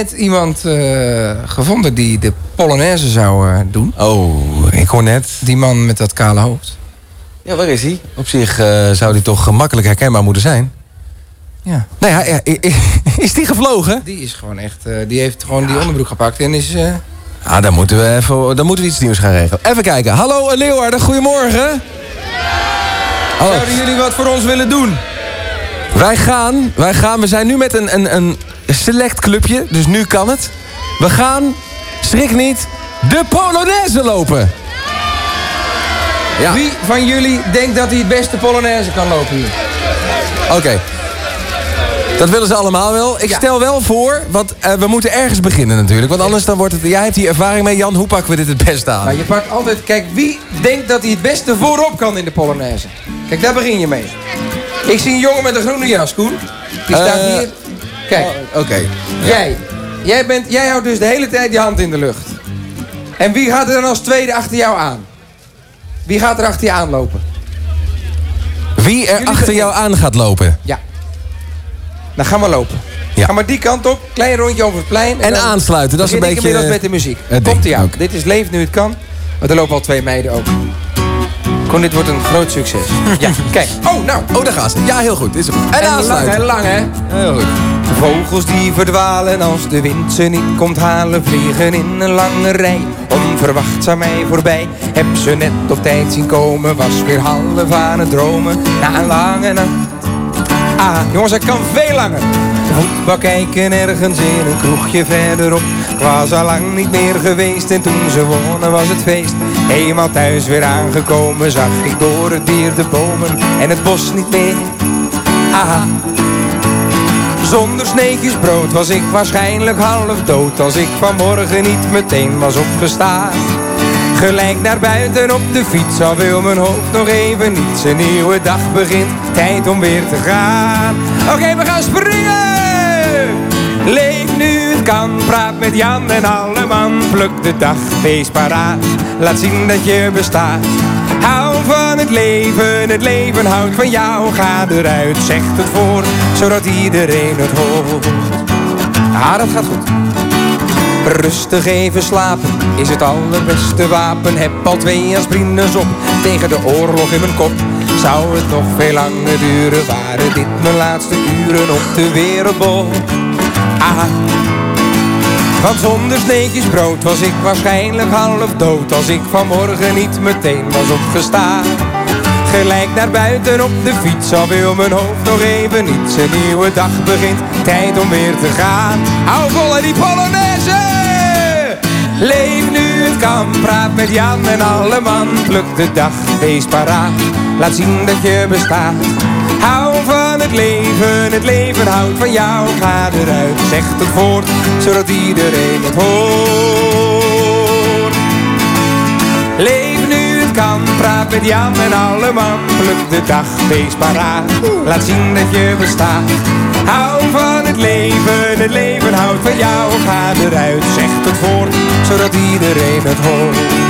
net iemand eh, gevonden die de Polonaise zou eh, doen. Oh, ik hoor net. Die man met dat kale hoofd. Ja, waar is hij? Op zich eh, zou hij toch gemakkelijk herkenbaar moeten zijn. Ja. Nou ja, *laughs* is die gevlogen? Die is gewoon echt, die heeft gewoon die onderbroek gepakt en is... Ah, dan moeten we even, dan moeten we iets nieuws gaan regelen. Even kijken. Hallo Leeuwarden, goedemorgen. Hallo. Zouden jullie wat voor ons willen doen? Wij gaan, wij gaan, we zijn nu met een, een, een select clubje, dus nu kan het. We gaan, schrik niet, de Polonaise lopen. Ja. Wie van jullie denkt dat hij het beste Polonaise kan lopen hier? Oké. Dat willen ze allemaal wel. Ik stel wel voor, want eh, we moeten ergens beginnen natuurlijk. Want anders dan wordt het... Jij hebt hier ervaring mee, Jan. Hoe pakken we dit het beste aan? Je pakt altijd... Kijk, wie denkt dat hij het beste voorop kan in de Polonaise? Kijk, daar begin je mee. Ik zie een jongen met een groene jas, Koen. Die staat Eh, hier. Kijk. Oké. Jij. Jij, bent, jij houdt dus de hele tijd je hand in de lucht. En wie gaat er dan als tweede achter jou aan? Wie gaat er achter je aanlopen? Wie er achter jou aan gaat lopen? Ja. Dan gaan we lopen. Ga maar die kant op, klein rondje over het plein. En aansluiten, dat is een begin ik beetje, inmiddels met de muziek. Komt ie aan. Dit is Leef nu het kan. Maar er lopen al twee meiden ook. Kon, dit wordt een groot succes. *laughs* Ja, kijk. Oh, nou. Oh, daar gaan ze. Ja, heel goed. Is goed. En, En aansluiten. lang, hè, lang, hè? Heel goed. Vogels die verdwalen als de wind ze niet komt halen Vliegen in een lange rij, onverwachts aan mij voorbij. Heb ze net op tijd zien komen, was weer half aan het dromen Na een lange nacht. Ah, jongens, dat kan veel langer. Voetbal kijken ergens in een kroegje verderop. Ik was al lang niet meer geweest en toen ze wonnen was het feest. Eenmaal thuis weer aangekomen zag ik door het bier de bomen en het bos niet meer. Aha, zonder sneetjes brood was ik waarschijnlijk half dood Als ik vanmorgen niet meteen was opgestaan. Gelijk naar buiten op de fiets, al wil mijn hoofd nog even niets Een nieuwe dag begint, tijd om weer te gaan. Oké, we gaan springen! Leef nu het kan, praat met Jan en alle man. Pluk de dag, wees paraat, laat zien dat je bestaat. Hou van het leven, het leven houdt van jou Ga eruit, zeg het voor, zodat iedereen het hoort Ah, dat gaat goed Rustig even slapen is het allerbeste wapen. Heb al twee aspirines op tegen de oorlog in mijn kop. Zou het nog veel langer duren, waren dit mijn laatste uren op de wereldbol. Aha. Want zonder sneetjes brood was ik waarschijnlijk half dood Als ik vanmorgen niet meteen was opgestaan. Gelijk naar buiten op de fiets, al wil mijn hoofd nog even niets Een nieuwe dag begint, tijd om weer te gaan. Hou vol die Polonaise! Leef nu het kan, praat met Jan en alle man. Pluk de dag, wees paraat, laat zien dat je bestaat Hou van het leven, het leven houdt van jou. Ga eruit, zeg het voort, zodat iedereen het hoort. Leef nu het kan, praat met Jan en alle man. De dag, wees paraat, laat zien dat je bestaat. Hou van het leven, het leven houdt van jou. Ga eruit, zeg het voort, zodat iedereen het hoort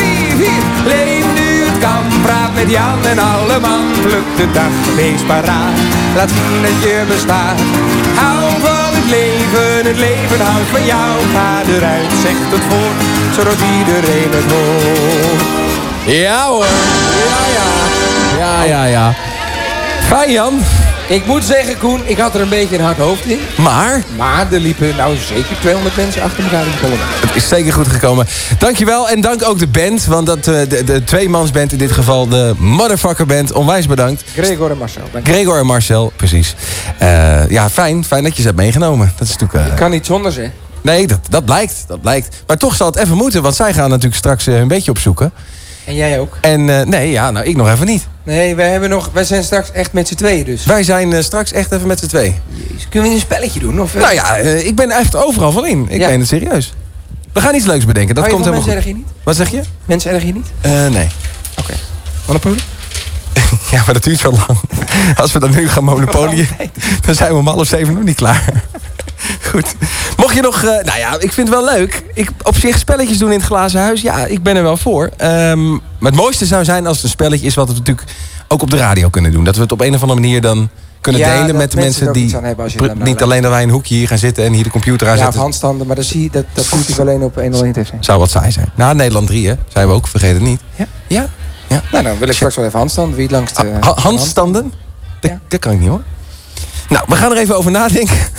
met Jan en alle man. Pluk de dag, wees paraat. Laat zien dat je bestaat. Hou van het leven, het leven houdt van jou. Ga eruit, zeg het voort, zodat iedereen het hoort. Ja hoor. Ja, ja. Ja, ja, ja. Fijn Jan. Ik moet zeggen, Koen, ik had er een beetje een hard hoofd in. Maar? Maar er liepen nou zeker 200 mensen achter elkaar in de kolom. Het is zeker goed gekomen. Dankjewel en dank ook de band. Want dat, eh, de, de tweemansband in dit geval, de Motherfucker Band. Onwijs bedankt. Gregor en Marcel. dank je. Gregor en Marcel, precies. Eh, ja, fijn. Fijn dat je ze hebt meegenomen. Dat is natuurlijk... eh, Kan niet zonder ze. Nee, dat, dat blijkt. Dat blijkt. Maar toch zal het even moeten, want zij gaan natuurlijk straks een beetje opzoeken. En jij ook. En eh, nee, ja, nou, ik nog even niet. Nee, wij, hebben nog, wij zijn straks echt met z'n tweeën dus. Wij zijn eh, straks echt even met z'n twee. Kunnen we een spelletje doen? Of, eh? Nou ja, ik ben echt overal van in. Ik Ja. ben het serieus. We gaan iets leuks bedenken. Dat komt helemaal mensen goed. erg niet? Wat zeg je? Mensen erg je niet? Nee. Oké. Monopoly? *laughs* Ja, maar dat duurt zo lang. Als we dan nu gaan monopolieën, *laughs* dan zijn we om half zeven nog niet klaar. *laughs* Goed. Mocht je nog... eh, nou ja, ik vind het wel leuk. Ik, op zich spelletjes doen in het glazen huis. Ja, ik ben er wel voor. Ehm, maar het mooiste zou zijn als het een spelletje is... wat we natuurlijk ook op de radio kunnen doen. Dat we het op een of andere manier dan kunnen Ja, delen met de mensen die... hebben als je naar niet alleen dat wij een hoekje hier gaan zitten... en hier de computer aan Ja, zetten. handstanden, maar dat, zie je, dat, dat ik alleen op 101 TV. Zou wat saai zijn. Nou, Nederland 3, hè. Zijn we ook, vergeet het niet. Ja? Ja. ja. Nou, dan wil ik straks wel even handstanden. Wie eh, Ha- handstanden? Dat, dat kan ik niet hoor. Nou, we gaan er even over nadenken. *laughs*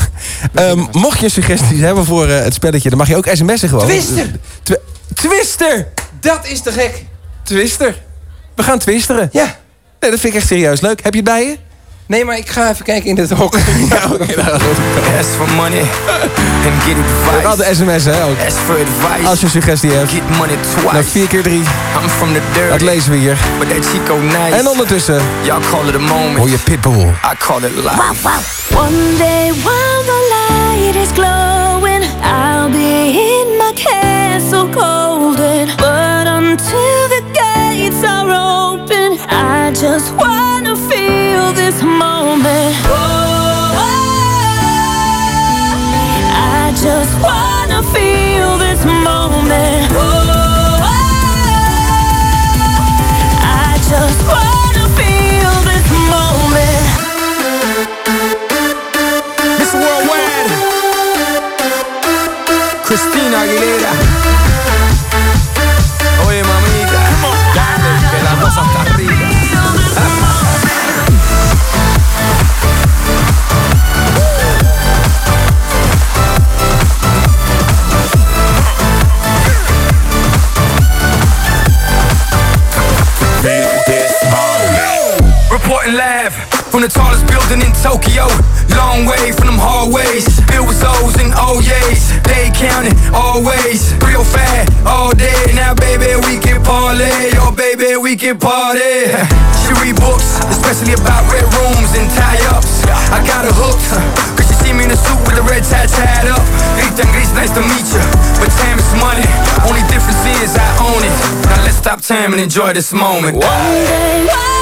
Ehm, mocht je suggesties hebben voor eh, het spelletje, dan mag je ook sms'en gewoon. Twister! Twi- Twister! Dat is te gek. Twister. We gaan twisteren. Ja. Nee, dat vind ik echt serieus leuk. Heb je het bij je? Nee, maar ik ga even kijken in dit hok. *laughs* ja, oké. *laughs* nou, Ask for money and get advice. Wel de sms, hè, ook. Ask for advice. Als je een suggestie hebt. Get money twice. Nou, 4 keer 3. I'm from the dirt. Dat lezen we hier. But that Chico nice. En ondertussen Y'all call it a moment. hoor je Pitbull. I call it life. One day while the light is glowing, I'll be in my castle golden. But until the gates are open, I just feel this. Live from the tallest building in Tokyo. Long way from them hallways. Filled with O's and oh O's. They counting always. Real fat all day. Now, baby, we can parlay. Oh, baby, we can party. She read books, especially about red rooms and tie ups. I got her hooked. Cause she see me in a suit with the red tie tied up. And Gris, nice to meet you. But time is money. Only difference is I own it. Now, let's stop time and enjoy this moment. One day while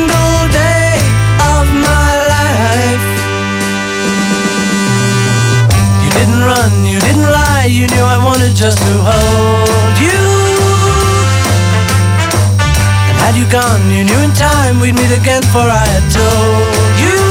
didn't run, you didn't lie, you knew I wanted just to hold you. And had you gone, you knew in time we'd meet again, for I had told you.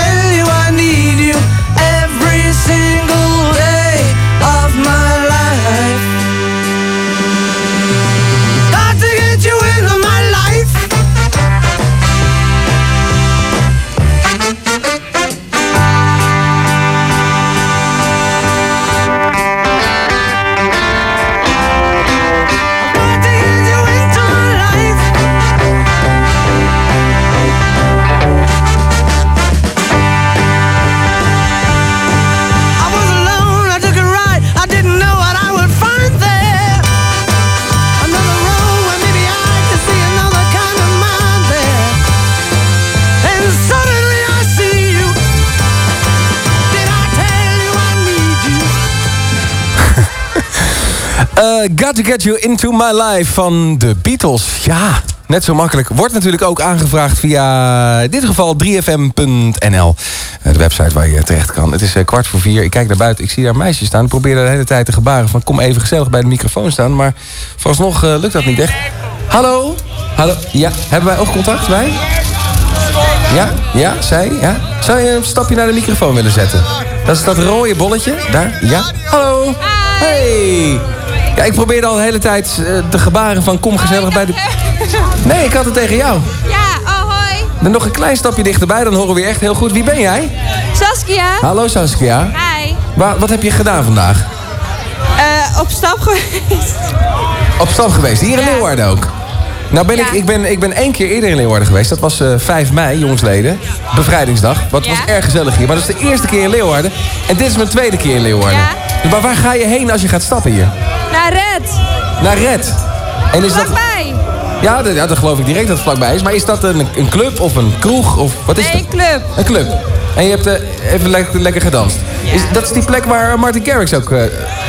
Got to Get You Into My Life van de Beatles. Ja, net zo makkelijk. Wordt natuurlijk ook aangevraagd via, in dit geval, 3fm.nl. Eh, de website waar je terecht kan. Het is eh, kwart voor vier. Ik kijk naar buiten. Ik zie daar meisjes staan. Ik probeer de hele tijd te gebaren van kom even gezellig bij de microfoon staan. Maar vooralsnog eh, lukt dat niet echt. Hallo? Hallo? Ja, hebben wij oogcontact? Wij? Ja? Ja? Zij? Ja? Zou je een stapje naar de microfoon willen zetten? Dat is dat rode bolletje. Daar? Ja? Hallo? Hey! Ja, ik probeerde al de hele tijd eh, te gebaren van kom gezellig bij de... Nee, ik had het tegen jou. Ja, oh hoi. Dan nog een klein stapje dichterbij, dan horen we je echt heel goed. Wie ben jij? Saskia. Hallo Saskia. Hi. Wa- wat heb je gedaan vandaag? Eh, op stap geweest. Op stap geweest, hier in Leeuwarden ook. Nou ben ik, ik, ben, ik ben één keer eerder in Leeuwarden geweest. Dat was eh 5 mei, jongsleden. Bevrijdingsdag. Wat was erg gezellig hier. Maar dat is de eerste keer in Leeuwarden. En dit is mijn tweede keer in Leeuwarden. Maar waar ga je heen als je gaat stappen hier? Naar Red. Naar Red. En is dat... Vlakbij. Ja, dat, ja, dat geloof ik direct dat het vlakbij is. Maar is dat een, een club of een kroeg? Of wat is Nee, dat? een club. Een club. En je hebt eh, even lekker, lekker gedanst. Is, dat is die plek waar Martin Garrix ook eh,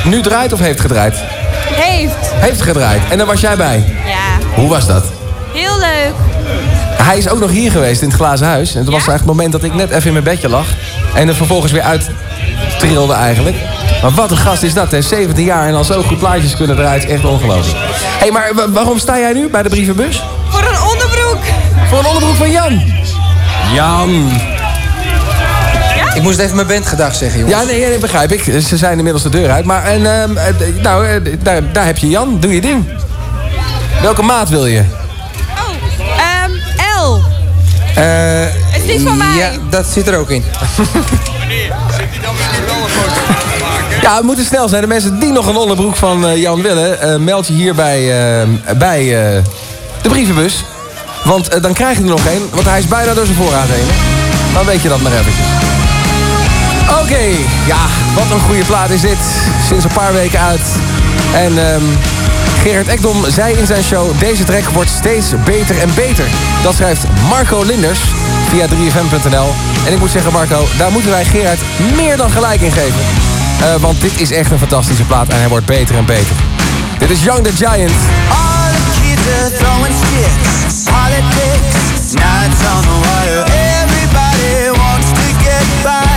nu draait of heeft gedraaid? Heeft. Heeft gedraaid. En daar was jij bij. Ja. Hoe was dat? Heel leuk. Hij is ook nog hier geweest in het glazen huis. En het was eigenlijk het moment dat ik net even in mijn bedje lag. En er vervolgens weer uit trilde eigenlijk. Maar wat een gast is dat, hè? 17 jaar en al zo goed plaatjes kunnen draaien. Het is echt ongelooflijk. Hé, hey, maar wa- waarom sta jij nu bij de brievenbus? Voor een onderbroek. Voor een onderbroek van Jan. Jan. Ik moest even mijn band gedag zeggen, jongens. Ja, nee, nee, begrijp ik. Ze zijn inmiddels de deur uit. Maar en, ehm, eh, nou, eh, daar, daar heb je Jan. Doe je ding. Welke maat wil je? Ehm, L. Eh, Het is van mij. Ja, dat zit er ook in. Ja, we moeten snel zijn. De mensen die nog een onderbroek van eh, Jan willen... eh, meld je hier bij, bij de brievenbus. Want dan krijg je er nog één. Want hij is bijna door zijn voorraad heen. hè. Dan weet je dat maar eventjes. Oké, ja, wat een goede plaat is dit. Sinds een paar weken uit. En ehm, Gerard Ekdom zei in zijn show... deze track wordt steeds beter en beter. Dat schrijft Marco Linders via 3fm.nl. En ik moet zeggen, Marco, daar moeten wij Gerard meer dan gelijk in geven. Eh, want dit is echt een fantastische plaat en hij wordt beter en beter. Dit is Young the Giant. All the kids are throwing sticks. Politics, on the wire. Everybody wants to get by.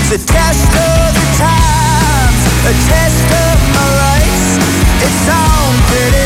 It's a test of the times, a test of rights. It's on, pretty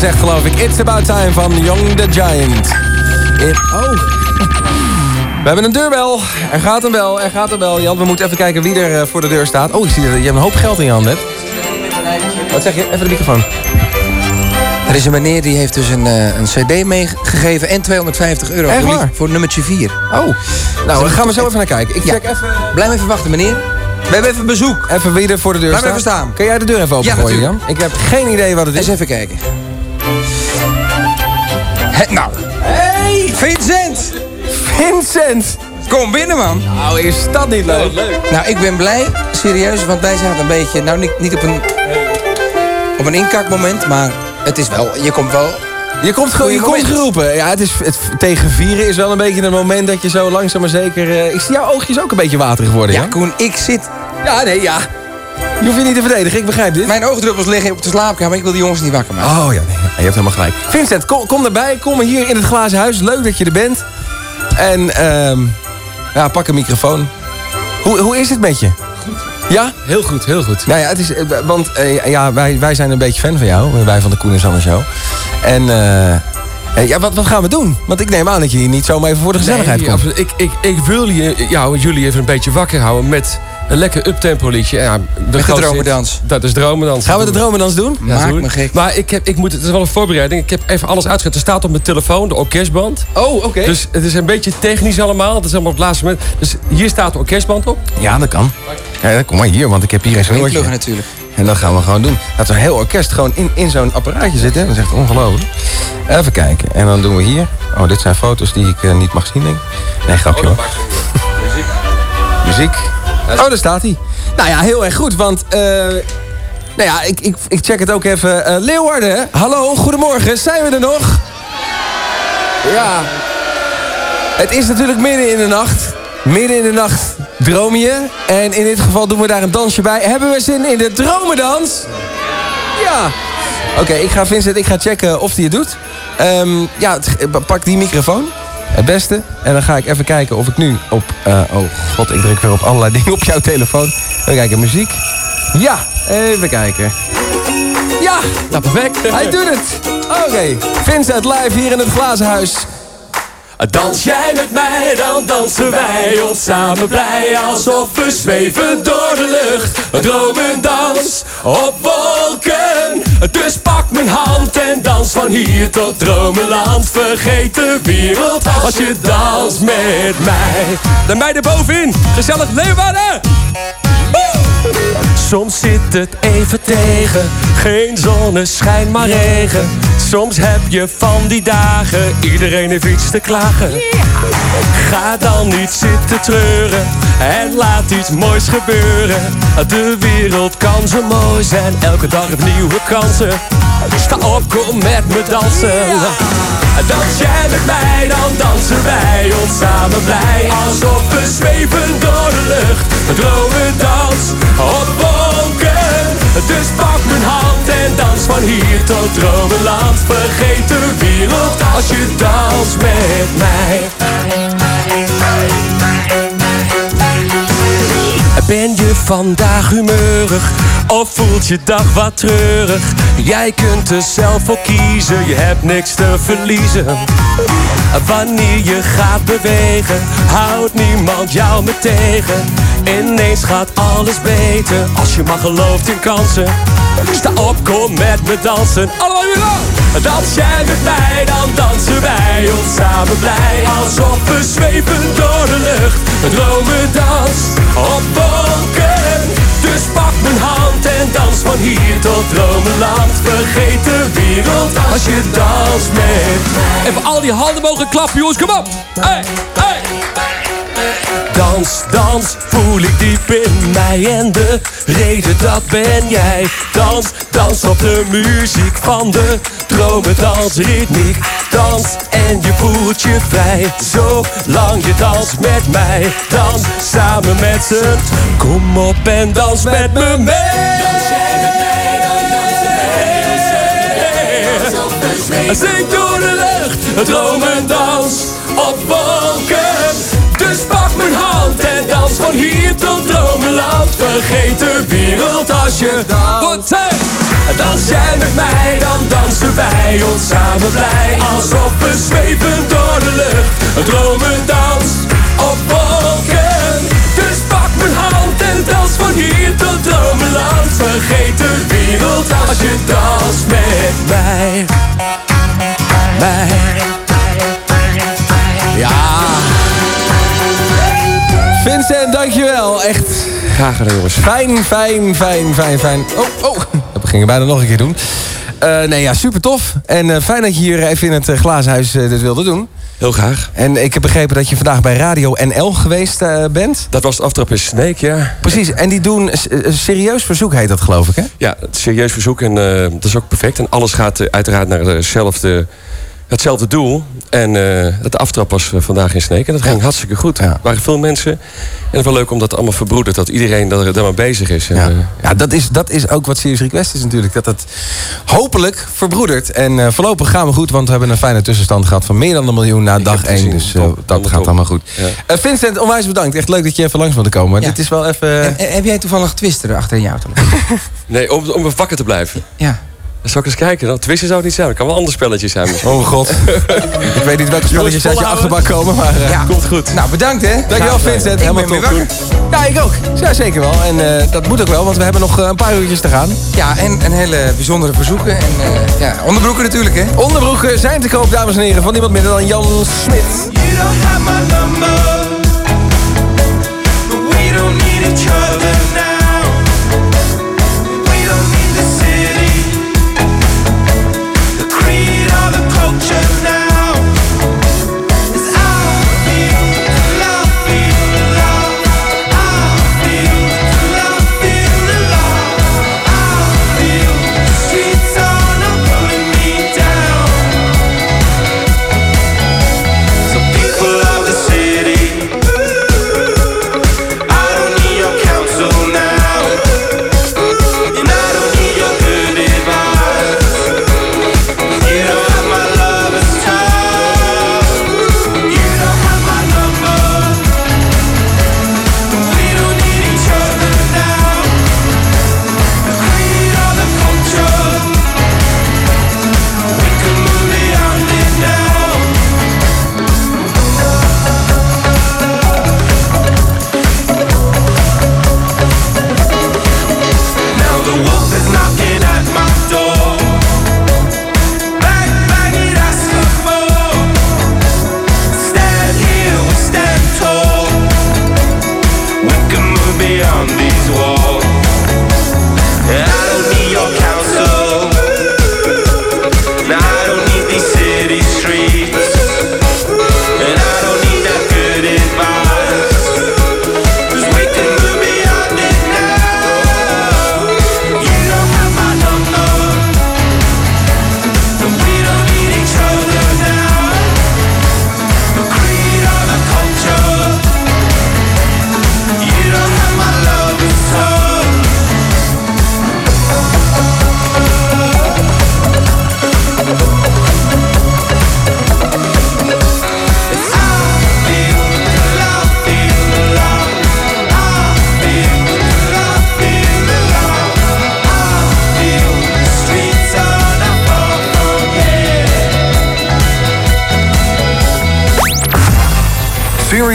gezegd geloof ik. It's About Time van Young the Giant. It- oh. We hebben een deurbel. Er gaat een bel, er gaat een bel. Jan, we moeten even kijken wie er eh, voor de deur staat. Oh, ik zie dat je hebt een hoop geld in je handen hebt. Wat zeg je? Even de microfoon. Er is een meneer die heeft dus een, eh, een cd meegegeven en 250 euro Echt voor, waar? voor nummertje 4. Oh, nou, daar gaan we zo even naar kijken. Ik Ja. check even... Blijf even wachten, meneer. We hebben even bezoek. Even wie er voor de deur Blijf staat. even staan. Kun jij de deur even Ja, opengooien, Jan? natuurlijk. Ik heb geen idee wat het is. Eens even kijken. He, nou. Hey! Vincent! Vincent! Kom binnen, man. Nou, is dat niet leuk? Nou, ik ben blij, serieus, want wij zaten een beetje, nou niet, niet op een, op een inkakmoment, maar het is wel, je komt wel... Je komt, Goeie je komt geroepen. Ja, het is, het, tegen vieren is wel een beetje een moment dat je zo langzaam maar zeker... eh, ik zie jouw oogjes ook een beetje waterig worden, Ja. Koen, ik zit... Ja, nee, ja. Je hoeft je niet te verdedigen, ik begrijp dit. Mijn oogdruppels liggen op de slaapkamer, ik wil die jongens niet wakker maken. Oh ja, nee, je hebt helemaal gelijk. Vincent, kom, kom erbij. Kom hier in het glazen huis. Leuk dat je er bent. En ehm ja, pak een microfoon. Hoe, hoe is het met je? Ja? Heel goed, heel goed. Nou ja, het is, eh, want eh, ja, wij, wij zijn een beetje fan van jou. Wij van de Koen en Sander Show. En eh, eh, ja, wat, wat gaan we doen? Want ik neem aan dat je hier niet zomaar even voor de gezelligheid Nee, komt. absoluut. Ik, ik, ik wil je, jou, jullie even een beetje wakker houden met een lekker uptempo liedje. Ja, de dromedans. Dat is dromedans. Gaan we de dromedans doen? Ja, Maak doen. me gek. Maar ik heb, ik moet, het is wel een voorbereiding. Ik heb even alles uitgezet. Er staat op mijn telefoon de orkestband. Oh, oké. Dus het is een beetje technisch allemaal. Het is allemaal op het laatste moment. Dus hier staat de orkestband op. Ja, dat kan. Ja, kom maar hier, want ik heb hier een snoertje. natuurlijk. En dat gaan we gewoon doen. Dat zo'n heel orkest gewoon in, in zo'n apparaatje zitten. Dat is echt ongelooflijk. Even kijken. En dan doen we hier. Oh, dit zijn foto's die ik eh, niet mag zien, denk ik. Nee, grapje hoor. *laughs* Muziek. Oh, daar staat hij. Nou ja, heel erg goed, want... eh, nou ja, ik, ik, ik check het ook even. Eh, Leeuwarden, hallo, goedemorgen. Zijn we er nog? Ja. Het is natuurlijk midden in de nacht. Midden in de nacht droom je. En in dit geval doen we daar een dansje bij. Hebben we zin in de dromedans? Ja. Oké, ik ga Vincent, ik ga checken of hij het doet. Ehm, ja, pak die microfoon. Het beste. En dan ga ik even kijken of ik nu op... eh, oh god, ik druk weer op allerlei *laughs* dingen op jouw telefoon. Even kijken, muziek. Ja, even kijken. Ja, Nou, perfect. hij doet het. Oké, Vincent live hier in het glazen huis. Dans jij met mij, dan dansen wij ons samen blij Alsof we zweven door de lucht Een dromendans op wolken Dus pak mijn hand en dans van hier tot dromenland Vergeet de wereld als je danst met mij De meiden bovenin. Gezellig Leeuwarden. Soms zit het even tegen, geen zonneschijn maar regen. Soms heb je van die dagen, iedereen heeft iets te klagen. Ga dan niet zitten treuren en laat iets moois gebeuren. De wereld kan zo mooi zijn, elke dag heeft nieuwe kansen. Sta op, kom met me dansen. Dans jij met mij, dan dansen wij ons samen blij. Alsof we zweven door de lucht, een dromedans op wolken. Dus pak mijn hand en dans van hier tot dromenland. Vergeet de wereld als je danst met mij. Ben je vandaag humeurig of voelt je dag wat treurig? Jij kunt er zelf voor kiezen, je hebt niks te verliezen. Wanneer je gaat bewegen, houdt niemand jou meer tegen. Ineens gaat alles beter als je maar gelooft in kansen. Sta op, kom met me dansen. Allemaal weer lang! Dans jij met mij, dan dansen wij ons samen blij. Alsof we zweven door de lucht. Een dromedans op wolken. Dus pak mijn hand en dans van hier tot dromenland. Vergeet de wereld als je danst met mij. Even al die handen mogen klappen, jongens. Kom op. Hey, hey. Dans, dans, voel ik diep in mij en de reden dat ben jij. Dans, dans op de muziek van de dromendansritmiek. Dans en je voelt je vrij, zolang je danst met mij. Dans samen met z'n, kom op en dans met me mee. Dans. Zing door de lucht, dromendans op wolken. Dus pak mijn hand en dans van hier tot dromenland. Vergeet de wereld als je danst. Dans jij met mij, dan dansen wij ons samen blij. Alsof we zweven door de lucht. Een dromendans op wolken. Dus pak mijn hand en dans van hier tot dromenland. Vergeet de wereld als je danst met mij. Nagaan, jongens. Fijn, fijn, fijn, fijn, fijn. Oh, oh, dat gingen bijna nog een keer doen. Eh, nee, ja, super tof. En eh, fijn dat je hier even in het uh, glazenhuis eh, dit wilde doen. Heel graag. En ik heb begrepen dat je vandaag bij Radio NL geweest bent. Dat was het aftrap in Sneek, ja. Precies, en die doen serieus verzoek heet dat geloof ik, hè? Ja, serieus verzoek en dat is ook perfect. En alles gaat uiteraard naar dezelfde, hetzelfde doel. En eh het aftrap was eh, vandaag in Sneek en dat ging hartstikke goed. Er waren veel mensen. En het was wel leuk om dat allemaal verbroedert. Dat iedereen daar, daar maar bezig is. En, Ja, eh, ja dat, is, dat is ook wat Serious Request is natuurlijk. Dat het hopelijk verbroedert. En eh, voorlopig gaan we goed, want we hebben een fijne tussenstand gehad van meer dan een miljoen na dag het 1. gezien. Dus eh, Top. dat gaat top. allemaal goed. Ja. Eh, Vincent, onwijs bedankt. Echt leuk dat je even langs wilde komen. Dit is wel even... En, heb jij toevallig Twister achter in je auto? *laughs* *laughs* nee, om, om wakker te blijven. Ja. Zal ik eens kijken. Dan twisten zou het niet zijn. Het kan wel een ander spelletje zijn. misschien. Oh god. *laughs* ik weet niet welke spelletjes uit je achterbak komen, maar... eh, Ja. Komt goed. Nou, bedankt hè. Dankjewel Nou, Vincent, ik helemaal ben weer top. wakker. Ja, ik ook. Ja, zeker wel. En eh, dat moet ook wel, want we hebben nog eh, een paar uurtjes te gaan. Ja, en een hele bijzondere verzoeken. En eh, ja, onderbroeken natuurlijk hè. Onderbroeken zijn te koop, dames en heren, van niemand minder dan Jan Smit. You don't have my number, but we don't need each other now.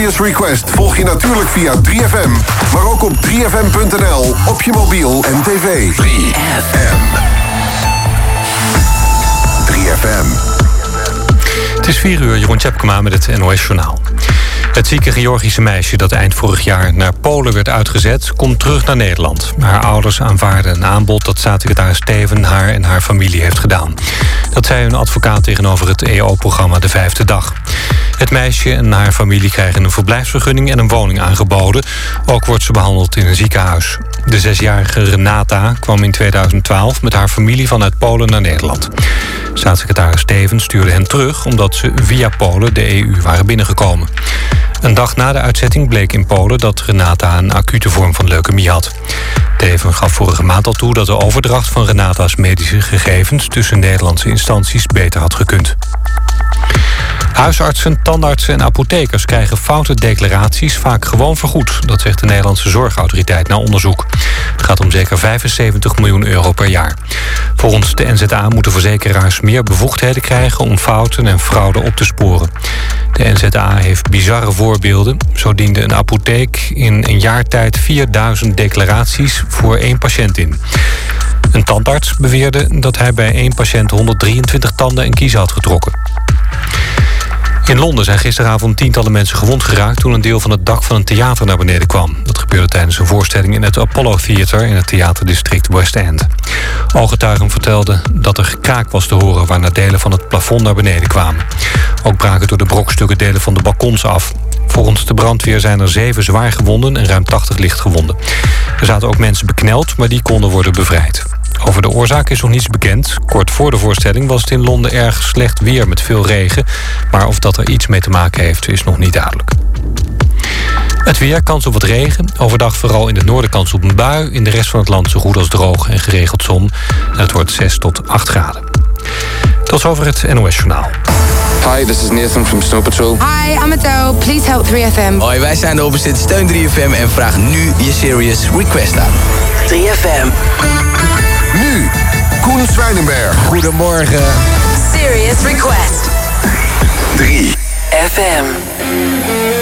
Serious Request volg je natuurlijk via 3FM, maar ook op 3FM.nl, op je mobiel en tv. 3FM. 3FM. Het is 4 uur, Jeroen Tjepkema met het NOS Journaal. Het zieke Georgische meisje dat eind vorig jaar naar Polen werd uitgezet... komt terug naar Nederland. Haar ouders aanvaarden een aanbod dat staatssecretaris Steven... haar en haar familie heeft gedaan. Dat zei hun advocaat tegenover het EO-programma De Vijfde Dag. Het meisje en haar familie krijgen een verblijfsvergunning en een woning aangeboden. Ook wordt ze behandeld in een ziekenhuis. De zesjarige Renata kwam in 2012 met haar familie vanuit Polen naar Nederland. Staatssecretaris Steven stuurde hen terug omdat ze via Polen de EU waren binnengekomen. Een dag na de uitzetting bleek in Polen dat Renata een acute vorm van leukemie had. Teven gaf vorige maand al toe dat de overdracht van Renata's medische gegevens tussen Nederlandse instanties beter had gekund. Huisartsen, tandartsen en apothekers krijgen foute declaraties vaak gewoon vergoed. Dat zegt de Nederlandse Zorgautoriteit na onderzoek. Het gaat om zeker 75 miljoen euro per jaar. Volgens de NZA moeten verzekeraars meer bevoegdheden krijgen om fouten en fraude op te sporen. De NZA heeft bizarre voorbeelden. Zo diende een apotheek in een jaar tijd 4000 declaraties voor één patiënt in. Een tandarts beweerde dat hij bij één patiënt 123 tanden en kiezen had getrokken. In Londen zijn gisteravond tientallen mensen gewond geraakt... toen een deel van het dak van een theater naar beneden kwam. Dat gebeurde tijdens een voorstelling in het Apollo Theater... in het theaterdistrict West End. Ooggetuigen vertelden dat er gekraak was te horen... waarna delen van het plafond naar beneden kwamen. Ook braken door de brokstukken delen van de balkons af. Volgens de brandweer zijn er zeven zwaar gewonden en ruim 80 lichtgewonden. Er zaten ook mensen bekneld, maar die konden worden bevrijd. Over de oorzaak is nog niets bekend. Kort voor de voorstelling was het in Londen erg slecht weer met veel regen. Maar of dat er iets mee te maken heeft, is nog niet duidelijk. Het weer, kans op wat regen. Overdag vooral in het noorden kans op een bui. In de rest van het land zo goed als droog en geregeld zon. En het wordt 6 tot 8 graden. Tot zover het NOS Journaal. Hi, this is Nathan from Snow Patrol. Hi, I'm Adele. Please help 3FM. Hoi, wij zijn de Opposite Steun 3FM en vraag nu je serious request aan. 3FM. Nu, Koen Zwijnenberg. Goedemorgen. Serious request. 3 FM.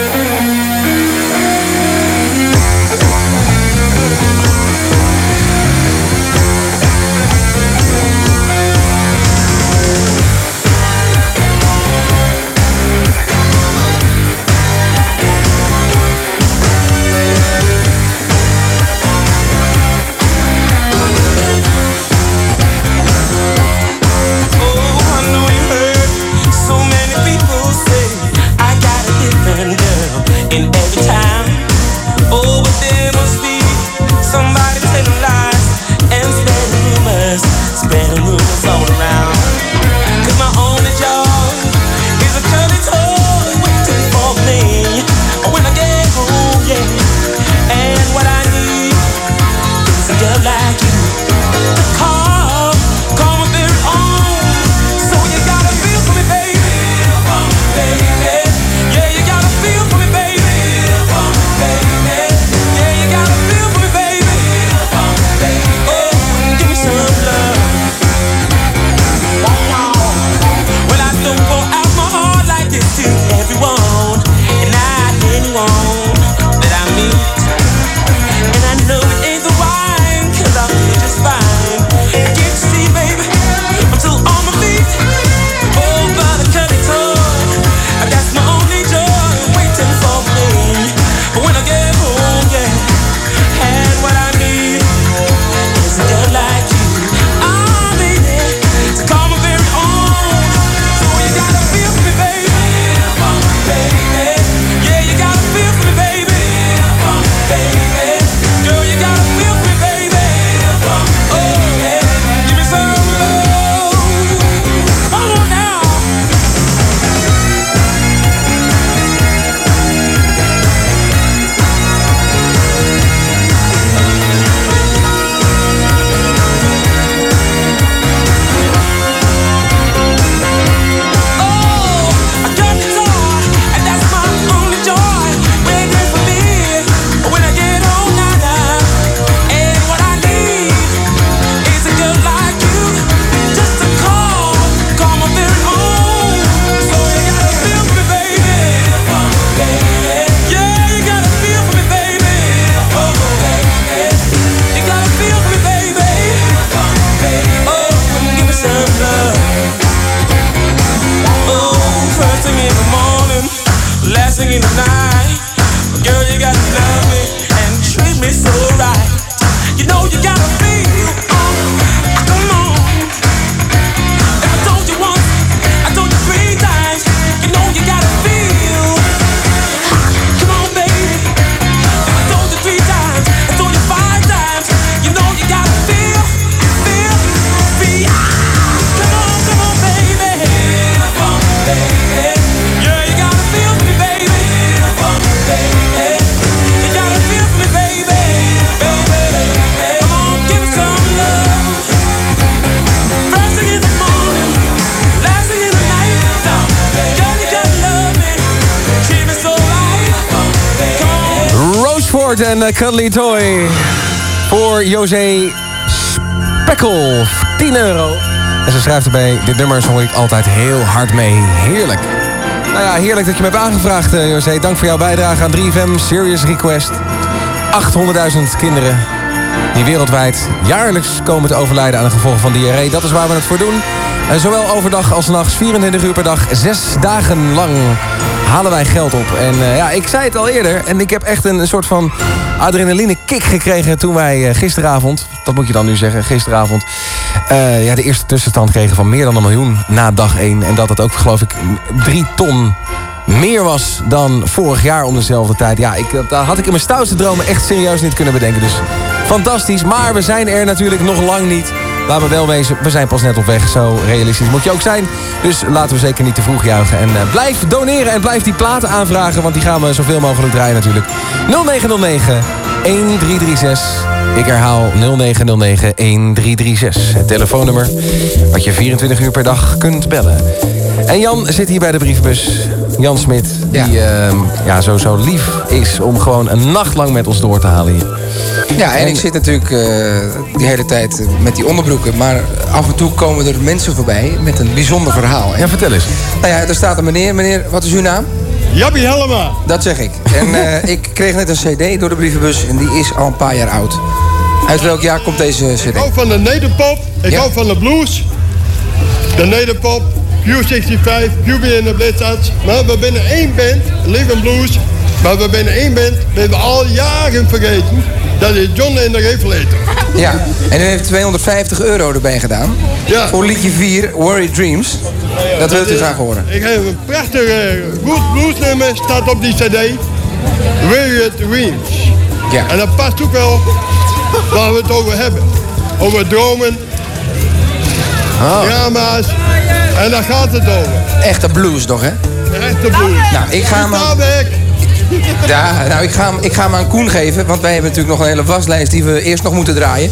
En eh, Cuddly Toy. Voor José Spekkel. 10 euro. En ze schrijft erbij, dit nummer zong ik altijd heel hard mee. Heerlijk. Nou ja, heerlijk dat je me hebt aangevraagd, eh, José. Dank voor jouw bijdrage aan 3FM Serious Request. 800.000 kinderen die wereldwijd jaarlijks komen te overlijden aan de gevolgen van diarree. Dat is waar we het voor doen. Eh, zowel overdag als nachts, 24 uur per dag, zes dagen lang halen wij geld op. En ja, ik zei het al eerder. En ik heb echt een soort van adrenaline kick gekregen toen wij eh, gisteravond... dat moet je dan nu zeggen, gisteravond... eh, ja, de eerste tussenstand kregen van meer dan een miljoen na dag 1. En dat het ook, geloof ik, drie ton meer was dan vorig jaar om dezelfde tijd. Ja, ik, dat had ik in mijn stoutste dromen echt serieus niet kunnen bedenken. Dus fantastisch. Maar we zijn er natuurlijk nog lang niet. Laten we wel wezen, we zijn pas net op weg. Zo realistisch moet je ook zijn. Dus laten we zeker niet te vroeg juichen. En eh, blijf doneren en blijf die platen aanvragen. Want die gaan we zoveel mogelijk draaien natuurlijk. 0909 1336. Ik herhaal 0909 1336. Het telefoonnummer wat je 24 uur per dag kunt bellen. En Jan zit hier bij de brievenbus. Jan Smit, die ehm, ja, zo, zo lief is om gewoon een nacht lang met ons door te halen hier. Ja, en, ik zit natuurlijk eh, die hele tijd met die onderbroeken. Maar af en toe komen er mensen voorbij met een bijzonder verhaal. Ja, vertel eens. Nou ja, er staat een meneer. Meneer, wat is uw naam? Jappie Helma. Dat zeg ik. En eh, *laughs* ik kreeg net een cd door de brievenbus en die is al een paar jaar oud. Uit welk jaar komt deze cd? Ik hou van de nederpop. Ik Ja. hou van de blues. De nederpop. Q65, QB in de Blitzards. Maar we zijn één band, Living Blues. Maar we zijn één band, we hebben al jaren vergeten. Dat is John in de Reflator. Ja, en u heeft 250 euro erbij gedaan. Ja. Voor liedje 4, Worry Dreams. Dat wilt u graag horen. Ik heb een prachtig eh, goed bluesnummer, staat op die cd. Weird Dreams. Ja. En dat past ook wel waar we het over hebben. Over dromen, drama's. En daar gaat het over. Echte blues toch, hè? De echte blues. Nou, ik ga hem... Ja, nou, ik ga, hem, ik ga hem aan Koen geven, want wij hebben natuurlijk nog een hele waslijst die we eerst nog moeten draaien.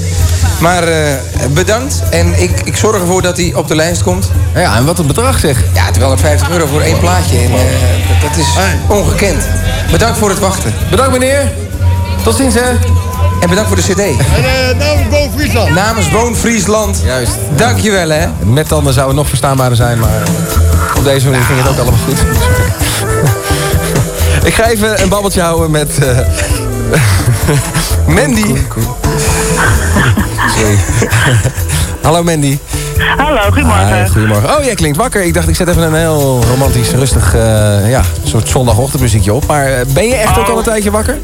Maar eh, bedankt en ik, ik zorg ervoor dat hij op de lijst komt. Ja, en wat een bedrag zeg. Ja, 250 euro voor één plaatje. En, eh, dat, dat is ongekend. Bedankt voor het wachten. Bedankt meneer. Tot ziens hè. En bedankt voor de cd. En eh, namens Bo Friesland. Namens Woon Friesland. Juist. Dankjewel hè. Met tanden zou het nog verstaanbaarder zijn, maar op deze manier ging het ook allemaal goed. *laughs* Ik ga even een babbeltje houden met eh, *laughs* Mandy. Sorry. *laughs* Hallo Mandy. Hallo, goedemorgen. Goedemorgen. Oh, jij klinkt wakker. Ik dacht, ik zet even een heel romantisch, rustig, eh, ja, soort zondagochtendmuziekje op. Maar ben je echt ook al een tijdje wakker?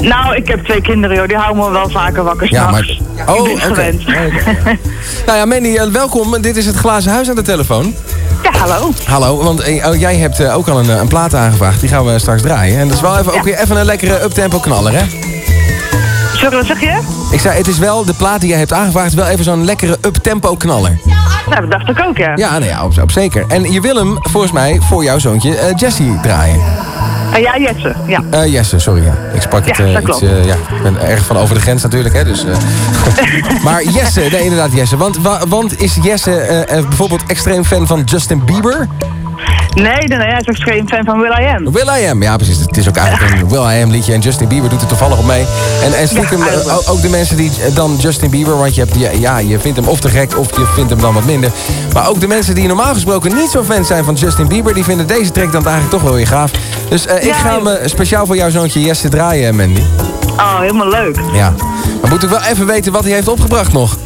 Nou, ik heb twee kinderen, joh. Die houden me wel vaker wakker Ja, maar-. Oh, ben oké. *laughs* Nou ja, Mandy, eh, welkom. Dit is het glazen huis aan de telefoon. Ja, hallo. Hallo, want eh, oh, jij hebt eh, ook al een, een plaat aangevraagd. Die gaan we straks draaien. En dat is wel even, ook weer even een lekkere uptempo knaller, hè? Sorry, wat zeg je? Ik zei, het is wel, de plaat die jij hebt aangevraagd... wel even zo'n lekkere uptempo knaller. Nou, dat dacht ik ook, ja. Ja, nou ja, op, op zeker. En je wil hem, volgens mij, voor jouw zoontje Jesse draaien. Eh, ja, Jetse, ja. Eh Jesse, sorry. Ja. Ik sprak het Ja, iets... klopt. eh, ja, ik ben erg van over de grens natuurlijk, hè. Dus, *laughs* maar Jesse, nee, inderdaad Jesse. Want, wa- want is Jesse bijvoorbeeld extreem fan van Justin Bieber? Nee, nee, nee, hij is ook geen fan van Will I Am. Will I Am, ja precies. Het is ook eigenlijk *laughs* een Will I Am liedje. En Justin Bieber doet er toevallig op mee. En, en stiekem Ja, eh, ook- de mensen die eh, dan Justin Bieber... want je, hebt, ja, ja, je vindt hem of te gek of je vindt hem dan wat minder. Maar ook de mensen die normaal gesproken niet zo fan zijn van Justin Bieber... die vinden deze track dan eigenlijk toch wel weer gaaf. Dus eh, ik Ja, ga hem speciaal voor jouw zoontje Jesse draaien, Mandy. Oh, helemaal leuk. Ja. Maar moet ik wel even weten wat hij heeft opgebracht nog.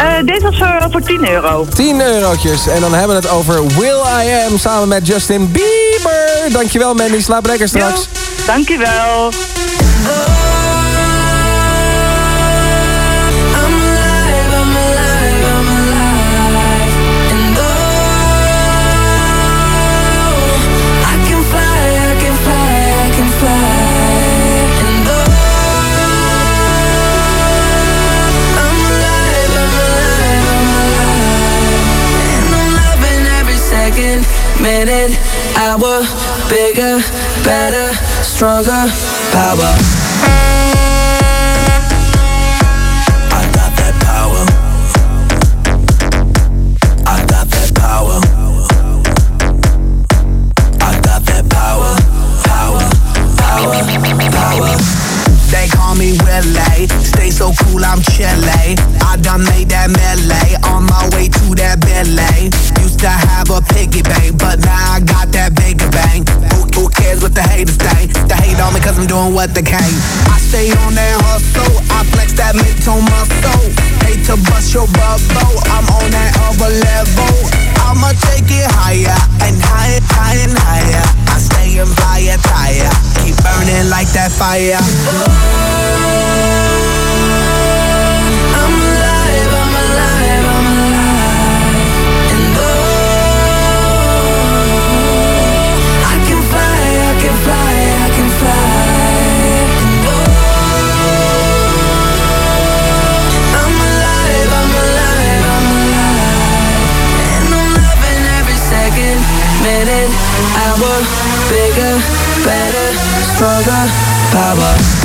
Eh, deze was voor, voor 10 euro. 10 eurotjes. En dan hebben we het over Will I Am samen met Justin Bieber. Dankjewel Mandy, slaap lekker straks. Dankjewel. I minute, hour. Bigger, better, stronger, power. What they can. I stay on that hustle, I flex that mental muscle. hate to bust your bubble. I'm on that other level. I'ma take it higher and higher, higher and higher. I stay in fire, tire. Keep burning like that fire. I'm bigger, better, stronger, power.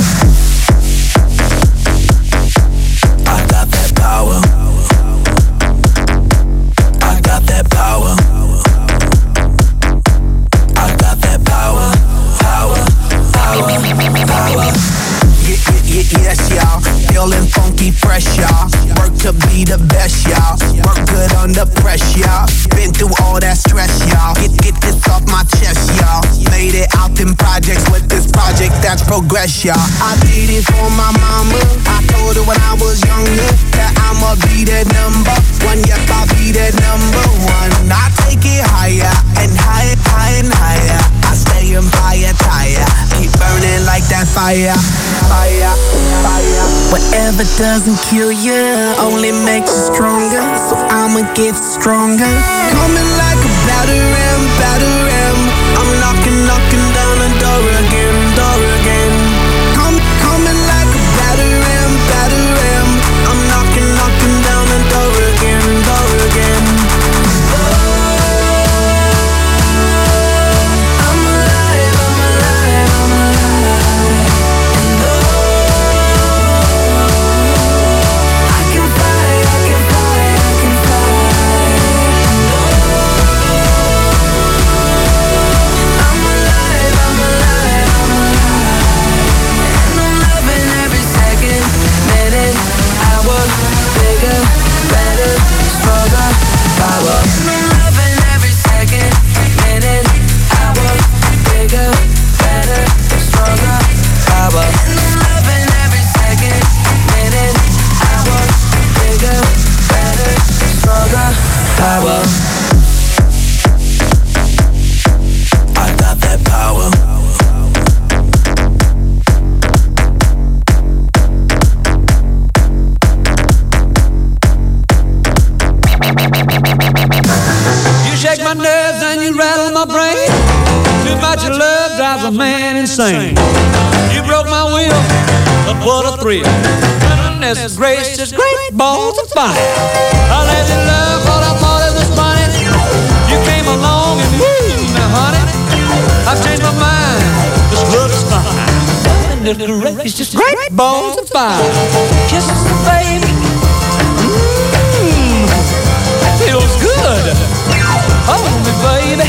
Y'all. I did it for my mama. I told her when I was younger that I'ma be that number one. Yep, I'll be that number one. I take it higher and higher, higher and higher. I stay in fire, tire. Keep burning like that fire, fire, fire. Whatever doesn't kill you only makes you stronger. So I'ma get stronger. Coming like a batter ram, batter. I'm knocking, knocking balls of fire. Kisses, baby. Mmm, feels good. Hold me, baby.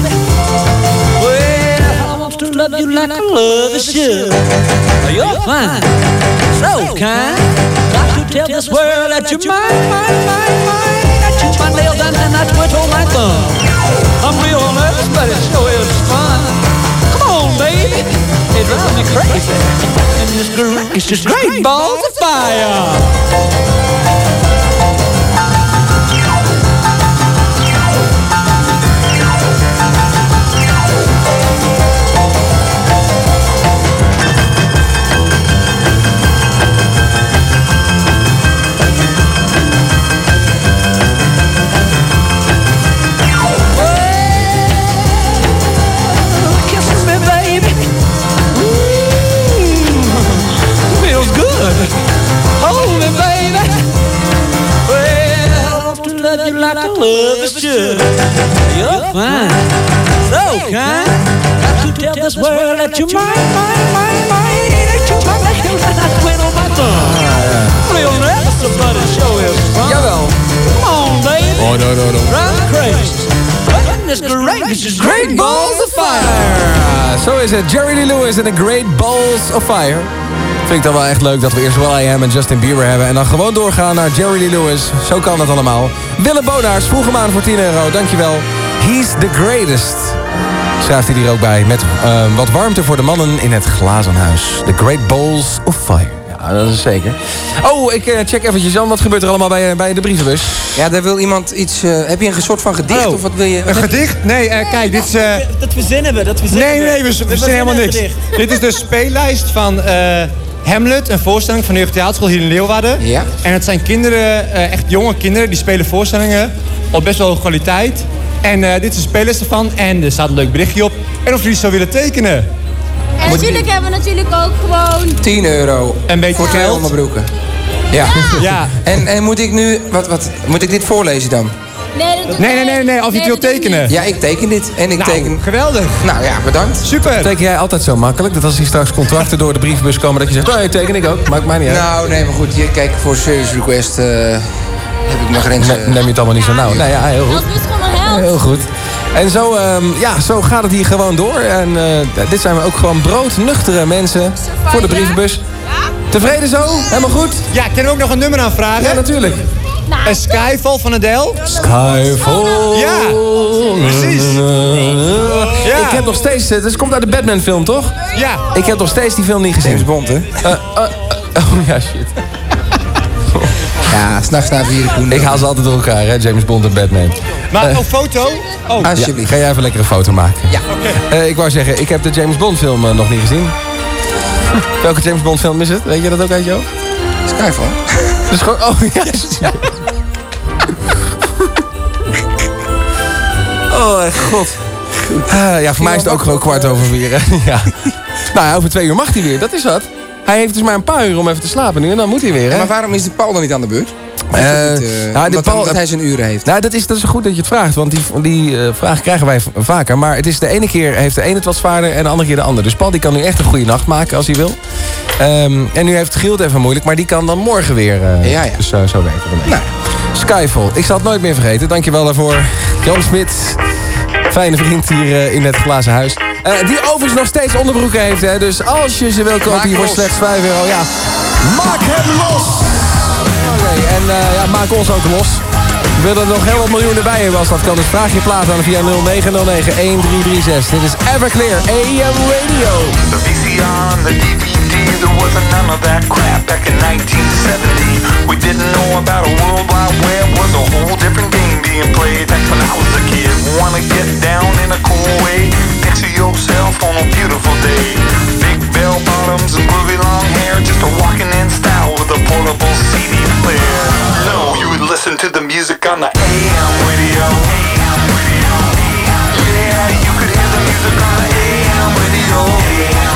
Well, I want to love you like I love you should. You're fine, so kind. Got to tell this world that you're mine, mine, mine, mine. That you my nails and I twiddle my thumb. I'm real nervous, but it sure is fun. It drives me crazy. And this girl is just great balls of fire. You like I love you should. You're fine, so kind. Got to tell this world that you're mine, mine, mine, mine. That you're my nails and I twiddle my thumb. Real nervous about it, show is fun. Come on, baby. Oh, no, no, no. Drive crazy. Goodness gracious, great balls of fire. Ja, zo is het. Jerry Lee Lewis en The Great Balls of Fire. Vind ik dan wel echt leuk dat we eerst Will I Am en Justin Bieber hebben... en dan gewoon doorgaan naar Jerry Lee Lewis. Zo kan het allemaal. Willem Bonaars, vroeg hem aan voor 10 euro. Dankjewel. He's the greatest. Schrijft hij hier ook bij. Met eh, wat warmte voor de mannen in het glazen huis. The Great Balls of Fire. Ja. Dat is zeker. Oh, ik eh, check eventjes, Jan. Wat gebeurt er allemaal bij, eh, bij de brievenbus? Ja, daar wil iemand iets... eh, heb je een soort van gedicht Oh, of wat wil je? Een gedicht? Nee, eh, kijk, dit is... eh, Dat verzinnen we, dat verzinnen nee, we. nee, we, we verzinnen helemaal niks. Dit is de *laughs* speellijst van eh, Hamlet, een voorstelling van de Jeugdtheaterschool hier in Leeuwarden. Ja. En het zijn kinderen, eh, echt jonge kinderen, die spelen voorstellingen op best wel hoge kwaliteit. En eh, dit is de speellijst ervan en er staat een leuk berichtje op. En of jullie zo willen tekenen. En natuurlijk hebben we natuurlijk ook gewoon... 10 euro. Een beetje voor twee onderbroeken. Ja. Ja. *laughs* En, en moet ik nu... Wat, wat, moet ik dit voorlezen dan? Nee, Nee, nee, nee, nee, of je het wilt tekenen. Ja, ik teken dit. En ik Nou, teken... geweldig. Nou ja, bedankt. Super. Teken jij altijd zo makkelijk? Dat als hier straks contracten door de brievenbus komen... dat je zegt, nee, teken ik ook. Maakt mij niet uit. Nou, nee, maar goed. Je, kijk, voor service request eh, heb ik mijn grenzen. Ne- neem je het allemaal niet zo nauw. Nou ja, heel goed. Dat is gewoon. Heel goed. En zo, ehm, ja, zo gaat het hier gewoon door. En eh, dit zijn we ook gewoon broodnuchtere mensen voor de brievenbus. Tevreden zo? Helemaal goed? Ja, kunnen we ook nog een nummer aanvragen? Ja, natuurlijk. Een Skyfall van Adele. Skyfall. Ja, precies. Ja. Ik heb nog steeds... Het komt uit de Batman film, toch? Ja. Ik heb nog steeds die film niet gezien. James Bond, hè? Eh, eh, eh, oh ja, shit. *laughs* Ja, s'nachts na vier koen. Ik haal ze altijd door elkaar, hè, James Bond en Batman. Maar Eh, een foto? Oh, Ja, Alsjeblieft. ga jij even lekker een foto maken? Ja. Eh, ik wou zeggen, ik heb de James Bond film eh, nog niet gezien. Welke James Bond film is het? Weet je dat ook uit je hoofd? Skyfall. Dus gewoon, oh ja. *laughs* Oh, echt god. Ah, ja, voor mij is het ook gewoon kwart over vier. *laughs* ja. Nou, ja, over twee uur mag hij weer. Dat is wat. Hij heeft dus maar een paar uur om even te slapen nu en dan moet hij weer. Hè? Maar waarom is de Paul dan niet aan de beurt? Dat niet, nou, omdat, Paul- hij zijn uren heeft. Nou, dat is, dat is goed dat je het vraagt, want die, die eh, vraag krijgen wij vaker. Maar het is de ene keer heeft de ene het wat zwaarder en de andere keer de ander. Dus Paul die kan nu echt een goede nacht maken als hij wil. Ehm, en nu heeft het even moeilijk, maar die kan dan morgen weer. Ja, ja. Dus zo weten. Nou. Skyfall, ik zal het nooit meer vergeten. Dankjewel daarvoor. Jan Smit, fijne vriend hier eh, in het glazen huis. Eh, die overigens nog steeds onderbroeken heeft, hè. Dus als je ze wil kopen Maak hier voor slechts 5 euro, ja. Maak hem los! Oké, en eh, ja, maak ons ook los. We willen er nog heel wat miljoenen bij hebben als dat kan. Dus vraag je plaat aan via 0909-1336. Dit is Everclear AM Radio. The VCR and the DVD, there wasn't none of that crap back in 1970. We didn't know about a world wide web, was a whole different game being played back when I was a kid. Wanna get down in a cool way, picture yourself on a beautiful day. Big bell bottoms and groovy long hair, just a walking in style with a portable CD player. No, you would listen to the music on the AM radio. Yeah, you could hear the music on the AM radio.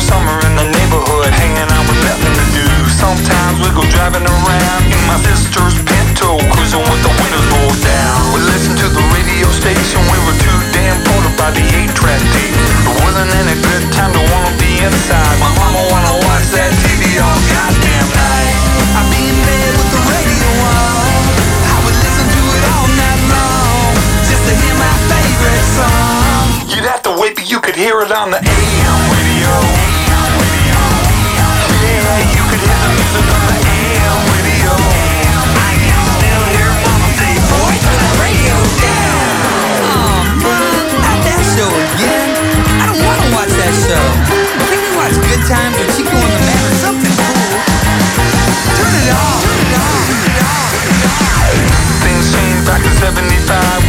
Another summer in the neighborhood, hanging out with nothing to do. Sometimes we go driving around in my sister's Pinto, cruising with the windows rolled down. We listened to the radio station, we were too damn bored about the 8-track tape. It wasn't any good time to wanna be inside. My mama wanna watch that TV all goddamn you could hear it on the AM radio. Yeah, you could hear the music on the AM radio. I can still hear turn radio down. Not that show again. I don't want to watch that show. Watch Good Times or Chico the or something cool? Turn it off. Things changed back in 75.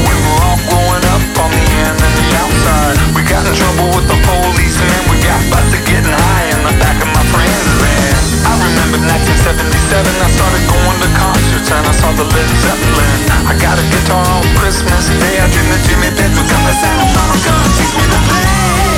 Got in trouble with the police and we got busted getting high in the back of my friend's van. I remember 1977. I started going to concerts and I saw the Led Zeppelin. I got a guitar on Christmas Day. I dreamed that Jimmy Page would come to sound. Mama, come teach me to play.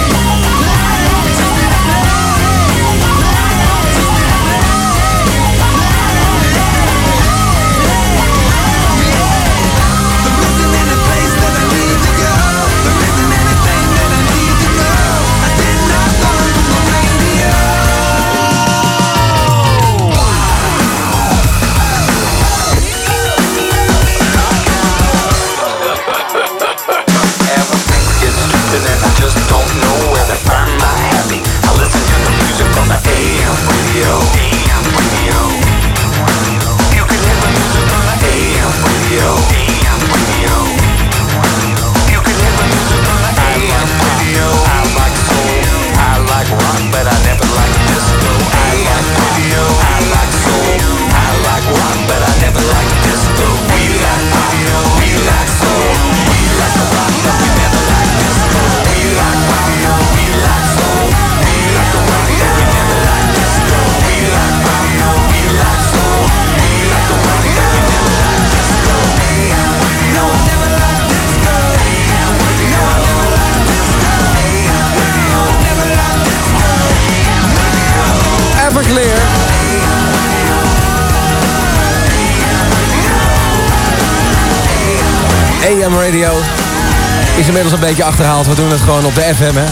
Is inmiddels een beetje achterhaald. We doen het gewoon op de FM, hè.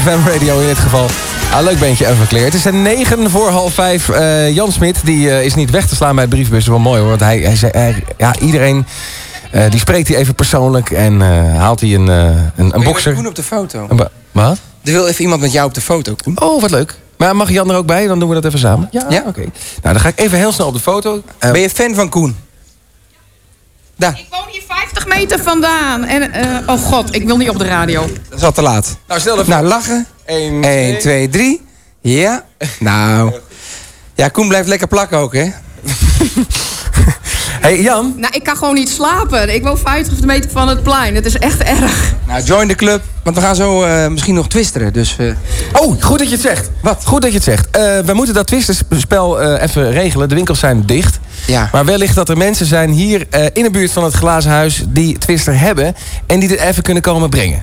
FM radio in dit geval. Ah, leuk beentje Everclear. Het is een 9 voor half 5. Eh, Jan Smit die, eh, is niet weg te slaan bij het briefbus. Wel mooi hoor. Want hij, hij zei, hij- ja, iedereen eh, die spreekt hij even persoonlijk. En haalt hij een, een, een bokser. Koen op de foto. Een wat? Er wil even iemand met jou op de foto, Koen. Oh, wat leuk. Maar mag Jan er ook bij? Dan doen we dat even samen. Ja, oké. Nou, dan ga ik even heel snel op de foto. Ben je fan van Koen? Daar. Ik woon hier 50 meter vandaan. En, eh, oh god, ik wil niet op de radio. Dat is al te laat. Nou, stel even. Nou, lachen. 1, 1, 2, 3. Ja. Nou. Ja, Koen blijft lekker plakken ook, hè? *laughs* Hey Jan. Nou, ik kan gewoon niet slapen. Ik woon 50 meter van het plein. Het is echt erg. Nou, join de club. Want we gaan zo eh, misschien nog twisteren. Dus, eh, Oh, goed dat je het zegt. Wat? Goed dat je het zegt. Eh, we moeten dat twistenspel eh even regelen. De winkels zijn dicht. Ja. Maar wellicht dat er mensen zijn hier eh, in de buurt van het glazen huis... die twister hebben en die dit even kunnen komen brengen.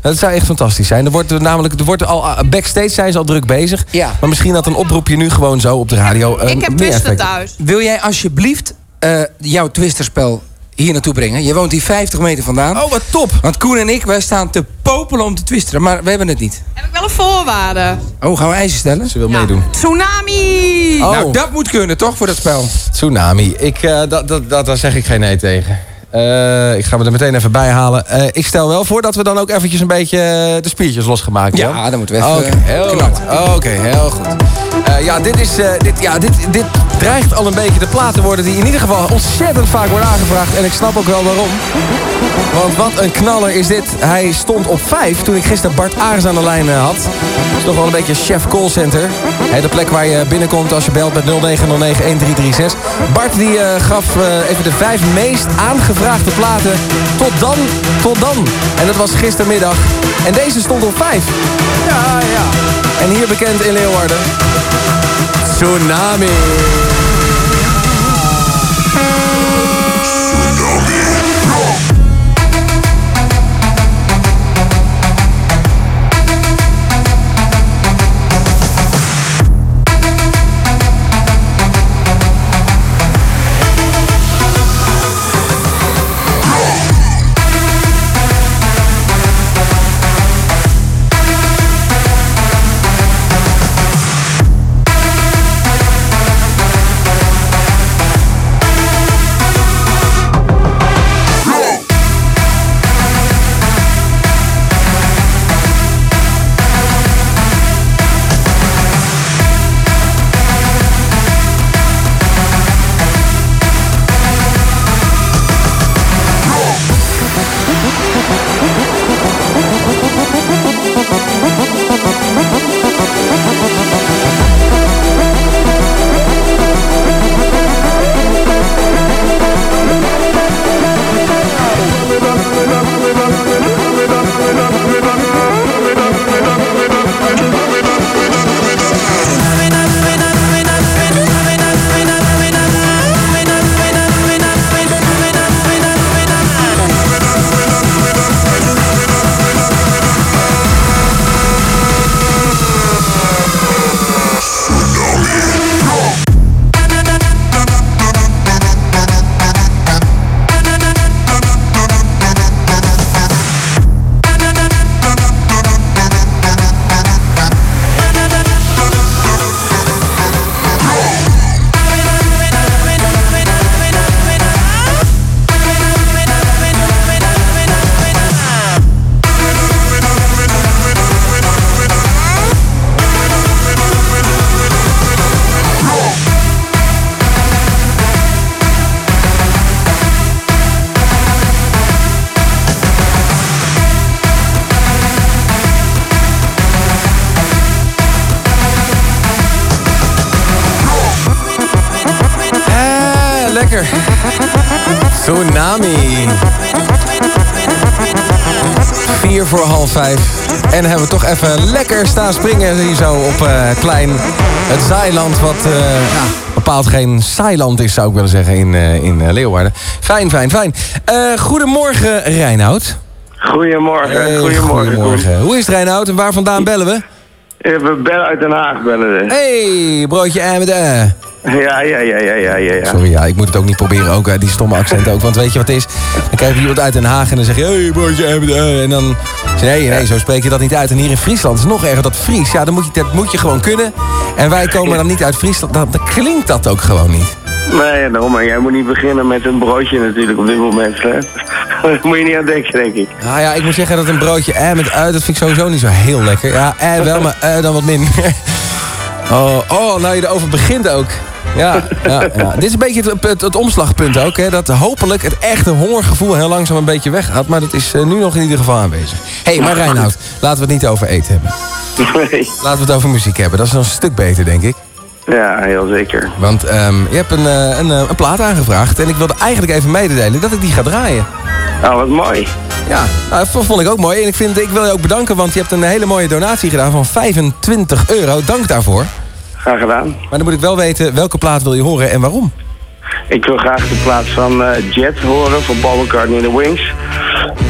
Dat zou echt fantastisch zijn. Er wordt er namelijk, er wordt er al, ah, backstage zijn ze al druk bezig. Ja. Maar misschien dat een oproepje nu gewoon zo op de radio... eh, ik heb effect- thuis. Wil jij alsjeblieft eh, jouw twisterspel hier naartoe brengen? Je woont hier 50 meter vandaan. Oh, wat top. Want Koen en ik, wij staan te popelen om te twisteren. Maar we hebben het niet. Heb ik wel een voorwaarde. Oh, gaan we eisen stellen? Ze wil meedoen. Tsunami! Oh. Nou, dat moet kunnen, toch, voor dat spel? Tsunami. Ik, eh, dat, dat, dat, daar zeg ik geen nee tegen. Eh, ik ga me er meteen even bij halen. Eh, ik stel wel voor dat we dan ook eventjes een beetje de spiertjes losgemaakt Ja, Jan. dan moeten we even, Oké, heel goed. Oké, heel goed. Eh, ja, dit, is, eh, dit, ja dit, dit dreigt al een beetje de plaat te worden... die in ieder geval ontzettend vaak wordt aangevraagd. En ik snap ook wel waarom. Want wat een knaller is dit. Hij stond op 5 toen ik gisteren Bart Aars aan de lijn eh, had. Dat is toch wel een beetje chef callcenter. Hè, de plek waar je binnenkomt als je belt met 0909-1336. Bart die gaf even de vijf meest aangevraagde platen. Tot dan, tot dan. En dat was gistermiddag. En deze stond op 5. Ja, ja. En hier bekend in Leeuwarden. Tsunami. Lekker staan springen hier zo op eh, klein het Zeiland. Wat eh, ja, bepaald geen Zeiland is, zou ik willen zeggen, in, eh, in Leeuwarden. Fijn, fijn, fijn. Goedemorgen, Reinoud. Goedemorgen, goedemorgen. goedemorgen. Hoe is het, Reinoud? En waar vandaan bellen we? We bellen uit Den Haag, bellen we. Hey, broodje en met eh. Ja, ja, ja, ja, ja, ja. Sorry, ja, ik moet het ook niet proberen, ook die stomme accent ook. Want weet je wat het is? Dan krijg je iemand uit Den Haag en dan zeg je... Hey, broodje, eh, en dan... Nee, nee, zo spreek je dat niet uit. En hier in Friesland is het nog erger, dat Fries. Ja, dan moet je, dat moet je gewoon kunnen. En wij komen dan niet uit Friesland. Dan, dan klinkt dat ook gewoon niet. Nee, daarom, maar jij moet niet beginnen met een broodje natuurlijk op dit moment. Hè? *laughs* Daar moet je niet aan denken, denk ik. Nou ja, ik moet zeggen dat een broodje eh met ui, dat vind ik sowieso niet zo heel lekker. Ja, eh wel, maar eh dan wat minder. *laughs* Oh, oh, nou je erover begint ook. Ja, ja, ja. *laughs* Dit is een beetje het, het, het omslagpunt ook. Hè, dat hopelijk het echte hongergevoel heel langzaam een beetje weggaat. Maar dat is eh, nu nog in ieder geval aanwezig. Hé, hey, maar Reinoud, laten we het niet over eten hebben. Nee. Laten we het over muziek hebben. Dat is een stuk beter, denk ik. Ja, heel zeker. Want ehm, je hebt een, eh, een, eh, een plaat aangevraagd. En ik wilde eigenlijk even mededelen dat ik die ga draaien. Nou, wat mooi. Ja, nou, dat vond ik ook mooi. En ik, vind, ik wil je ook bedanken, want je hebt een hele mooie donatie gedaan van 25 euro. Dank daarvoor. Graag gedaan. Maar dan moet ik wel weten, welke plaat wil je horen en waarom? Ik wil graag de plaats van eh, Jet horen van Paul McCartney in the Wings.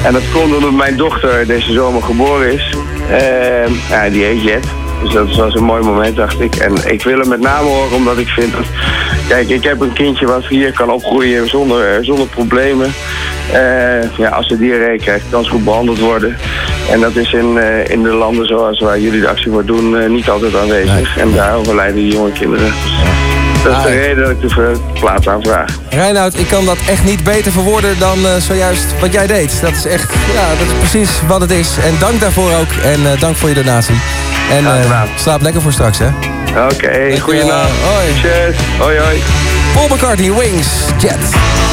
En dat komt omdat mijn dochter deze zomer geboren is. Eh, ja, die heet Jet. Dus dat was een mooi moment, dacht ik. En ik wil hem met name horen omdat ik vind dat... Kijk, ik heb een kindje wat hier kan opgroeien zonder, eh, zonder problemen. Eh, ja, als ze diarree krijgt, kan ze goed behandeld worden. En dat is in, eh, in de landen zoals waar jullie de actie voor doen niet altijd aanwezig. En daar overlijden die jonge kinderen. Dat is de reden dat ik de plaats aanvraag. Reinoud, ik kan dat echt niet beter verwoorden dan zojuist wat jij deed. Dat is echt, ja, dat is precies wat het is. En dank daarvoor ook. En dank voor je donatie. En eh, slaap lekker voor straks, hè. Oké, goeienacht. Hoi. Cheers. Hoi, hoi. Paul McCartney, Wings, Jet.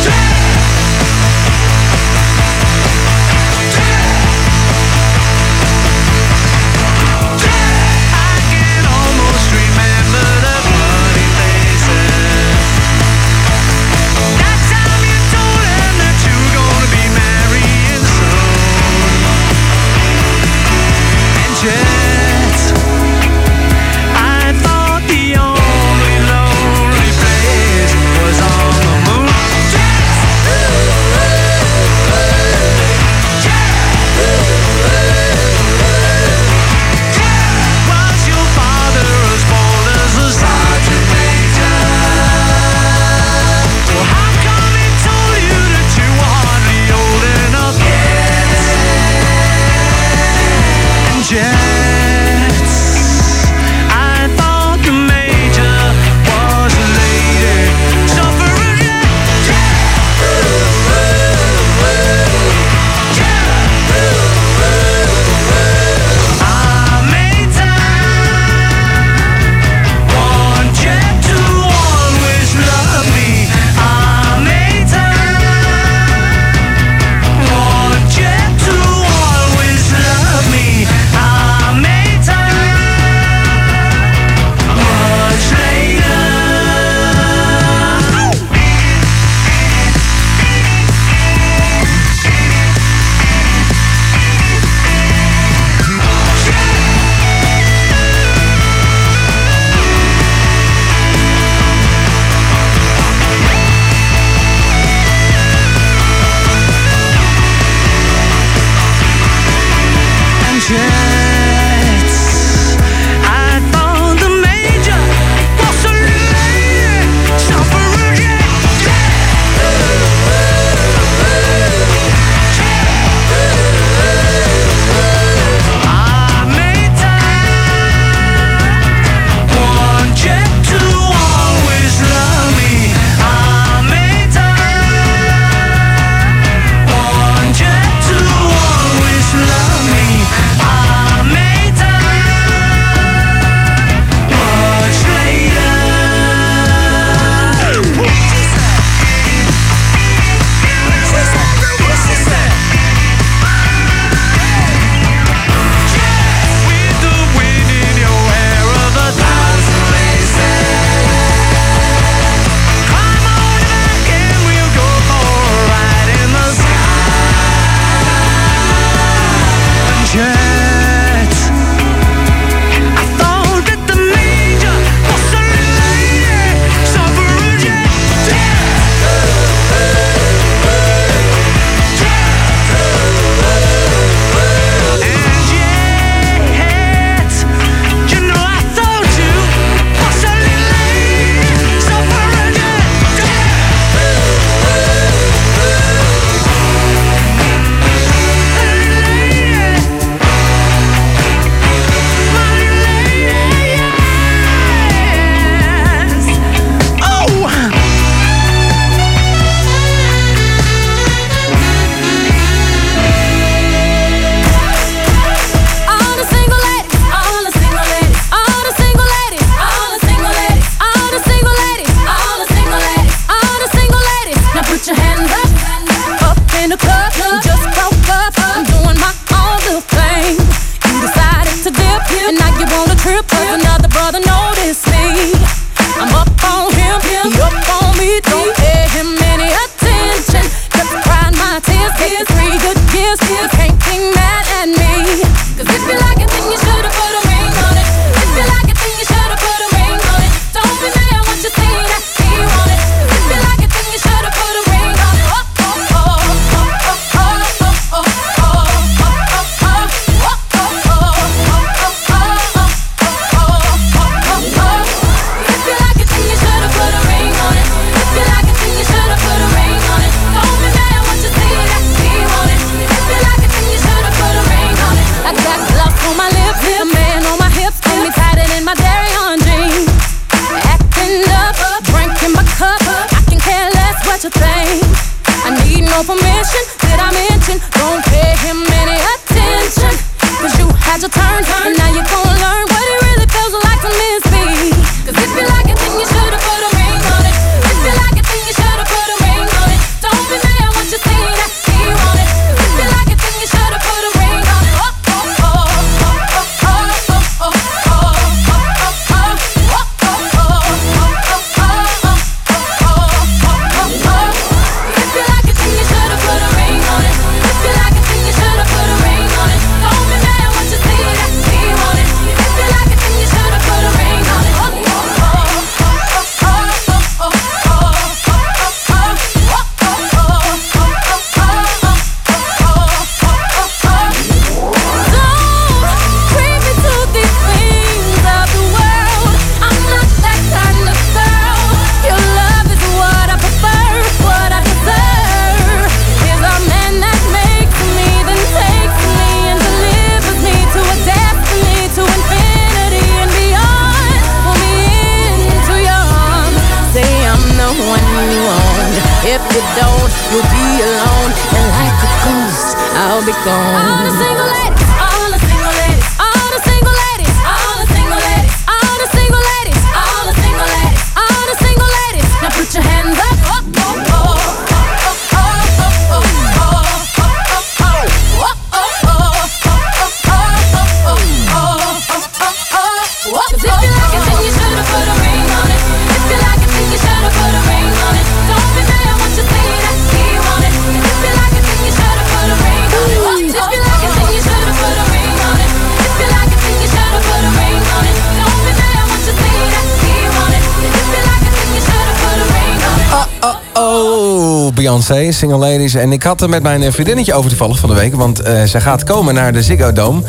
Beyoncé, Single Ladies. En ik had er met mijn eh, vriendinnetje over toevallig van de week. Want eh zij gaat komen naar de Ziggo Dome.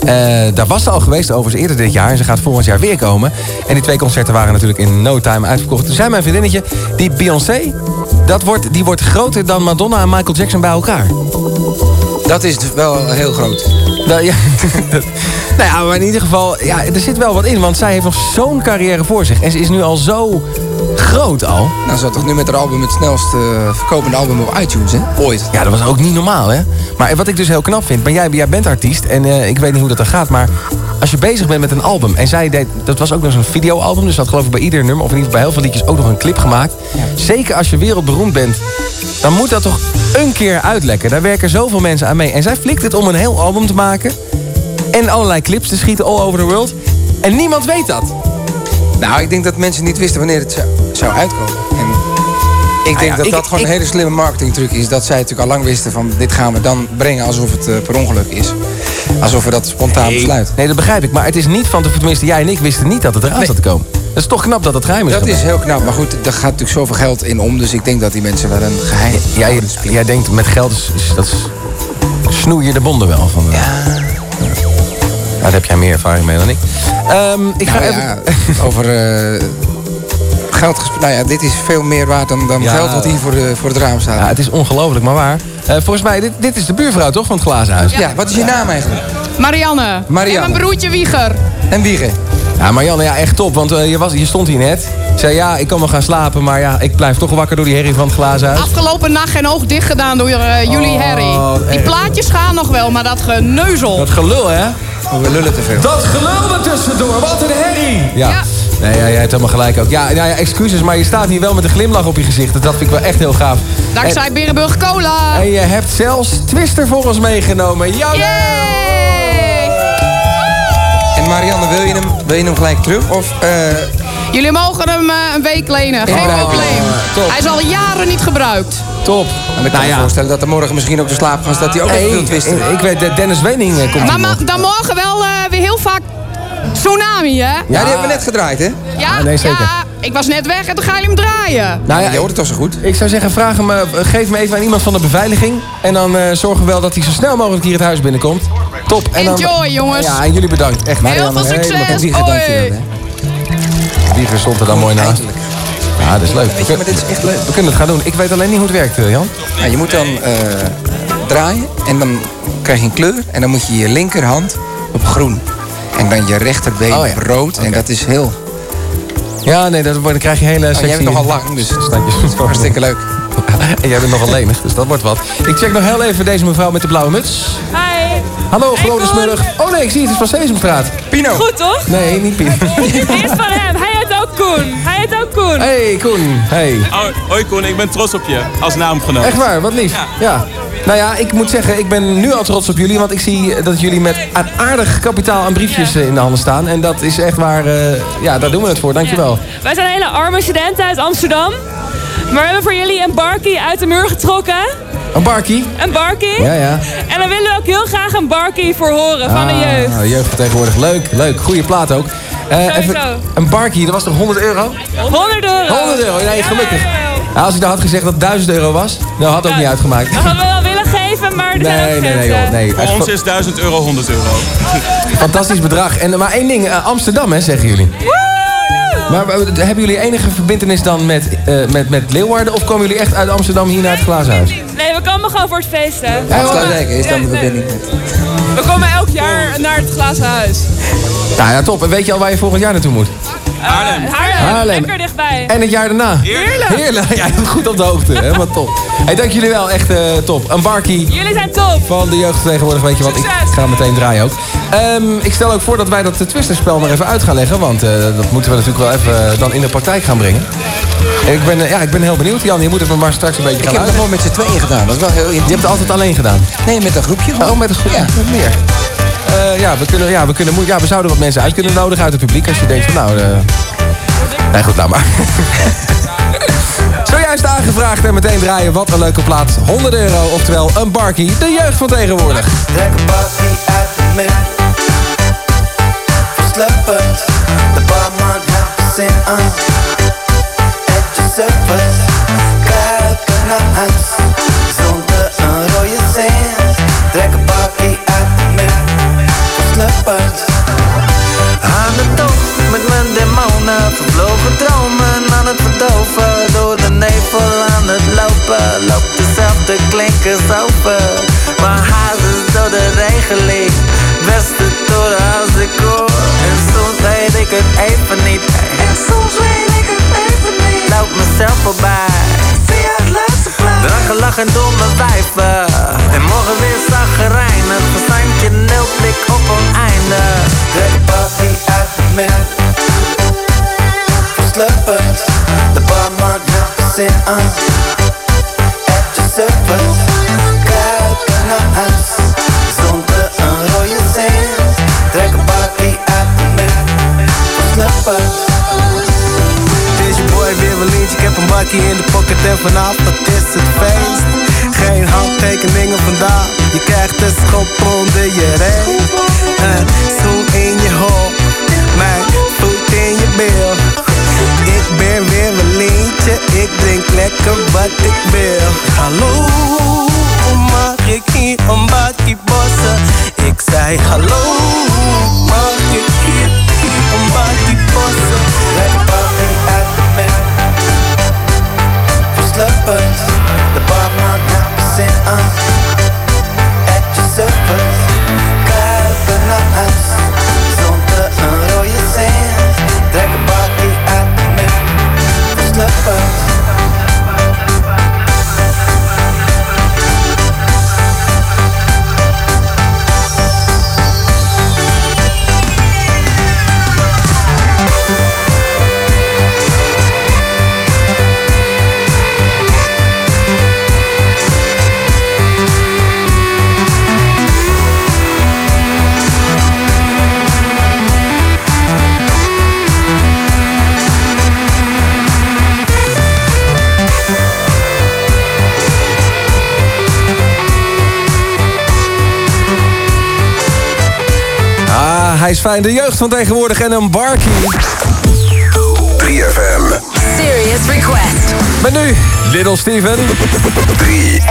Eh, daar was ze al geweest overigens eerder dit jaar. En ze gaat volgend jaar weer komen. En die twee concerten waren natuurlijk in no time uitverkocht. Toen zei mijn vriendinnetje, die Beyoncé... Dat wordt, die wordt groter dan Madonna en Michael Jackson bij elkaar. Dat is wel heel groot. Nou ja, *laughs* nou ja, maar in ieder geval, ja, er zit wel wat in. Want zij heeft nog zo'n carrière voor zich. En ze is nu al zo groot al. Nou, ze had toch nu met haar album het snelst eh, verkopende album op iTunes, hè? Ooit. Ja, dat was ook niet normaal, hè? Maar wat ik dus heel knap vind, maar jij, jij bent artiest en eh, ik weet niet hoe dat er gaat, maar als je bezig bent met een album en zij deed, dat was ook nog zo'n videoalbum, dus dat geloof ik bij ieder nummer, of in ieder geval bij heel veel liedjes ook nog een clip gemaakt. Zeker als je wereldberoemd bent, dan moet dat toch een keer uitlekken. Daar werken zoveel mensen aan mee. En zij flikt het om een heel album te maken en allerlei clips te schieten all over the world. En niemand weet dat. Nou, ik denk dat mensen niet wisten wanneer het zou, zou uitkomen. En ik denk Ah ja, dat ik- dat gewoon ik- een hele slimme marketingtruc is. Dat zij natuurlijk al lang wisten van dit gaan we dan brengen alsof het eh, per ongeluk is. Alsof we dat spontaan besluiten. Nee, dat begrijp ik. Maar het is niet van, tenminste jij en ik wisten niet dat het eraan zat te komen. Dat is toch knap dat het geheim is Dat is heel knap. Maar goed, er gaat natuurlijk zoveel geld in om. Dus ik denk dat die mensen wel een geheim... Jij, jij denkt met geld, is, is- dat is, snoei je de bonden wel van. Ja. Daar heb jij meer ervaring mee dan ik. Ehm, ik ga Nou even... ja, over eh, geld gesproken. Nou ja, dit is veel meer waard dan, dan Ja. geld wat hier voor, de, voor het raam staat. Ja, het is ongelooflijk, maar waar. Eh, volgens mij, dit, dit is de buurvrouw toch van het glazen huis? Ja, wat is je naam eigenlijk? Marianne. Marianne. En mijn broertje Wieger. En Wiege. Ja, Marianne, ja, echt top. Want eh, je, was, je stond hier net. Ik zei, ja, ik kan wel gaan slapen, maar ja, ik blijf toch wakker door die herrie van het glazen huis. Afgelopen nacht geen oog dicht gedaan door jullie Harry. Die echt. plaatjes gaan nog wel, maar dat geneuzel. Dat gelul, hè? We lullen te veel. Dat gelul er tussendoor, wat een herrie! Ja. Nee, ja, jij hebt helemaal gelijk ook. Ja, nou ja, excuses, maar je staat hier wel met een glimlach op je gezicht. Dat vind ik wel echt heel gaaf. Dankzij Berenburg Cola. En je hebt zelfs Twister voor ons meegenomen. Ja! En Marianne, wil je hem, wil je hem gelijk terug? Of, eh, Jullie mogen hem eh, een week lenen, geen Oh, probleem. top. Hij is al jaren niet gebruikt. Top. En ik kan me voorstellen dat er morgen misschien ook de slaapgast... dat hij ook even wil twisten. ik weet, dat Dennis Wening eh, komt Maar dan morgen wel eh, weer heel vaak tsunami, hè? Ja, die hebben we net gedraaid, hè? Ja, nee, zeker. ja, ik was net weg en toen ga je hem draaien. Nou ja, je hoort het toch zo goed? Ik zou zeggen, vraag hem, eh, geef hem even aan iemand van de beveiliging. En dan eh, zorgen we wel dat hij zo snel mogelijk hier het huis binnenkomt. Top. En dan, Enjoy, jongens. Ja, en jullie bedankt. Echt, Heel Marianne. veel succes. Wieger stond er dan mooi naast. Ja, dat is leuk. Weet je, maar dit is echt leuk. We kunnen het gaan doen. Ik weet alleen niet hoe het werkt, eh, Jan. Nou, je moet dan eh, draaien en dan krijg je een kleur. En dan moet je je linkerhand op groen. En dan je rechterbeen Oh ja. op rood. En dat is heel... Ja, nee, dat, dan krijg je hele sexy... jij bent nogal lang, dus *laughs* standjes. *laughs* hartstikke leuk. en *laughs* jij bent nogal lenig, dus dat wordt wat. Ik check nog heel even deze mevrouw met de blauwe muts. Hi. Hallo, gewone smurrig. Oh nee, ik zie het, het is van Sesamstraat. Pino. Goed, toch? Nee, niet Pino. Die is van hem. Hij ook Koen. Hij heet ook Koen. Hey Koen, hey. hoi Koen, ik ben trots op je als naamgenoot. Echt waar, wat lief. Ja. Nou ja, ik moet zeggen, ik ben nu al trots op jullie. Want ik zie dat jullie met een aardig kapitaal aan briefjes in de handen staan. En dat is echt waar, eh, ja, daar doen we het voor. Dankjewel. Wij zijn hele arme studenten uit Amsterdam. Maar we hebben voor jullie een barkie uit de muur getrokken. Een barkie? Een barkie. Ja, ja. En daar willen we ook heel graag een barkie voor horen van de jeugd. Ah, jeugd van tegenwoordig. Leuk, leuk. Goede plaat ook. Eh, Sowieso. een barkie, dat was toch 100 euro? 100 euro. 100 euro, nee, gelukkig. Ja, als ik nou had gezegd dat het 1000 euro was, dan had het ook niet uitgemaakt. Dat hadden we wel willen geven, maar er zijn Nee, ook nee, nee, joh, nee. Voor ons is 1000 euro 100 euro. *laughs* *laughs* Fantastisch bedrag. En, maar één ding, eh, Amsterdam, hè, zeggen jullie. Maar eh, hebben jullie enige verbindenis dan met, eh, met, met Leeuwarden? Of komen jullie echt uit Amsterdam hier naar het glazen huis? Nee, we komen gewoon voor het feesten. Ja, Sluisdijk is dan de verbinding. We komen elk jaar naar het glazen huis. Nou ja, top. En weet je al waar je volgend jaar naartoe moet? Haarlem. Haarlem. Haarlem. Lekker dichtbij. En het jaar daarna? Heerlijk. Heerlijk. Ja, goed op de hoogte. Helemaal top. Hey, dank jullie wel. Echt eh, top. Een barkie Jullie zijn top. van de jeugd tegenwoordig. Weet je wat? Ik ga meteen draaien ook. Ehm, ik stel ook voor dat wij dat uh, twisterspel maar even uit gaan leggen. Want eh, dat moeten we natuurlijk wel even eh, dan in de praktijk gaan brengen. Ik ben, eh, ja, ik ben heel benieuwd. Jan, je moet het me maar straks een beetje Ik gaan heb het gewoon met z'n tweeën gedaan. Dat is wel heel Je hebt het altijd alleen gedaan? Nee, met een groepje gewoon. Oh, met een groepje. Met meer. Eh, ja, we kunnen, ja, we kunnen, ja, we zouden wat mensen uit kunnen nodigen uit het publiek. Als je denkt van nou... eh Nee, goed, nou maar. *laughs* Zojuist aangevraagd en meteen draaien. Wat een leuke plaat. 100 euro, oftewel een barkie. De jeugd van tegenwoordig. Trek een uit de midden. Versleppend. De barman heeft zin aan. Suppers. Kruipen naar huis. Zonder een rode cent. Trek een bakkie uit de midden. Aan de tocht met mijn demonen. Vervlogen dromen aan het verdoven. Door de nevel aan het lopen. Loopt dezelfde klinkers open. Mijn huis is door de regeling. Beste toren als ik hoor. En soms weet ik het even niet. Even niet. Loop mezelf voorbij. Dragen lachen mijn wijven. En morgen weer zaggerijnig. Verstandje nul blik op oneinde. Trek bakkie uit de midden. Versleppend. De barman er zin aan. Het je suppers. Kruipen naar huis. Zonder een rode. Trek een bakkie uit de midden. Versleppend. Ik heb een bakkie in de pocket en vanavond is het feest. Geen handtekeningen vandaag. Je krijgt een schop onder je reet. Een zoen in je hol. Mijn voet in je bil. Ik ben weer een lientje. Ik drink lekker wat ik wil. Hallo, mag ik hier een bakkie bossen? Ik zei hallo, mag ik hier Is fijn. De jeugd van tegenwoordig en een barkie. 3FM. Serious request. Met nu, Little Steven. 3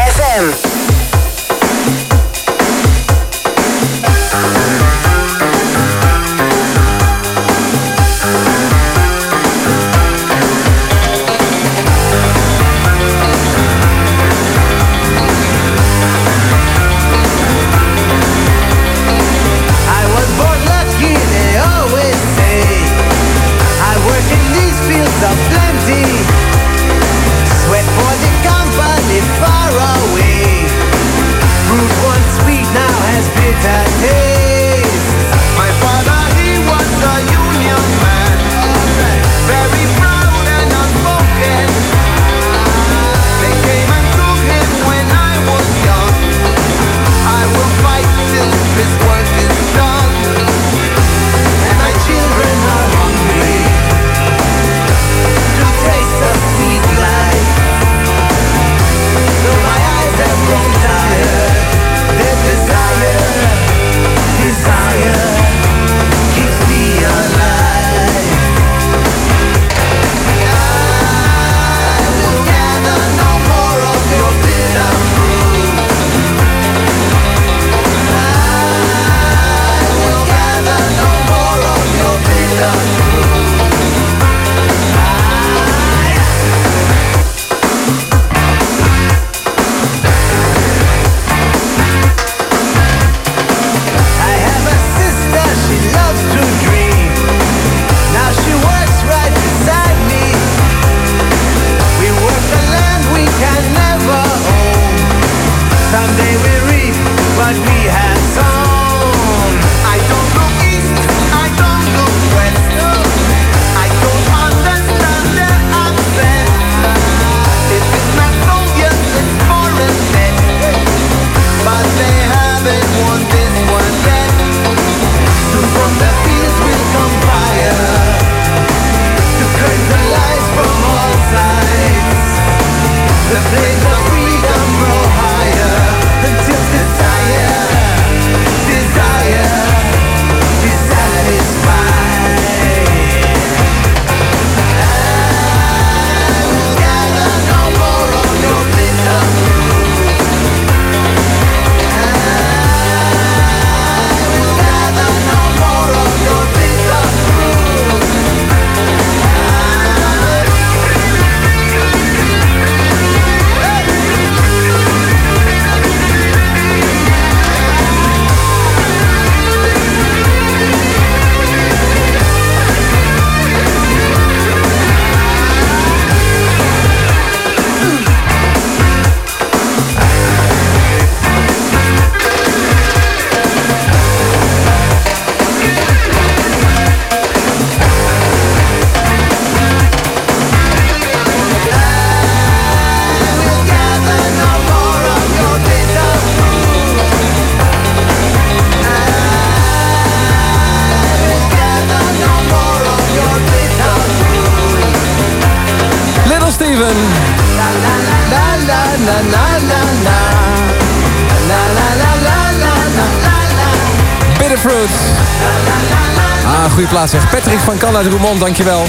Dankjewel.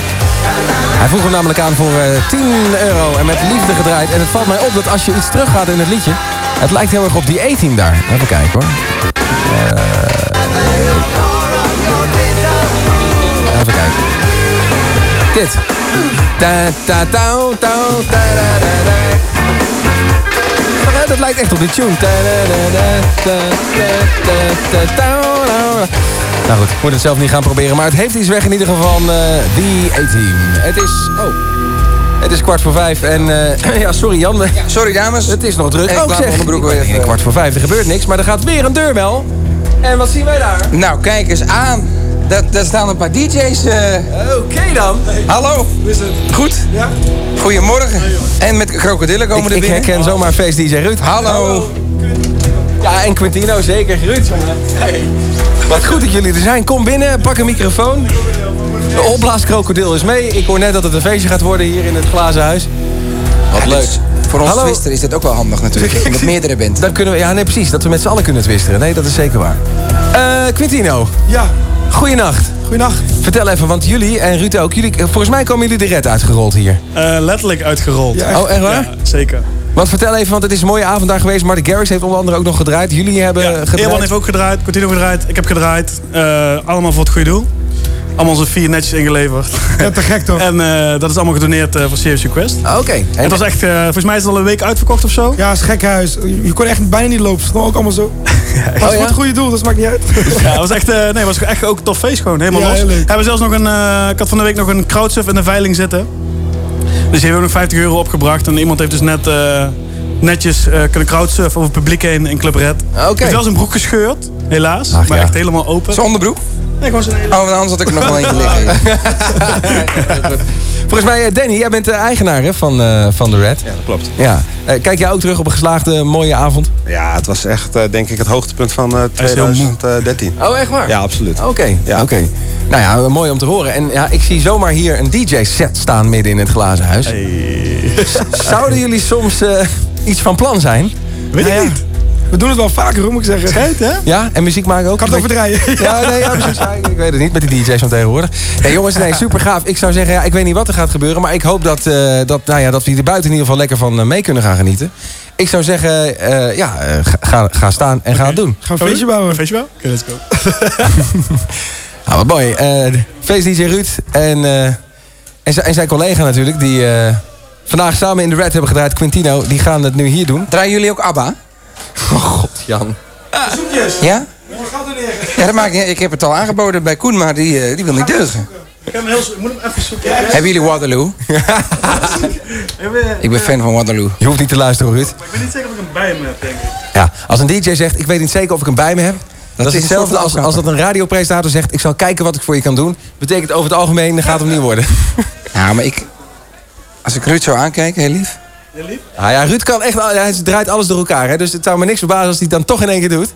Hij vroeg hem namelijk aan voor eh, 10 euro en met liefde gedraaid. En het valt mij op dat als je iets teruggaat in het liedje... Het lijkt heel erg op die 18 daar. Even kijken hoor. Eh, even kijken. Dit. Da. Ja, Dat lijkt echt op die tune. Nou goed, ik moet het zelf niet gaan proberen. Maar het heeft iets weg in ieder geval van eh die 18. Het is... Oh. Het is kwart voor vijf en... eh, *clears throat* ja, sorry Jan. sorry dames. Het is nog druk. Ik Ook laat zeg. onderbroek weer Ik even- kwart voor vijf. Er gebeurt niks, maar er gaat weer een deurbel. En wat zien wij daar? Nou, kijk eens aan. Dat, daar staan een paar DJ's. eh. Oké dan. Hallo. Goed? Ja. Goedemorgen. En met krokodillen komen Ik, er ik binnen. herken zomaar Face DJ Ruud. Hallo. Ja, en Quintino zeker. Ruud. Hey. Wat goed dat jullie er zijn. Kom binnen, pak een microfoon. De opblaaskrokodil is mee. Ik hoor net dat het een feestje gaat worden hier in het glazen huis. Wat leuk. Voor ons Hallo. is dit ook wel handig natuurlijk. Als je met meerdere bent. *laughs* Dan kunnen we, ja, nee, precies. Dat we met z'n allen kunnen twisteren. Nee, dat is zeker waar. Eh Quintino. Ja. Goeienacht. Goeienacht. Vertel even, want jullie en Ruud ook, jullie, volgens mij komen jullie de red uitgerold hier. Eh, letterlijk uitgerold. Oh, echt waar? Ja, zeker. Want vertel even, want het is een mooie avond daar geweest. Marty Garrix heeft onder andere ook nog gedraaid. Jullie hebben gedraaid. Eerwan heeft ook gedraaid, Cortino gedraaid, ik heb gedraaid. Eh, allemaal voor het goede doel. Allemaal onze vier netjes ingeleverd. *laughs* Ja, te gek toch? En eh, dat is allemaal gedoneerd eh, voor Serious Request. Oké. En Het was echt, eh, volgens mij is het al een week uitverkocht of zo. Ja, is een gek huis. Je kon echt bijna niet lopen. Het stond ook allemaal zo. *laughs* Maar het is Oh, voor ja? het goede doel, dus maakt niet uit. Ja, het was echt, eh, nee, het was echt ook een tof feest gewoon. Helemaal Ja, los. hebben zelfs nog een, eh, ik had van de week nog een crowdsurf in de veiling zitten. Dus die hebben we nog 50 euro opgebracht. En iemand heeft dus net eh, netjes eh, kunnen crowdsurfen over het publiek heen in Club Red. Oké. Hij heeft wel zijn broek gescheurd, helaas. Ach, maar ja. echt helemaal open. Zijn onderbroek? Nee, gewoon zijn hele... Oh, anders had ik er nog wel eentje liggen. *laughs* *laughs* Volgens mij, eh, Danny, jij bent de eigenaar hè, van, eh, van de Red. Ja, dat klopt. Ja. Eh, kijk jij ook terug op een geslaagde mooie avond? Ja, het was echt, eh, denk ik, het hoogtepunt van eh, Hij is heel moe. 2013. Oh, echt waar? Ja, absoluut. Oké, oké. Nou ja, mooi om te horen. En ja, ik zie zomaar hier een DJ-set staan midden in het glazen huis. Z- *laughs* Zouden jullie soms eh, iets van plan zijn? Weet ik niet. We doen het wel vaker, hoe moet ik zeggen. Schijt, hè? Ja, en muziek maken ook? Kan het overdraaien. *laughs* Ja, nee, ja, precies. Ja, ik weet het niet met die DJ's van tegenwoordig. Nee, jongens, nee, super gaaf. Ik zou zeggen, ja, ik weet niet wat er gaat gebeuren... maar ik hoop dat, eh, dat, nou ja, dat we hier er buiten in ieder geval lekker van eh, mee kunnen gaan genieten. Ik zou zeggen, eh, ja, ga- staan en ga het doen. Gaan we een feestje bouwen. Een feestje bouwen? Oké, let's go. *laughs* Nou, wat mooi. Eh feest DJ Ruud en, eh, en, zijn- en zijn collega natuurlijk... die eh, vandaag samen in de Red hebben gedraaid, Quintino... die gaan het nu hier doen. Draaien jullie ook ABBA? *laughs* Oh god, Jan. Ja? Ja, dat maakt niet. Ik heb het al aangeboden bij Koen, maar die, die wil niet deugen. Ik, heb hem heel, ik moet hem even zoeken. Hebben jullie Waterloo? *laughs* Ik ben fan van Waterloo. Je hoeft niet te luisteren, Ruud. Ik weet niet zeker of ik hem bij me heb, denk ik. Ja, als een DJ zegt, ik weet niet zeker of ik hem bij me heb... Dat, is hetzelfde als, als dat een radiopresentator zegt... ik zal kijken wat ik voor je kan doen. Betekent over het algemeen, dat gaat hem niet worden. *laughs* Ja, maar ik... Als ik Ruud zo aankijk, heel lief. Heel lief? Ah ja, Ruud kan echt, hij draait alles door elkaar. Hè? Dus het zou me niks verbazen als hij het dan toch in één keer doet.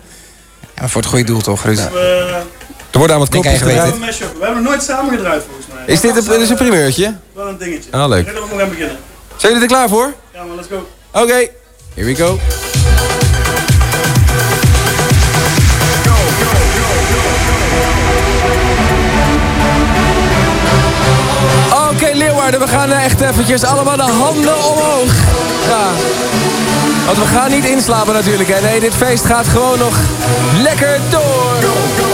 Ja, maar voor het goede doel toch, Ruud? We, Er worden aan wat Denk kopjes gedraaid. we, hebben nog nooit samen gedraaid, volgens mij. Is dit een, is een primeurtje? Wel een dingetje. Ah, leuk. We nog beginnen. Zijn jullie er klaar voor? Ja, maar let's go. Oké, here we go. We gaan eh, echt eventjes allemaal de handen omhoog. Ja. Want we gaan niet inslapen natuurlijk. Hè. Nee, dit feest gaat gewoon nog lekker door.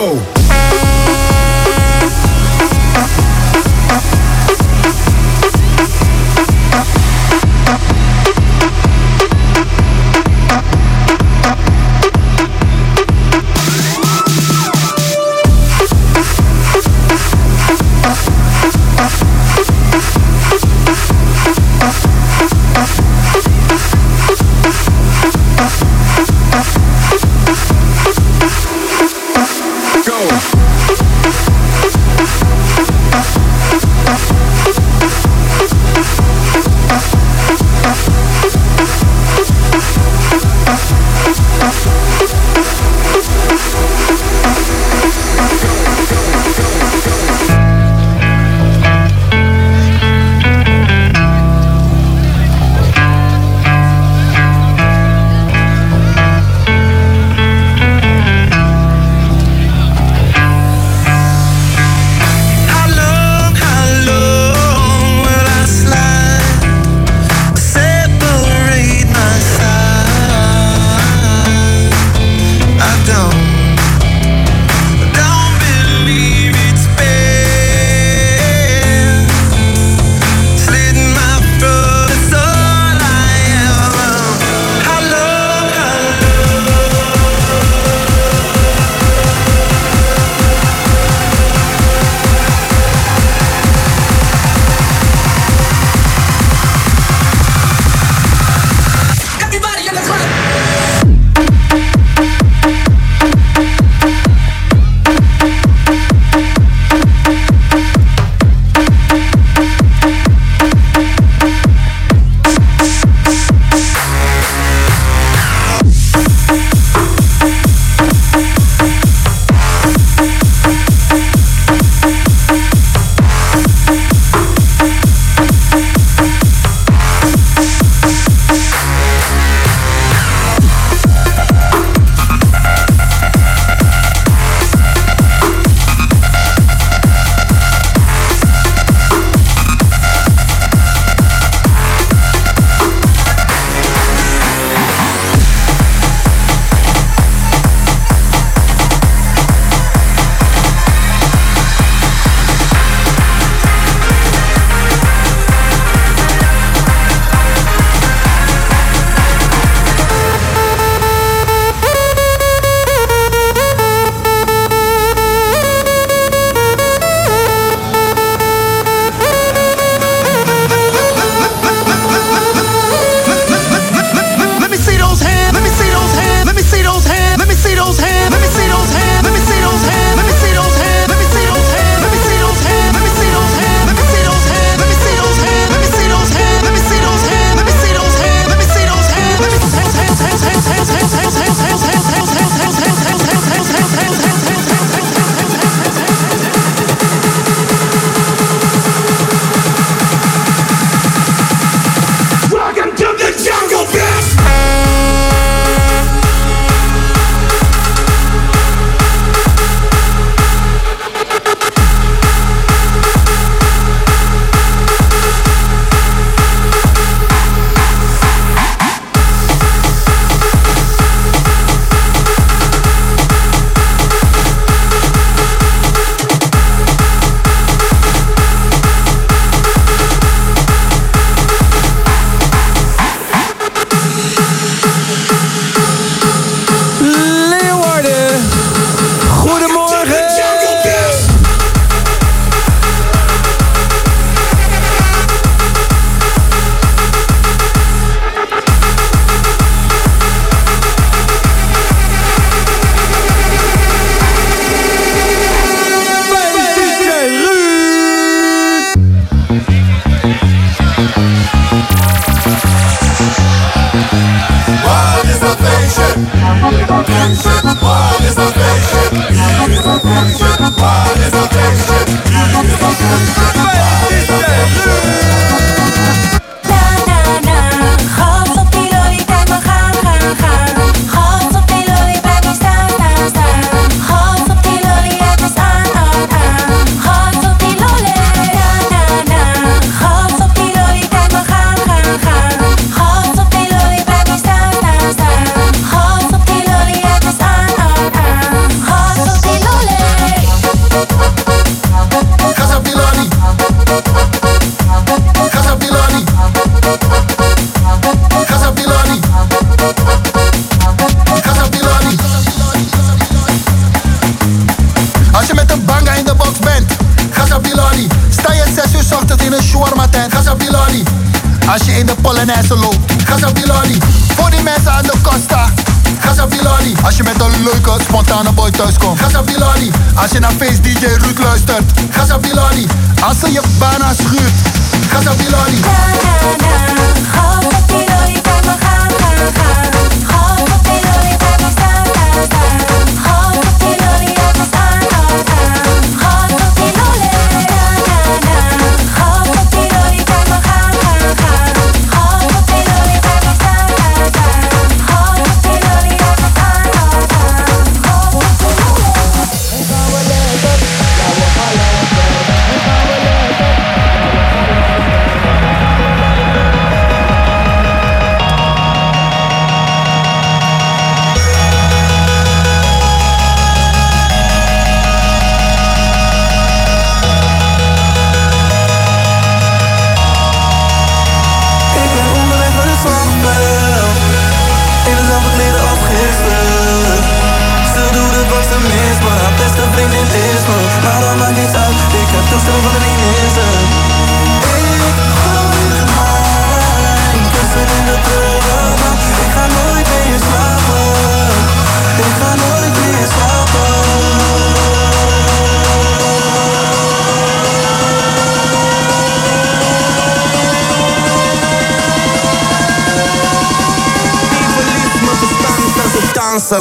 go.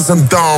Dansen als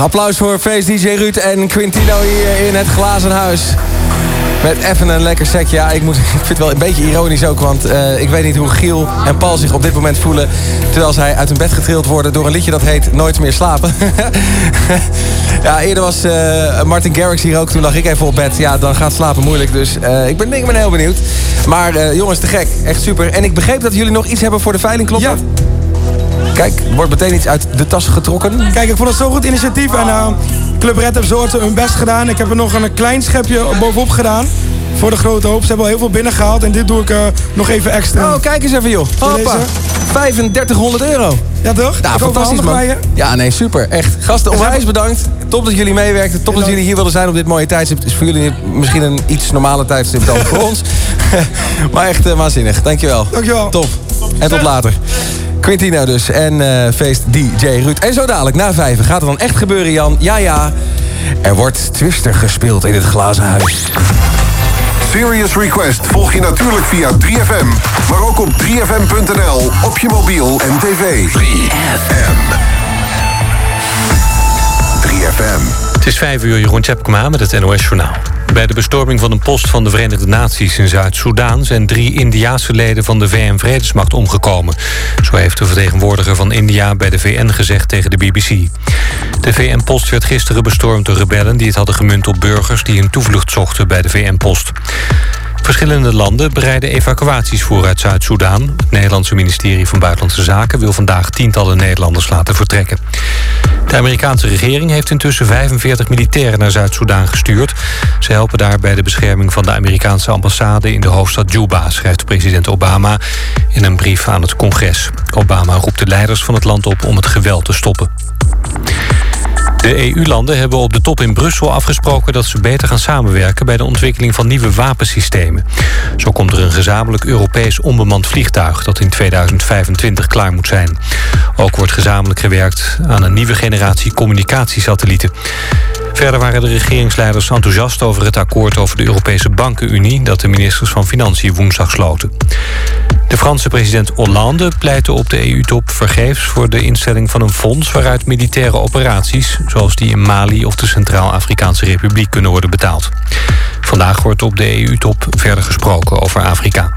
Applaus voor Face DJ Ruud en Quintino hier in het glazen huis. Met even een lekker sec. Ja, ik, moet, *laughs* ik vind het wel een beetje ironisch ook. Want eh, ik weet niet hoe Giel en Paul zich op dit moment voelen... terwijl zij uit hun bed getrild worden door een liedje dat heet Nooit meer slapen. *laughs* ja, eerder was eh, Martin Garrix hier ook. Toen lag ik even op bed. Ja, dan gaat slapen moeilijk. Dus eh, ik, ben, ik ben heel benieuwd. Maar jongens, te gek. Echt super. En ik begreep dat jullie nog iets hebben voor de veiling. Klopt dat? Kijk, wordt meteen iets uit de tas getrokken. Kijk, ik vond het zo'n goed initiatief. En eh, Club Red heeft zo hun best gedaan. Ik heb er nog een klein schepje bovenop gedaan. Voor de grote hoop. Ze hebben al heel veel binnengehaald. En dit doe ik eh, nog even extra. Oh, kijk eens even joh. Hoppa. deze? 3500 euro. Ja toch? Ja, Ik hoop fantastisch man. Ja, nee, super. Echt. Gasten, onwijs bedankt. Top dat jullie meewerkten. Top dat jullie hier wilden zijn op dit mooie tijdstip. Het is voor jullie misschien een iets normale tijdstip dan *laughs* voor ons. *laughs* maar echt eh, waanzinnig. Dankjewel. Dankjewel. Top. En tot later. Quintino dus. En eh, feest DJ Ruud. En zo dadelijk, na vijven, gaat het dan echt gebeuren, Jan? Ja, ja. Er wordt Twister gespeeld in het glazen huis. Serious Request volg je natuurlijk via 3FM, maar ook op 3FM.nl, op je mobiel en tv. 3FM. 3FM. Het is vijf uur, Jeroen Tjepkema met het NOS Journaal. Bij de bestorming van een post van de Verenigde Naties in Zuid-Soedan... zijn drie Indiaanse leden van de VN-vredesmacht omgekomen. Zo heeft de vertegenwoordiger van India bij de VN gezegd tegen de BBC. De VN-post werd gisteren bestormd door rebellen... die het hadden gemunt op burgers die een toevlucht zochten bij de VN-post. Verschillende landen bereiden evacuaties voor uit Zuid-Soedan. Het Nederlandse ministerie van Buitenlandse Zaken wil vandaag tientallen Nederlanders laten vertrekken. De Amerikaanse regering heeft intussen 45 militairen naar Zuid-Soedan gestuurd. Ze helpen daar bij de bescherming van de Amerikaanse ambassade in de hoofdstad Juba, schrijft president Obama in een brief aan het congres. Obama roept de leiders van het land op om het geweld te stoppen. De EU-landen hebben op de top in Brussel afgesproken dat ze beter gaan samenwerken bij de ontwikkeling van nieuwe wapensystemen. Zo komt er een gezamenlijk Europees onbemand vliegtuig dat in 2025 klaar moet zijn. Ook wordt gezamenlijk gewerkt aan een nieuwe generatie communicatiesatellieten. Verder waren de regeringsleiders enthousiast over het akkoord over de Europese Bankenunie dat de ministers van Financiën woensdag sloten. De Franse president Hollande pleitte op de EU-top vergeefs voor de instelling van een fonds waaruit militaire operaties, zoals die in Mali of de Centraal-Afrikaanse Republiek, kunnen worden betaald. Vandaag wordt op de EU-top verder gesproken over Afrika.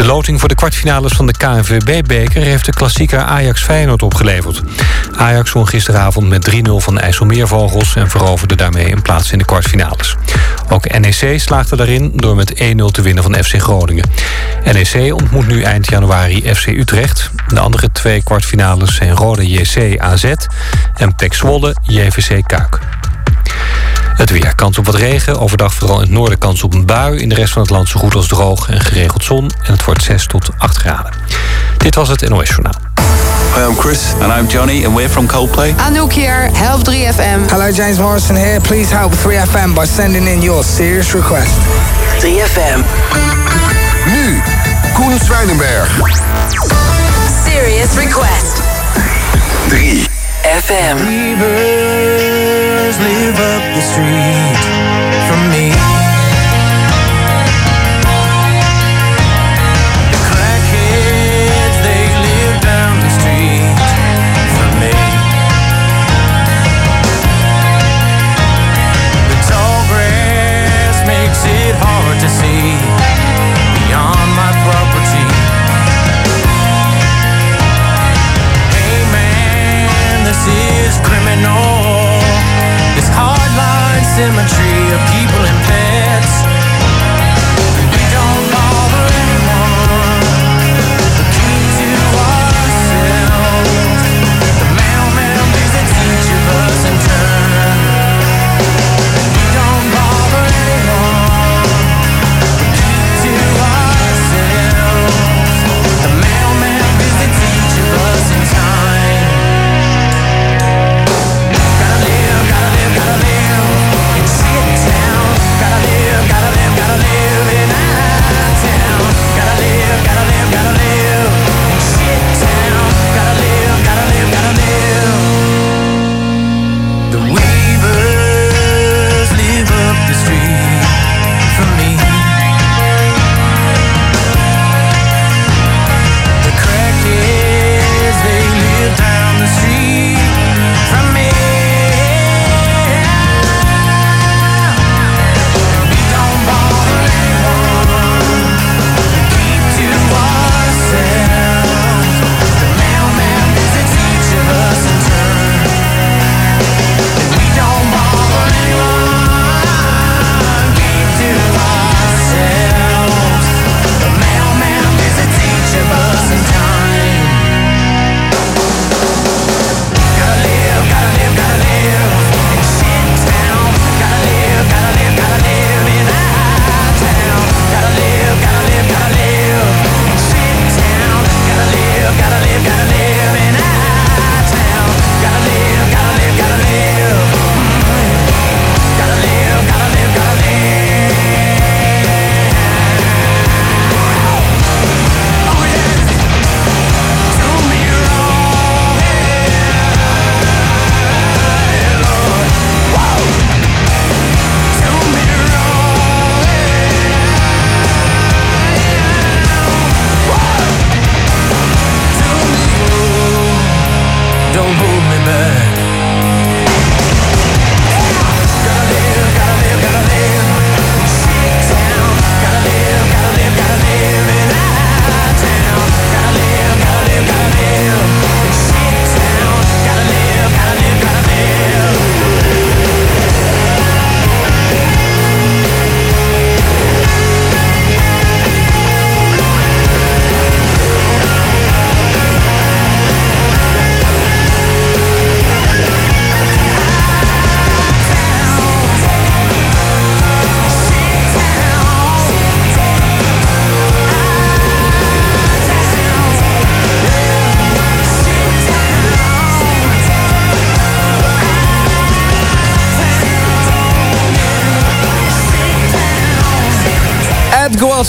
De loting voor de kwartfinales van de KNVB-beker... heeft de klassieker Ajax-Feyenoord opgeleverd. Ajax won gisteravond met 3-0 van de IJsselmeervogels... en veroverde daarmee een plaats in de kwartfinales. Ook NEC slaagde daarin door met 1-0 te winnen van FC Groningen. NEC ontmoet nu eind januari FC Utrecht. De andere twee kwartfinales zijn Rode JC AZ... en PEC Zwolle JVC Kuik. Het weer. Kans op wat regen. Overdag vooral in het noorden kans op een bui. In de rest van het land zo goed als droog en geregeld zon. En het wordt 6 tot 8 graden. Dit was het NOS Journaal. Hi, I'm Chris. And I'm Johnny, and we're from Coldplay. Anouk here, Help 3FM. Hello, James Morrison here. Please help 3FM by sending in your serious request. 3FM. Nu, Koen Zwijnenberg. Serious request. 3 FM. Neighbors live up the street symmetry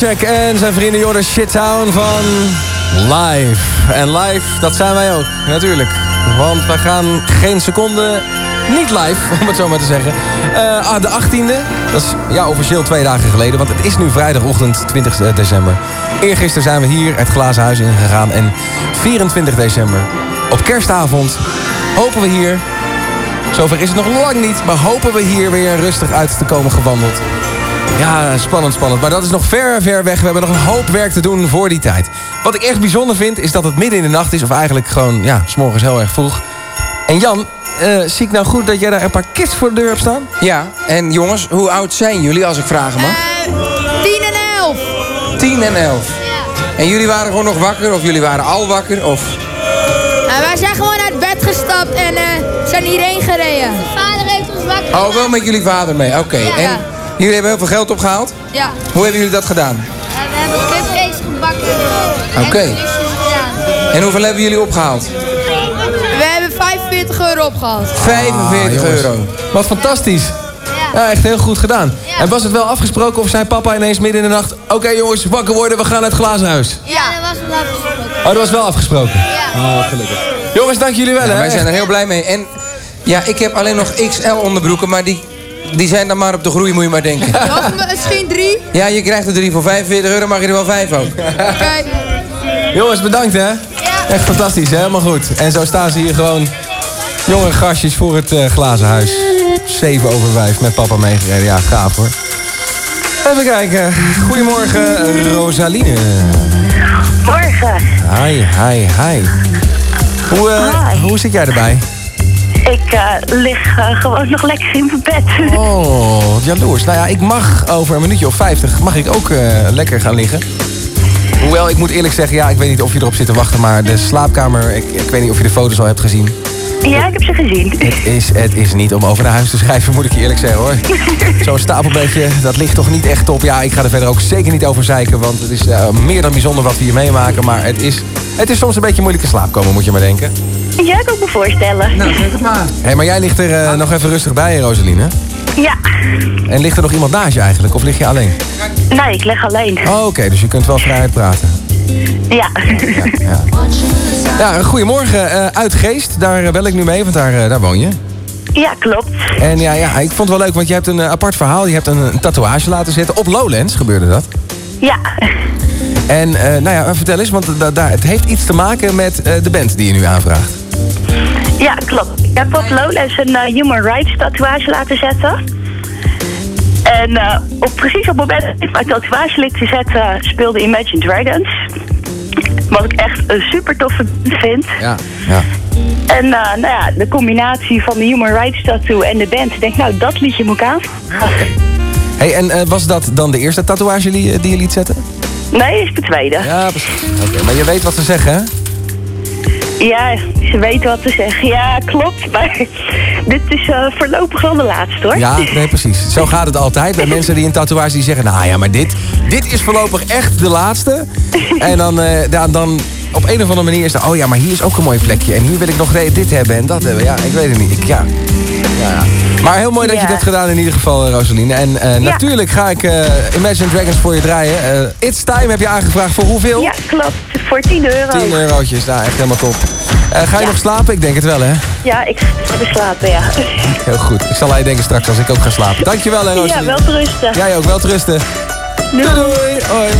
Kowalczyk en zijn vrienden Jordan Shittown van Live. En live, dat zijn wij ook, natuurlijk. Want we gaan geen seconde niet live, *laughs* om het zo maar te zeggen. Eh, ah, de 18e, dat is ja, officieel twee dagen geleden. Want het is nu vrijdagochtend 20 december. Eergisteren zijn we hier het Glazen Huis ingegaan. En 24 december, op kerstavond, hopen we hier Zover is het nog lang niet, maar hopen we hier weer rustig uit te komen gewandeld. Ja, spannend, spannend. Maar dat is nog ver, ver weg. We hebben nog een hoop werk te doen voor die tijd. Wat ik echt bijzonder vind, is dat het midden in de nacht is. Of eigenlijk gewoon, ja, s'morgens heel erg vroeg. En Jan, eh, zie ik nou goed dat jij daar een paar kids voor de deur hebt staan? Ja, en jongens, hoe oud zijn jullie als ik vragen mag? 10 en 11. 10 en 11. En jullie waren gewoon nog wakker of jullie waren al wakker? Of... Nou, wij zijn gewoon uit bed gestapt en eh, zijn hierheen gereden. Vader heeft ons wakker Oh, wel met jullie vader mee, oké. Ja. En jullie hebben heel veel geld opgehaald? Ja. Hoe hebben jullie dat gedaan? we hebben kipvlees gebakken. Oké. En gedaan. En hoeveel hebben jullie opgehaald? We hebben 45 euro opgehaald. 45 Ah, jongens. euro. Wat fantastisch. Ja, echt heel goed gedaan. En was het wel afgesproken of zei papa ineens midden in de nacht... Oké jongens, wakker worden, we gaan naar het glazen huis. Ja, dat was het afgesproken. Oh, dat was wel afgesproken? Ja. Oh, gelukkig. Jongens, dank jullie wel, Ja, hè. wij zijn er heel blij mee. En ja, ik heb alleen nog XL onderbroeken, maar die, die zijn dan maar op de groei, moet je maar denken. *laughs* Nog misschien drie. Ja, je krijgt er drie voor 45 euro, mag je er wel vijf ook. Oké. Jongens, bedankt hè. Echt fantastisch, hè? helemaal goed. En zo staan ze hier gewoon jonge gastjes voor het eh, glazen huis. 7 over 5 met papa meegereden. Ja, gaaf hoor. Even kijken. Goedemorgen, Rosaline. Morgen. Hi, hi, hi. Hoe, eh, hoe zit jij erbij? Ik eh, lig eh, gewoon nog lekker in mijn bed. *laughs* Oh, jaloers. Nou ja, ik mag over een minuutje of 50 mag ik ook eh, lekker gaan liggen. Hoewel, ik moet eerlijk zeggen, ja, ik weet niet of je erop zit te wachten, maar de slaapkamer, ik, ik weet niet of je de foto's al hebt gezien. Ja, ik heb ze gezien. Het is, het is niet om over naar huis te schrijven, moet ik je eerlijk zeggen hoor. *laughs* Zo'n stapelbedje, dat ligt toch niet echt op. Ja, ik ga er verder ook zeker niet over zeiken, want het is meer dan bijzonder wat we hier meemaken. Maar het is, het is soms een beetje moeilijk in slaap komen, moet je maar denken. Ja, ik kan me voorstellen. Nou, zeg het maar. Hé, hey, maar jij ligt er eh, nog even rustig bij, Rosaline. Ja. En ligt er nog iemand naast je eigenlijk, of lig je alleen? Nee, ik leg alleen. Oh, oké, dus je kunt wel vrijheid praten. Ja. Ja, goedemorgen. eh uit Geest, daar bel ik nu mee, want daar, eh, daar woon je. Ja, klopt. En ja, ja, ik vond het wel leuk, want je hebt een eh, apart verhaal. Je hebt een, een tatoeage laten zetten. Op Lowlands gebeurde dat. Ja. En eh, nou ja, vertel eens, want da- daar, het heeft iets te maken met eh, de band die je nu aanvraagt. Ja, klopt. Ik heb op Lowlands een eh, Human Rights tatoeage laten zetten. En eh, op, precies op het moment dat ik mijn tatoeage liet zetten, speelde Imagine Dragons. Wat ik echt een super toffe band vind. Ja. ja. En eh, nou ja, de combinatie van de Human Rights tattoo en de band. Ik denk, nou, dat liedje moet ik aan. Hey, en eh, was dat dan de eerste tatoeage die, die je liet zetten? Nee, is de tweede. Ja, precies. Oké, maar je weet wat ze zeggen, hè? Ja, ze weten wat te zeggen. Ja, klopt. Maar *laughs* dit is eh, voorlopig wel de laatste, hoor. Ja, *laughs* nee, precies. Zo gaat het altijd bij *laughs* mensen die een tatoeage die zeggen... nou ja, maar dit, dit is voorlopig echt de laatste. En dan, eh, dan, dan op een of andere manier is het... oh ja, maar hier is ook een mooi plekje. En hier wil ik nog dit hebben en dat hebben. Ja, ik weet het niet. Ik, ja. Ja, ja. Maar heel mooi dat je Ja. dat hebt gedaan in ieder geval, eh, Rosaline. En eh, natuurlijk ga ik eh, Imagine Dragons voor je draaien. It's Time heb je aangevraagd voor hoeveel? Ja, klopt. Voor 10 euro. 10 eurotjes, nou echt helemaal top. Ga je Ja. nog slapen? Ik denk het wel, hè? Ja, ik ga slapen, ja. *laughs* Heel goed. Ik zal aan je denken straks als ik ook ga slapen. Dankjewel, hè, Ja, Rosaline. wel te rusten. Jij ook, wel te rusten. Doei. doei. Hoi.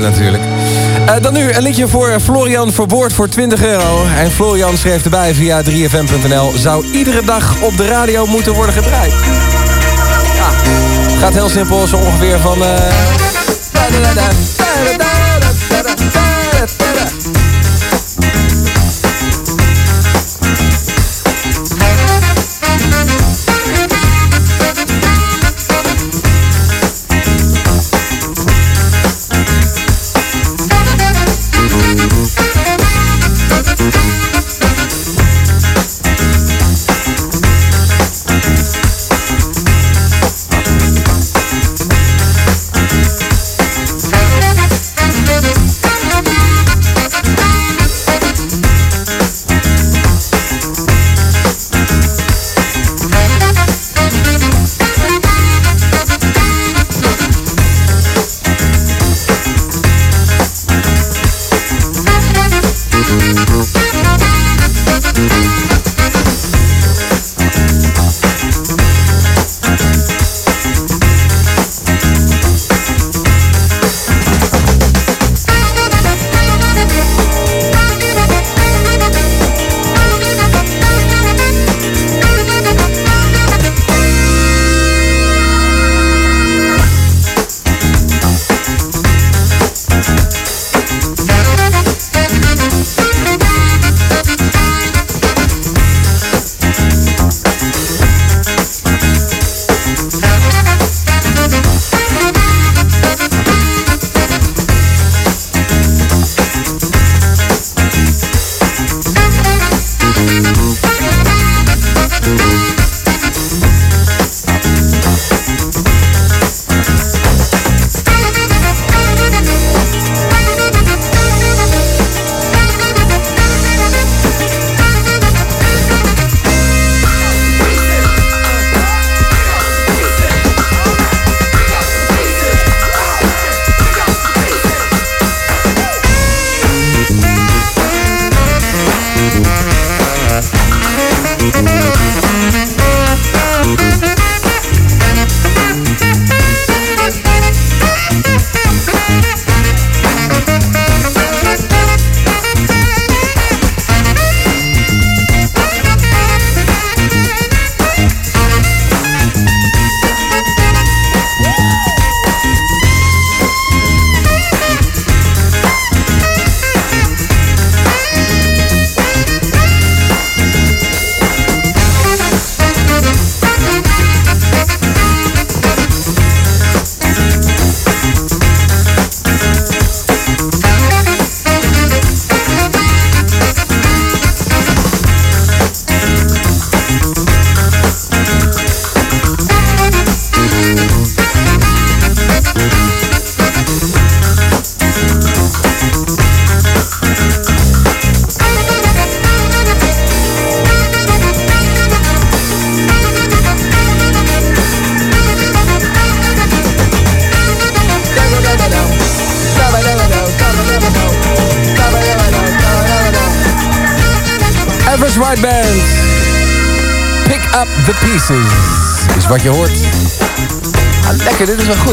Natuurlijk. Eh, dan nu een liedje voor Florian Verboord voor 20 euro. En Florian schreef erbij via 3fm.nl... zou iedere dag op de radio moeten worden gedraaid. Ja, gaat heel simpel. Zo ongeveer van... eh,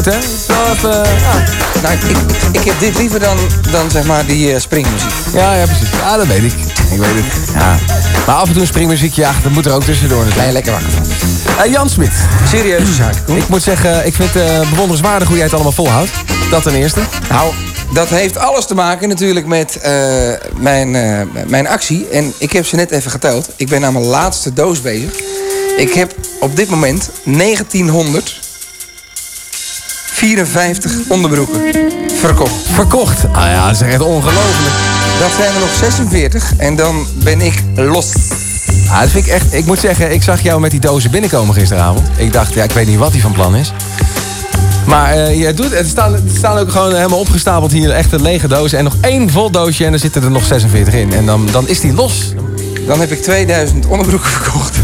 goed, hè? Wel even, ja. Nou, ik, ik heb dit liever dan, dan zeg maar die eh, springmuziek. Ja, ja, precies. Ja, dat weet ik. Ik weet het. Ja. Maar af en toe een springmuziekje, ja, dat moet er ook tussendoor. Ben je lekker wakker van. Eh, Jan Smit. Serieuze zaak. Ik moet zeggen, ik vind het eh, bewonderenswaardig hoe jij het allemaal volhoudt. Dat ten eerste. Nou, dat heeft alles te maken natuurlijk met eh, mijn, eh, mijn actie. En ik heb ze net even geteld. Ik ben aan mijn laatste doos bezig. Ik heb op dit moment 1954 onderbroeken verkocht. Verkocht? Ah ja, dat is echt ongelooflijk. Dat zijn er nog 46 en dan ben ik los. Ah, dat vind ik echt. Ik moet zeggen, ik zag jou met die dozen binnenkomen gisteravond. Ik dacht, ja, ik weet niet wat hij van plan is. Maar eh, je doet, het staan, het staan ook gewoon helemaal opgestapeld hier. Echt een lege doos. En nog één vol doosje en er zitten er nog 46 in. En dan, dan is die los. Dan heb ik 2000 onderbroeken verkocht.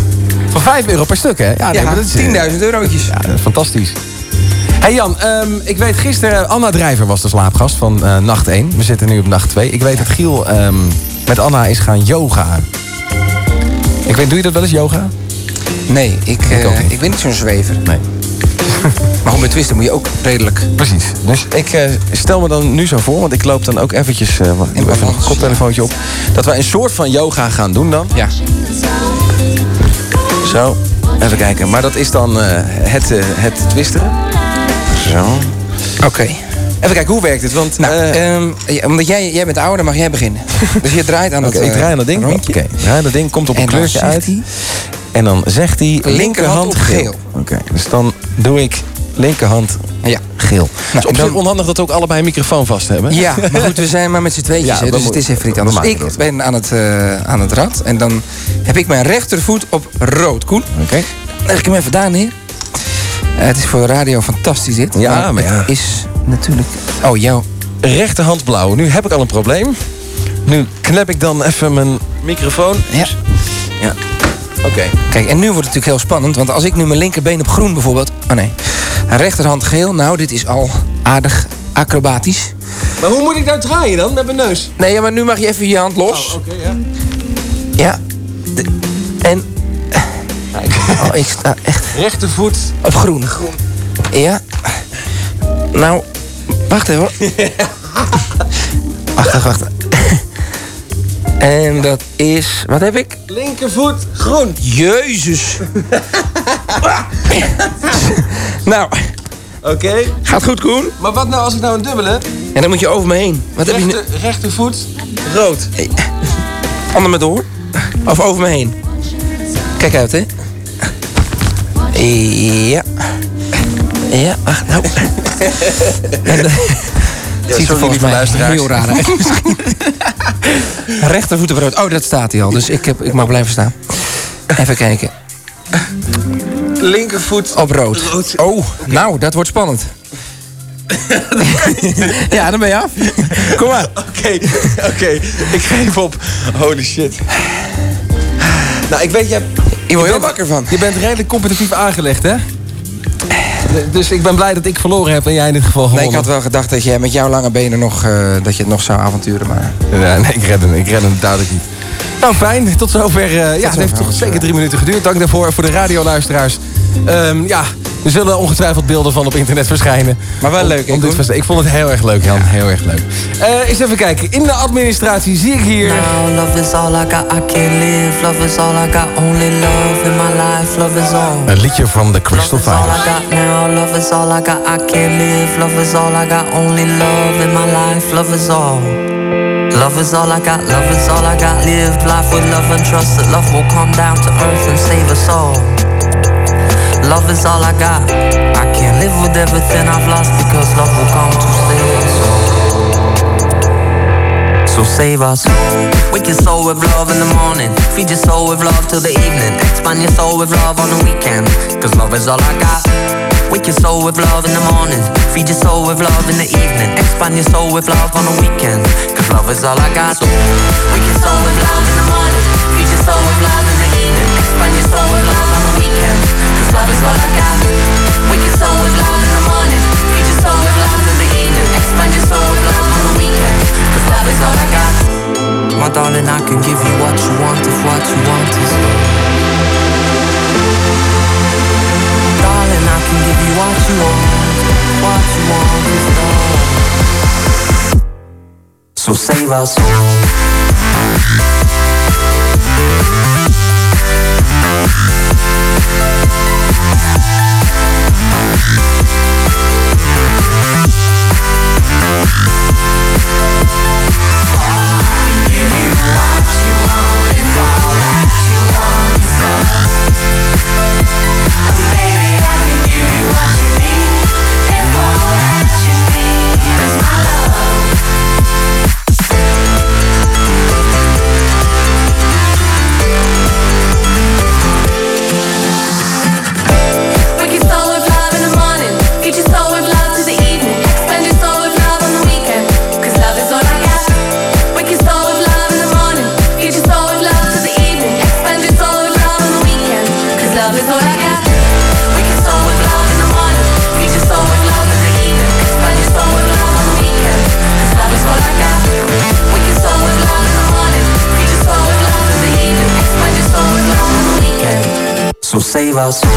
Van 5 euro per stuk, hè? Ja, nee, dat is, eh, 10.000 eurotjes. Ja, fantastisch. Hey Jan, ehm, ik weet gisteren, Anna Drijver was de slaapgast van eh, nacht 1. We zitten nu op nacht 2. Ik weet dat Giel ehm, met Anna is gaan yoga. Ik weet, doe je dat wel eens, yoga? Nee, ik, Ik eh, ik ben niet zo'n zwever. Nee. *laughs* Maar goed, met twisten moet je ook redelijk. Precies. Dus ik eh, stel me dan nu zo voor, want ik loop dan ook eventjes... doe even een koptelefoontje op. Dat wij een soort van yoga gaan doen dan. Ja. Zo, even kijken. Maar dat is dan het, het twisteren. Zo. Oké. Even kijken, hoe werkt het? Want, Nou, eh, ehm, ja, omdat jij, jij bent ouder, mag jij beginnen. *laughs* dus je draait aan Oké, het ik draai aan dat ding. rondje. Oké, draai aan dat ding, komt op een En kleurtje uit. hij- En dan zegt hij Linkerhand geel. geel. Oké, dus dan doe ik linkerhand Ja. geel. het is op zich onhandig dat we ook allebei een microfoon vast hebben. Ja, *laughs* maar goed, we zijn maar met z'n tweetjes, Ja, dat dus moet- het is even niet anders. Ik dat. ben aan het, eh, aan het rad en dan heb ik mijn rechtervoet op rood. Koen, Oké. leg ik hem even daar neer. Eh, het is voor de radio fantastisch dit. Ja, maar ja. het is natuurlijk... Oh, jouw... Rechterhand blauw. Nu heb ik al een probleem. Nu knep ik dan even mijn microfoon. Ja. Ja. Oké. Kijk, en nu wordt het natuurlijk heel spannend, want als ik nu mijn linkerbeen op groen bijvoorbeeld... Oh nee, rechterhand geel, nou, dit is al aardig acrobatisch. Maar hoe moet ik nou draaien dan met mijn neus? Nee, ja, maar nu mag je even je hand los. Oké, ja. Ja. De- en... Oh, ik sta Rechtervoet. op groen. Ja. Nou, wacht even hoor. *laughs* Wacht, wacht, wacht. En dat is... Wat heb ik? Linkervoet groen. Jezus. *laughs* nou, Oké. gaat goed, Koen. Maar wat nou als ik nou een dubbele? En dan moet je over me heen. Wat heb je rechtervoet rood. Ander met door. Of over me heen. Kijk uit, hè. Ja. Ja, wacht, nou. *laughs* Eh, ziet er volgens mij luisteraars. heel raar uit. *laughs* Rechtervoet op rood. Oh, dat staat hij al. Dus ik, heb, ik mag blijven staan. Even kijken. Linkervoet Op rood. Oh, nou, dat wordt spannend. *laughs* ja, dan ben je af. Kom maar. Oké, oké. Ik geef op. Holy shit. Nou, ik weet, je, Je wordt heel wakker van. je bent redelijk competitief aangelegd, hè? Dus ik ben blij dat ik verloren heb en jij in dit geval gewonnen. Nee, ik had wel gedacht dat je met jouw lange benen nog, eh, dat je het nog zou avonturen. Maar Ja, nee, ik red hem. Ik red hem duidelijk niet. Nou, fijn. Tot zover. eh, ja, het heeft toch zeker drie minuten geduurd. Dank daarvoor voor de radioluisteraars. Ehm ja, er zullen ongetwijfeld beelden van op internet verschijnen. Maar wel Om- leuk, om dit Ik vond het heel erg leuk, Jan. Heel erg leuk. Eh eens even kijken. In de administratie zie ik hier... Now love is all I got, I can't live. Love is all I got, only love in my life. Love is all. Een liedje van de Crystal Love is all I Fighters. got now. Love is all I got, I can't live. Love is all I got, only love in my life. Love is all. Love is all I got, love is all I got. Lived life with love and trust that love will come down to earth and save us all. Love is all I got. I can't live with everything I've lost because love will come to save us. So save us. Wake your soul with love in the morning. Feed your soul with love till the evening. Expand your soul with love on the weekend. Cause love is all I got. Wake your soul with love in the morning. Feed your soul with love in the evening. Expand your soul with love on the weekend. Cause love is all I got. So all I got. With love in the morning. In the evening. Expand your soul with love on the love is all I got. My darling, I can give you what you want if what you want is love. Darling, I can give you what you want. What you want is love. So save us. Wake with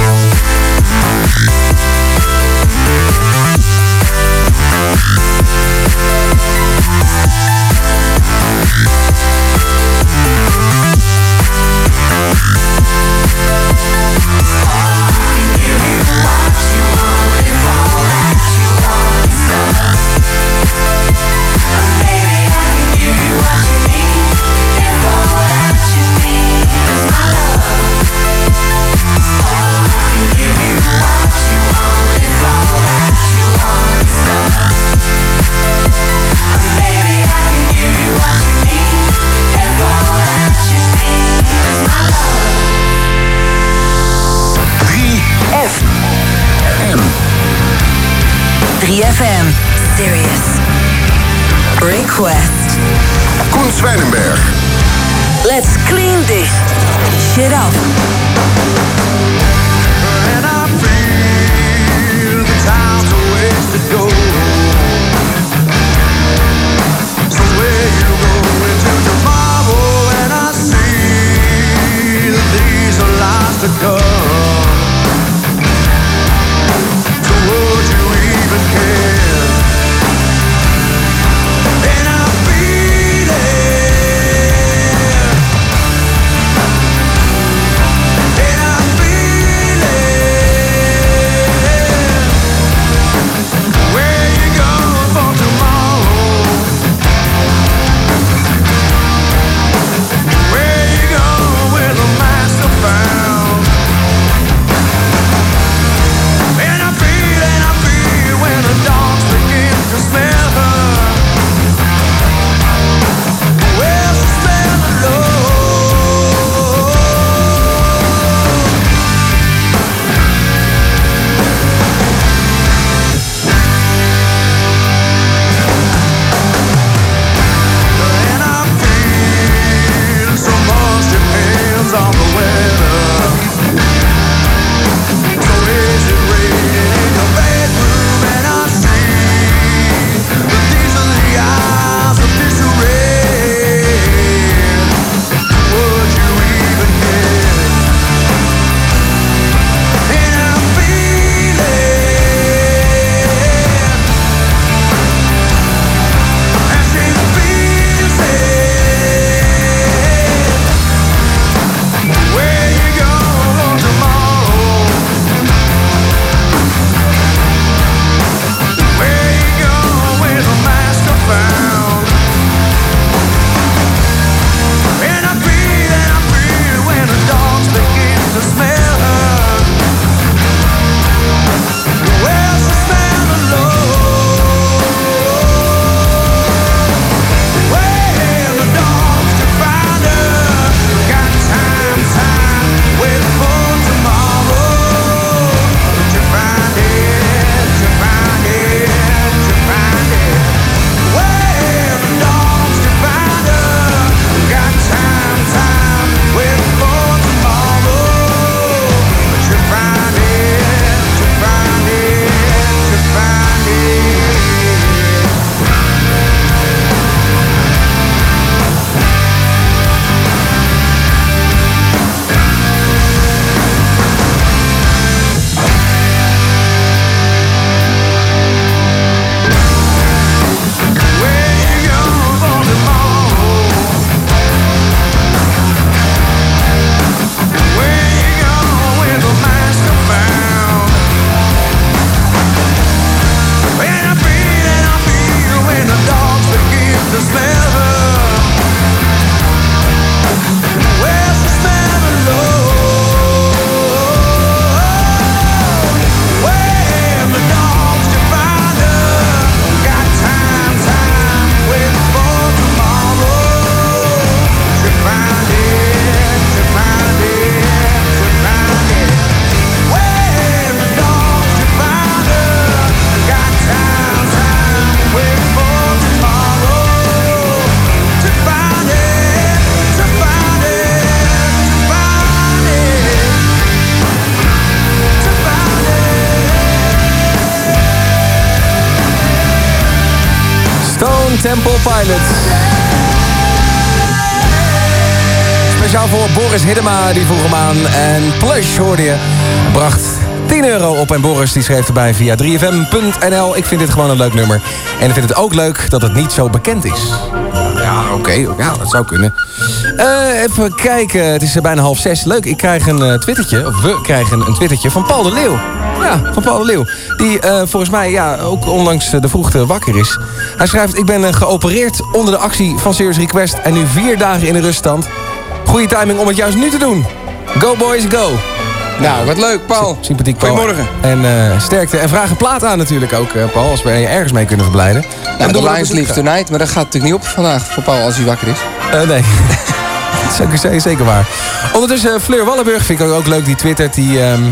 schreef erbij via 3fm.nl. Ik vind dit gewoon een leuk nummer. En ik vind het ook leuk dat het niet zo bekend is. Ja, oké. Ja, dat zou kunnen. Eh, even kijken. Het is bijna half zes. Leuk, ik krijg een eh, twittertje. Of we krijgen een twittertje van Paul de Leeuw. Ja, van Paul de Leeuw. Die eh, volgens mij ja, ook ondanks eh, de vroegte wakker is. Hij schrijft... Ik ben geopereerd onder de actie van Serious Request... en nu vier dagen in de ruststand. Goede timing om het juist nu te doen. Go boys, go. Nou, wat leuk, Paul. Sympathiek, Paul. Goedemorgen. En eh, sterkte. En vraag een plaat aan natuurlijk ook, eh, Paul. Als we je ergens mee kunnen verblijden. Nou, Dan de Lions Leave. Tonight, maar dat gaat natuurlijk niet op vandaag voor Paul als hij wakker is. Eh, nee. *laughs* dat is zeker, waar. Ondertussen, Fleur Wallenburg vind ik ook, leuk. Die twittert, die, ehm,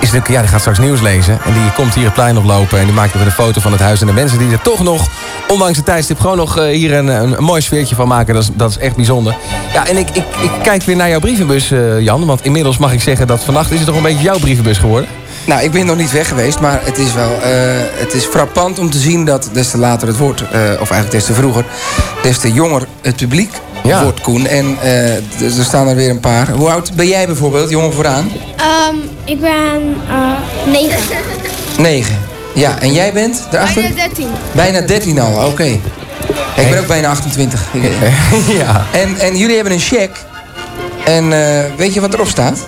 is natuurlijk, ja, die gaat straks nieuws lezen. En die komt hier het plein oplopen. En die maakt weer een foto van het huis. En de mensen die er toch nog, ondanks het tijdstip... gewoon nog eh, hier een, een, een mooi sfeertje van maken. Dat is, dat is echt bijzonder. Ja, en ik, ik, ik kijk weer naar jouw brievenbus, eh, Jan. Want inmiddels mag ik zeggen dat vannacht is het toch een beetje jouw brievenbus geworden. Nou, ik ben nog niet weg geweest, maar het is wel eh, het is frappant om te zien dat des te later het wordt, eh, of eigenlijk des te vroeger, des te jonger het publiek wordt, Koen. En eh, er staan er weer een paar. Hoe oud ben jij bijvoorbeeld, jongen vooraan? Ehm, ik ben eh 9. Negen. Ja, en jij bent daarachter? Bijna 13. Bijna 13 al, oké. Ik ben ook bijna 28. *laughs* ja. En, en jullie hebben een cheque. En eh, weet je wat erop staat?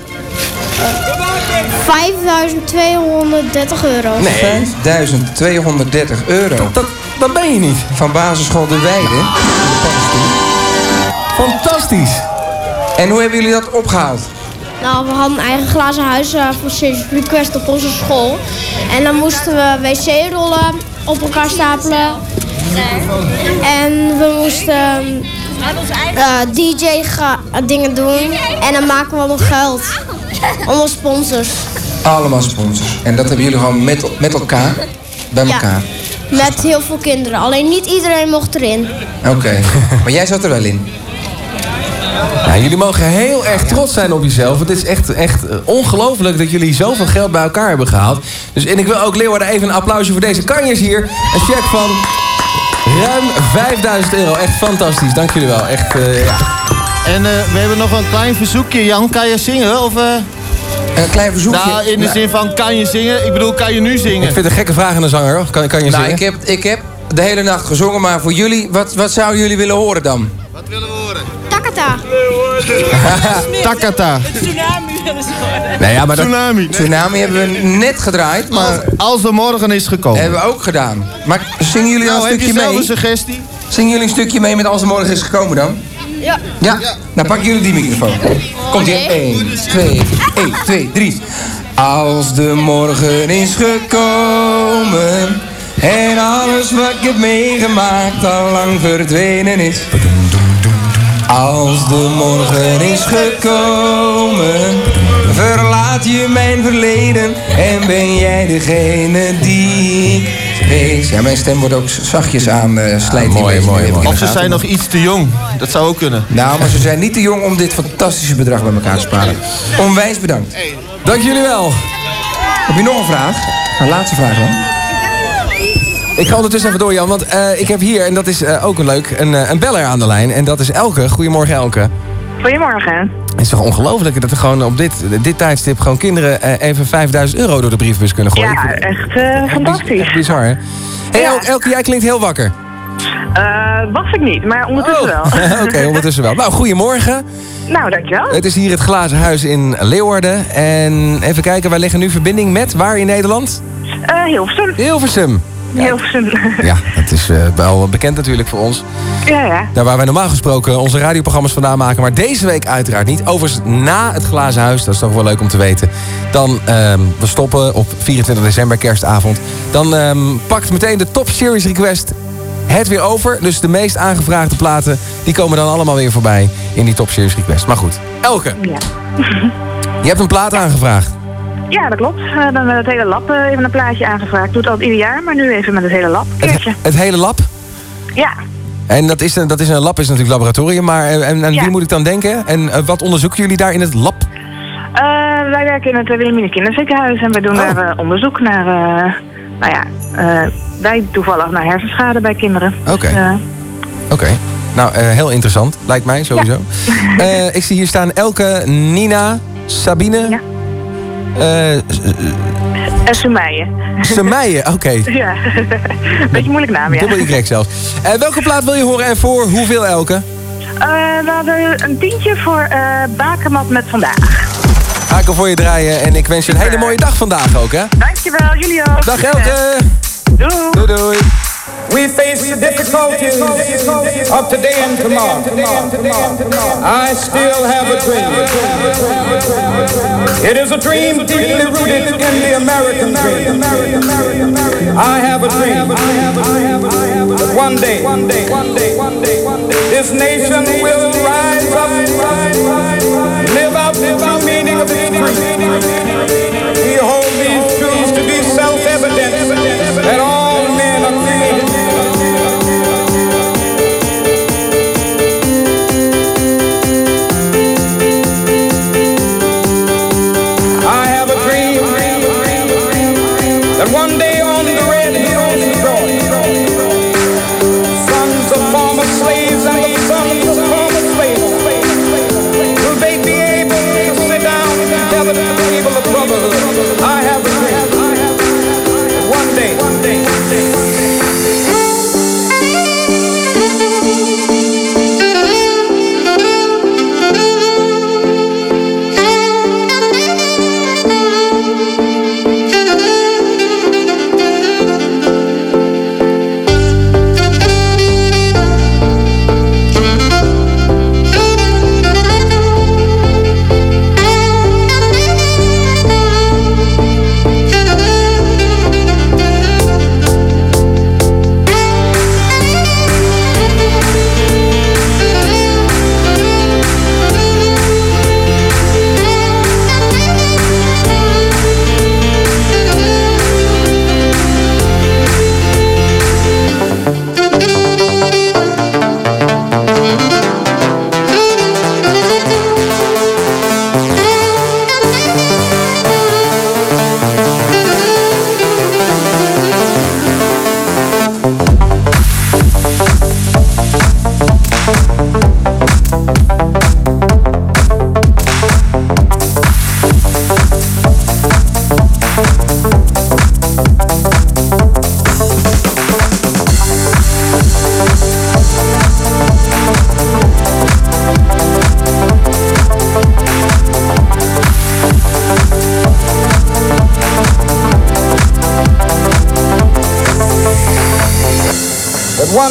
5230 euro. 5230 euro. Dat, dat ben je niet. Van basisschool De Weide. Fantastisch. En hoe hebben jullie dat opgehaald? Nou, we hadden een eigen glazen huis eh, voor Serious Request op onze school. En dan moesten we wc-rollen op elkaar stapelen. En we moesten eh, DJ-dingen doen. En dan maken we nog geld. Onder sponsors. Allemaal sponsors. En dat hebben jullie gewoon met, met elkaar bij Ja. elkaar. Met heel veel kinderen. Alleen niet iedereen mocht erin. Oké. *laughs* maar jij zat er wel in. Ja, jullie mogen heel erg trots zijn op jezelf. Het is echt, echt eh, ongelooflijk dat jullie zoveel geld bij elkaar hebben gehaald. Dus, en ik wil ook Leeuwarden even een applausje voor deze kanjers hier. Een check van ruim 5000 euro. Echt fantastisch. Dank jullie wel. Echt, eh, ja. En eh, we hebben nog een klein verzoekje. Jan, kan je zingen? Of, eh? Een klein verzoekje? Nou, in de zin van kan je zingen? Ik bedoel, kan je nu zingen? Ik vind het een gekke vraag aan een zanger. hoor. Kan, kan je nou, zingen? ik heb, ik heb de hele nacht gezongen, maar voor jullie, wat, wat zouden jullie willen horen dan? Takata. *laughs* Takata. Nee, ja, maar dat- Tsunami. Tsunami hebben we net gedraaid, maar... Als de morgen is gekomen. Hebben we ook gedaan. Maar zingen jullie Nou, al een heb je stukje mee? een suggestie? Zingen jullie een stukje mee met Als de morgen is gekomen dan? Ja. Ja? Nou, pak jullie die microfoon. Komt ie. 1, 2, 1, 2, 3. Als de morgen is gekomen en alles wat ik heb meegemaakt al lang verdwenen is. Als de morgen is gekomen, verlaat je mijn verleden en ben jij degene die ik wees. Ja, mijn stem wordt ook zachtjes aan uh, slijt. mooi, mooi, mooi. Of ze zijn nog iets te jong. Dat zou ook kunnen. Nou, maar ze zijn niet te jong om dit fantastische bedrag bij elkaar te sparen. Onwijs bedankt. Dank jullie wel. Heb je nog een vraag? Een laatste vraag dan. Ik ga ondertussen even door, Jan. Want eh, ik heb hier, en dat is eh, ook een leuk, een, eh, een beller aan de lijn. En dat is Elke. Goedemorgen, Elke. Goedemorgen. Het is toch ongelooflijk dat er gewoon op dit, dit tijdstip... gewoon kinderen even 5000 euro door de briefbus kunnen gooien. Ja, Ik echt fantastisch. Echt bizar, hè? Hey, El- Elke, jij klinkt heel wakker. Was ik niet, maar ondertussen wel. *laughs* Oké, ondertussen wel. Nou, goedemorgen. Nou, dankjewel. Het is hier het Glazen Huis in Leeuwarden. En even kijken, wij leggen nu verbinding met waar in Nederland? Hilversum. Hilversum. Hilversum. Ja, dat is eh, wel bekend natuurlijk voor ons. Ja, ja. Daar waar wij normaal gesproken onze radioprogramma's vandaan maken. Maar deze week uiteraard niet. Overigens na het Glazen Huis, dat is toch wel leuk om te weten. Dan, ehm, we stoppen op 24 december, kerstavond. Dan ehm, pakt meteen de Top Series Request het weer over. Dus de meest aangevraagde platen, die komen dan allemaal weer voorbij in die Top Series Request. Maar goed, Elke, Ja. je hebt een plaat aangevraagd. Ja, dat klopt. We hebben met het hele lab eh, even een plaatje aangevraagd. Ik doe het altijd ieder jaar, maar nu even met het hele lab. Keertje. Het hele lab? Ja. En dat is, een, dat is een lab, is natuurlijk laboratorium. Maar eh, en, en Ja. wie moet ik dan denken? En eh, wat onderzoeken jullie daar in het lab? Eh, wij werken in het Wilhelmina Kinderziekenhuis en wij doen daar eh, onderzoek naar, eh, nou ja, eh, wij toevallig naar hersenschade bij kinderen. Oké. Dus, eh, Oké. Nou, eh, heel interessant. Lijkt mij sowieso. Eh, ik zie hier staan Elke, Nina, Sabine. Eh Uh, Sumeijen. Semeijen, oké. Ja, beetje moeilijk naam, ja. Dubbel Y zelfs. Eh, welke plaat wil je horen en voor hoeveel elke? Eh, we hadden een tientje voor eh Bakermat met vandaag. Hem voor je draaien en ik wens je een hele mooie dag vandaag ook, hè? Dankjewel, jullie. Dag Elke! Doei! Doei doei! We face the difficulties of today and tomorrow. I still have a dream. It is a dream deeply rooted in the American dream. I have a dream that one day, this nation will rise up, live out the meaning of its creed. We hold these truths to be self-evident that all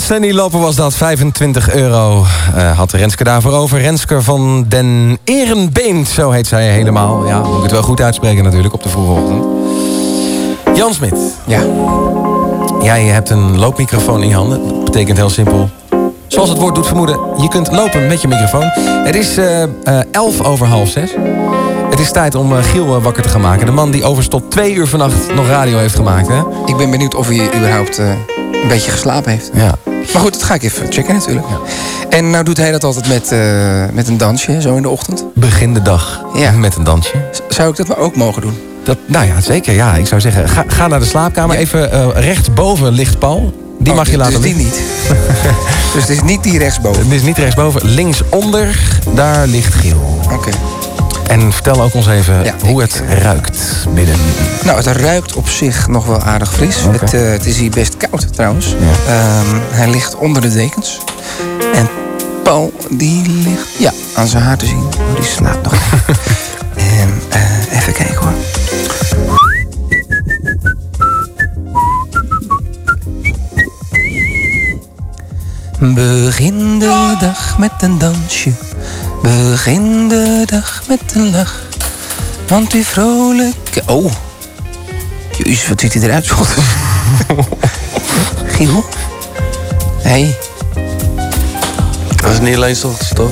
Fun. Stanley Lopen was dat. 25 euro eh, had Renske daarvoor over. Renske van den Erenbeent, zo heet zij helemaal. Ja, moet ik het wel goed uitspreken natuurlijk op de vroege ochtend. Jan Smit. Ja. Jij hebt een loopmicrofoon in je handen. Dat betekent heel simpel. Zoals het woord doet vermoeden, je kunt lopen met je microfoon. Het is eh eh, elf over half zes. Het is tijd om eh, Giel eh, wakker te gaan maken. De man die overigens tot twee uur vannacht nog radio heeft gemaakt. Hè? Ik ben benieuwd of hij überhaupt eh, een beetje geslapen heeft. Ja. Maar goed, dat ga ik even checken natuurlijk. En nou doet hij dat altijd met, eh, met een dansje, zo in de ochtend. Begin de dag met een dansje. Zou ik dat maar ook mogen doen? Dat, nou ja, zeker. Ja, ik zou zeggen, ga, ga naar de slaapkamer. Even eh, rechtsboven ligt Paul. Die Oh, mag je dus laten die liggen. niet. *laughs* dus het is niet die rechtsboven? *laughs* Het is niet rechtsboven. Linksonder, daar ligt Giel. Oké. En vertel ook ons even hoe het ruikt binnen. Nou, het ruikt op zich nog wel aardig fris. Het, eh, het is hier best koud trouwens. Ehm, hij ligt onder de dekens. En Paul, die ligt ja, aan zijn haar te zien. Oh, die slaapt nog. *laughs* en eh, even kijken hoor. Begin de dag met een dansje. Begin de met een lach. Want wie vrolijk... Oh. Jezus, wat ziet hij eruit? *laughs* Giel? Hé. Hey. Dat is niet alleen ochtends, toch?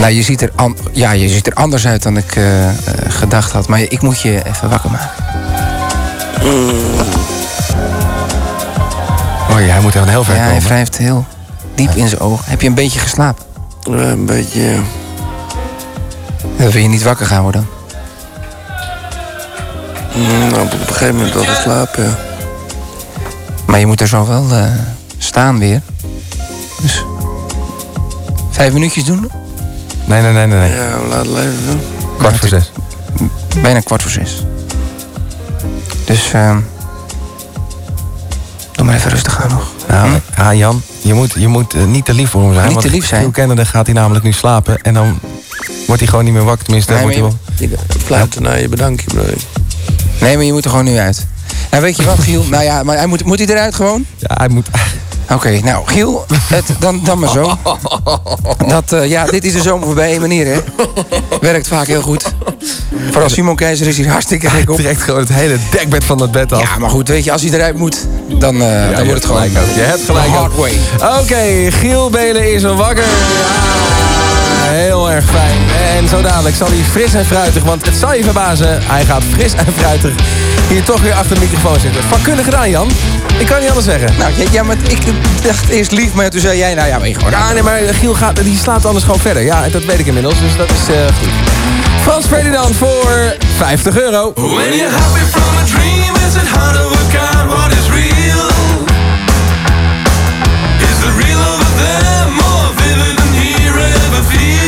Nou, je ziet, er an- ja, je ziet er anders uit dan ik eh, eh, gedacht had. Maar ik moet je even wakker maken. Oh ja, hij moet er heel ver Ja, hij wrijft heel diep in zijn ogen. Heb je een beetje geslapen? een beetje. Dan wil je niet wakker gaan worden. Nou, op een gegeven moment wel te slapen, ja. Maar je moet er zo wel eh, staan weer. Dus. Vijf minuutjes doen? Nee, nee, nee, nee. nee. Ja, we laten leven doen. Kwart voor zes. Bijna kwart voor zes. Dus. ehm doe maar even rustig aan nog. Nou, ah, Jan, je moet, je moet eh, niet te lief voor hem zijn. Niet want te lief zijn? Giel kennende gaat hij namelijk nu slapen. En dan wordt hij gewoon niet meer wakker. Tenminste, dan Nee, wordt hij maar wel... Fluiten naar je bedankje, je. Nee, maar je moet er gewoon nu uit. Nou, weet je wat, Giel? *laughs* Nou ja, maar hij moet, moet hij eruit gewoon? Ja, hij moet... *laughs* Oké, nou, Giel, het, dan, dan maar zo. *laughs* Dat, eh, ja, dit is de zomer voorbij één manier, hè? Werkt vaak heel goed. Vooral Simon Keizer is hier hartstikke gek op. Trekt gewoon het hele dekbed van het bed af. Ja, maar goed, weet je, als hij eruit moet, dan, eh, dan wordt het gewoon... gelijk ook. Je hebt gelijk. Oké, Giel Belen is een wakker. Ja, heel erg fijn. En zo dadelijk zal hij fris en fruitig, want het zal je verbazen, hij gaat fris en fruitig hier toch weer achter de microfoon zitten. Vakkundig gedaan, Jan. Ik kan niet anders zeggen. Nou, ja, ja, maar ik dacht eerst lief, maar toen zei jij, nou ja, weet je gewoon... Ja, nee, maar Giel gaat, die slaapt anders gewoon verder. Ja, dat weet ik inmiddels, dus dat is eh, goed. Frans Ferdinand voor 50 euro. When you're happy from a dream, is it hard to work out what is real? Here ever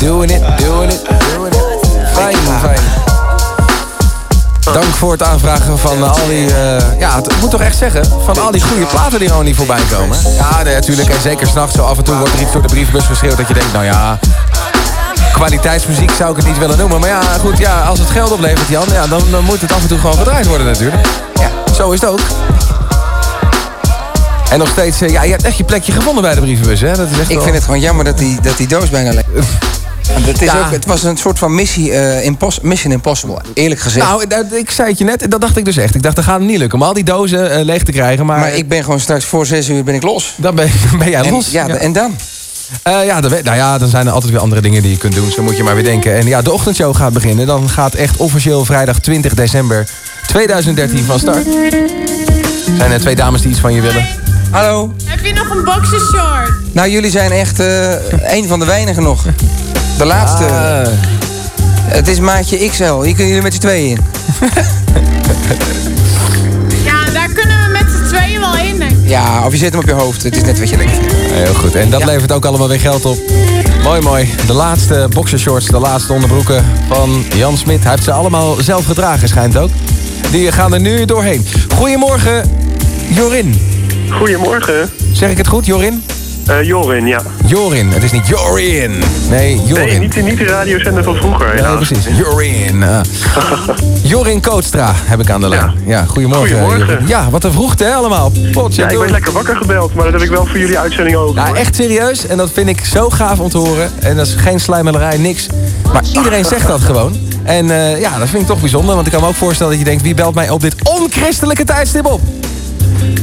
Doing it, doing it, doing it. Fijn, fijn. Dank voor het aanvragen van eh, al die, eh, ja, het, ik moet toch echt zeggen, van al die goede platen die gewoon niet voorbij komen. Ja, natuurlijk, en zeker s'nachts zo af en toe wordt er iets door de briefbus geschreeuwd dat je denkt, nou ja, kwaliteitsmuziek zou ik het niet willen noemen. Maar ja, goed, ja, als het geld oplevert, Jan, ja, dan, dan moet het af en toe gewoon gedraaid worden natuurlijk. Ja, zo is het ook. En nog steeds, eh, ja, je hebt echt je plekje gevonden bij de brievenbus, hè? Dat is echt ik vind het gewoon jammer dat die, dat die doos bijna leeg. Het, is ook, het was een soort van missie, uh, Mission Impossible, eerlijk gezegd. Nou, ik zei het je net, dat dacht ik dus echt. Ik dacht, dat gaat niet lukken om al die dozen eh, leeg te krijgen. Maar... maar ik ben gewoon straks voor zes uur ben ik los. Dan ben, *laughs* ben jij los. En, ja, en dan? Uh, ja, dan, nou ja, dan zijn er altijd weer andere dingen die je kunt doen. Zo moet je maar weer denken. En ja, de ochtendshow gaat beginnen. Dan gaat echt officieel vrijdag 20 december 2013 van start. Zijn er twee dames die iets van je willen? Hallo. Heb je nog een boxershort? Nou, jullie zijn echt een van de weinigen nog. De laatste. Ah. Het is maatje XL. Hier kunnen jullie met je tweeën in. *laughs* ja, daar kunnen we met z'n tweeën wel in. Ja, of je zet hem op je hoofd. Het is net wat je denkt. Heel goed. En dat levert ook allemaal weer geld op. Mooi, mooi. De laatste boxershorts, de laatste onderbroeken van Jan Smit. Hij heeft ze allemaal zelf gedragen, schijnt ook. Die gaan er nu doorheen. Goedemorgen, Jorin. Goedemorgen. Zeg ik het goed, Jorin? Eh, Jorin, ja. Jorin, het is niet Jorin. Nee, Jorin. Nee, niet, niet de radiozender van vroeger. Nee, helaas. precies. Jorin. ah. *laughs* Jorin Kootstra heb ik aan de lijn. Ja, goedemorgen. Goedemorgen. Ja, wat een vroegte hè allemaal. Potje, Ja, ik ben lekker wakker gebeld, maar dat heb ik wel voor jullie uitzending over. Ja, echt serieus. En dat vind ik zo gaaf om te horen. En dat is geen slijmelerij, niks. Maar iedereen zegt dat gewoon. En eh, ja, dat vind ik toch bijzonder. Want ik kan me ook voorstellen dat je denkt... wie belt mij op dit onchristelijke tijdstip op?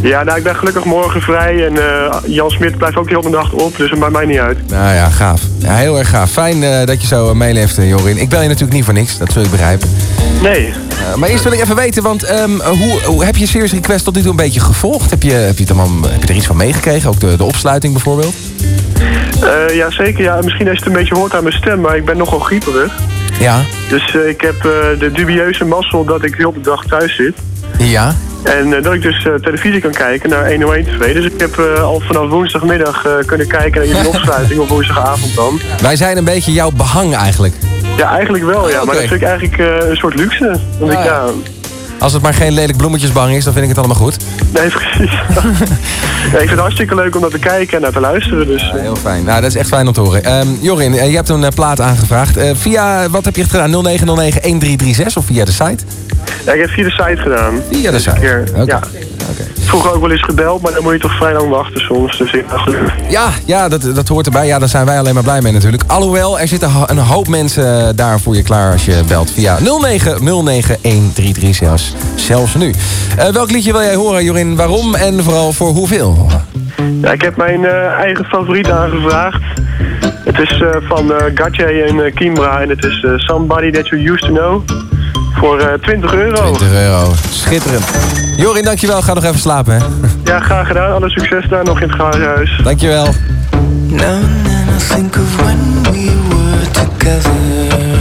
Ja, nou, ik ben gelukkig morgen vrij en eh, Jan Smit blijft ook de hele dag op, dus het maakt mij niet uit. Nou ja, gaaf. Ja, heel erg gaaf. Fijn eh, dat je zo uh, meeleeft, eh, Jorin. Ik bel je natuurlijk niet voor niks, dat zul je begrijpen. Nee. Eh, maar eerst wil ik even weten, want ehm, hoe, hoe heb je Serious Request tot nu toe een beetje gevolgd? Heb je, heb je, het allemaal, heb je er iets van meegekregen? Ook de, de opsluiting bijvoorbeeld? Eh, ja, zeker. Ja, misschien als je het een beetje hoort aan mijn stem, maar ik ben nogal grieperig. Ja. Dus eh, ik heb eh, de dubieuze mazzel dat ik heel de dag thuis zit. Ja. En eh, dat ik dus televisie kan kijken naar 101 TV. Dus ik heb al vanaf woensdagmiddag kunnen kijken naar jullie *laughs* opsluiting op woensdagavond dan. Wij zijn een beetje jouw behang eigenlijk. Ja, eigenlijk wel, ja. Maar dat vind ik eigenlijk een soort luxe. Want ik, ja. Ja, Als het maar geen lelijk bloemetjesbang is, dan vind ik het allemaal goed. nee, precies. *laughs* ja, ik vind het hartstikke leuk om naar te kijken en naar te luisteren. Dus, eh. Heel fijn. Nou, dat is echt fijn om te horen. Ehm, Jorin, eh, je hebt een eh, plaat aangevraagd. Via, wat heb je gedaan? 0909-1336 of via de site? Ja, ik heb via de site gedaan. Via de site? keer. Ja. Vroeger ook wel eens gebeld, maar dan moet je toch vrij lang wachten soms. Dus ik dacht. Ja, ja dat, dat hoort erbij. Ja, daar zijn wij alleen maar blij mee natuurlijk. Alhoewel, er zitten een hoop mensen daar voor je klaar als je belt via 0909-1336 zelfs, zelfs nu. Eh, welk liedje wil jij horen, Jorin? Waarom en vooral voor hoeveel? Ja, ik heb mijn eh, eigen favoriet aangevraagd. Het is eh, van eh Gatje en eh, Kimbra en het is eh, Somebody That You Used To Know. Voor eh 20 euro. 20 euro. Schitterend. Jorin, dankjewel. Ga nog even slapen, hè? Ja, graag gedaan. Alle succes daar nog in het glazenhuis. Dankjewel. Now and then I think of when we were together.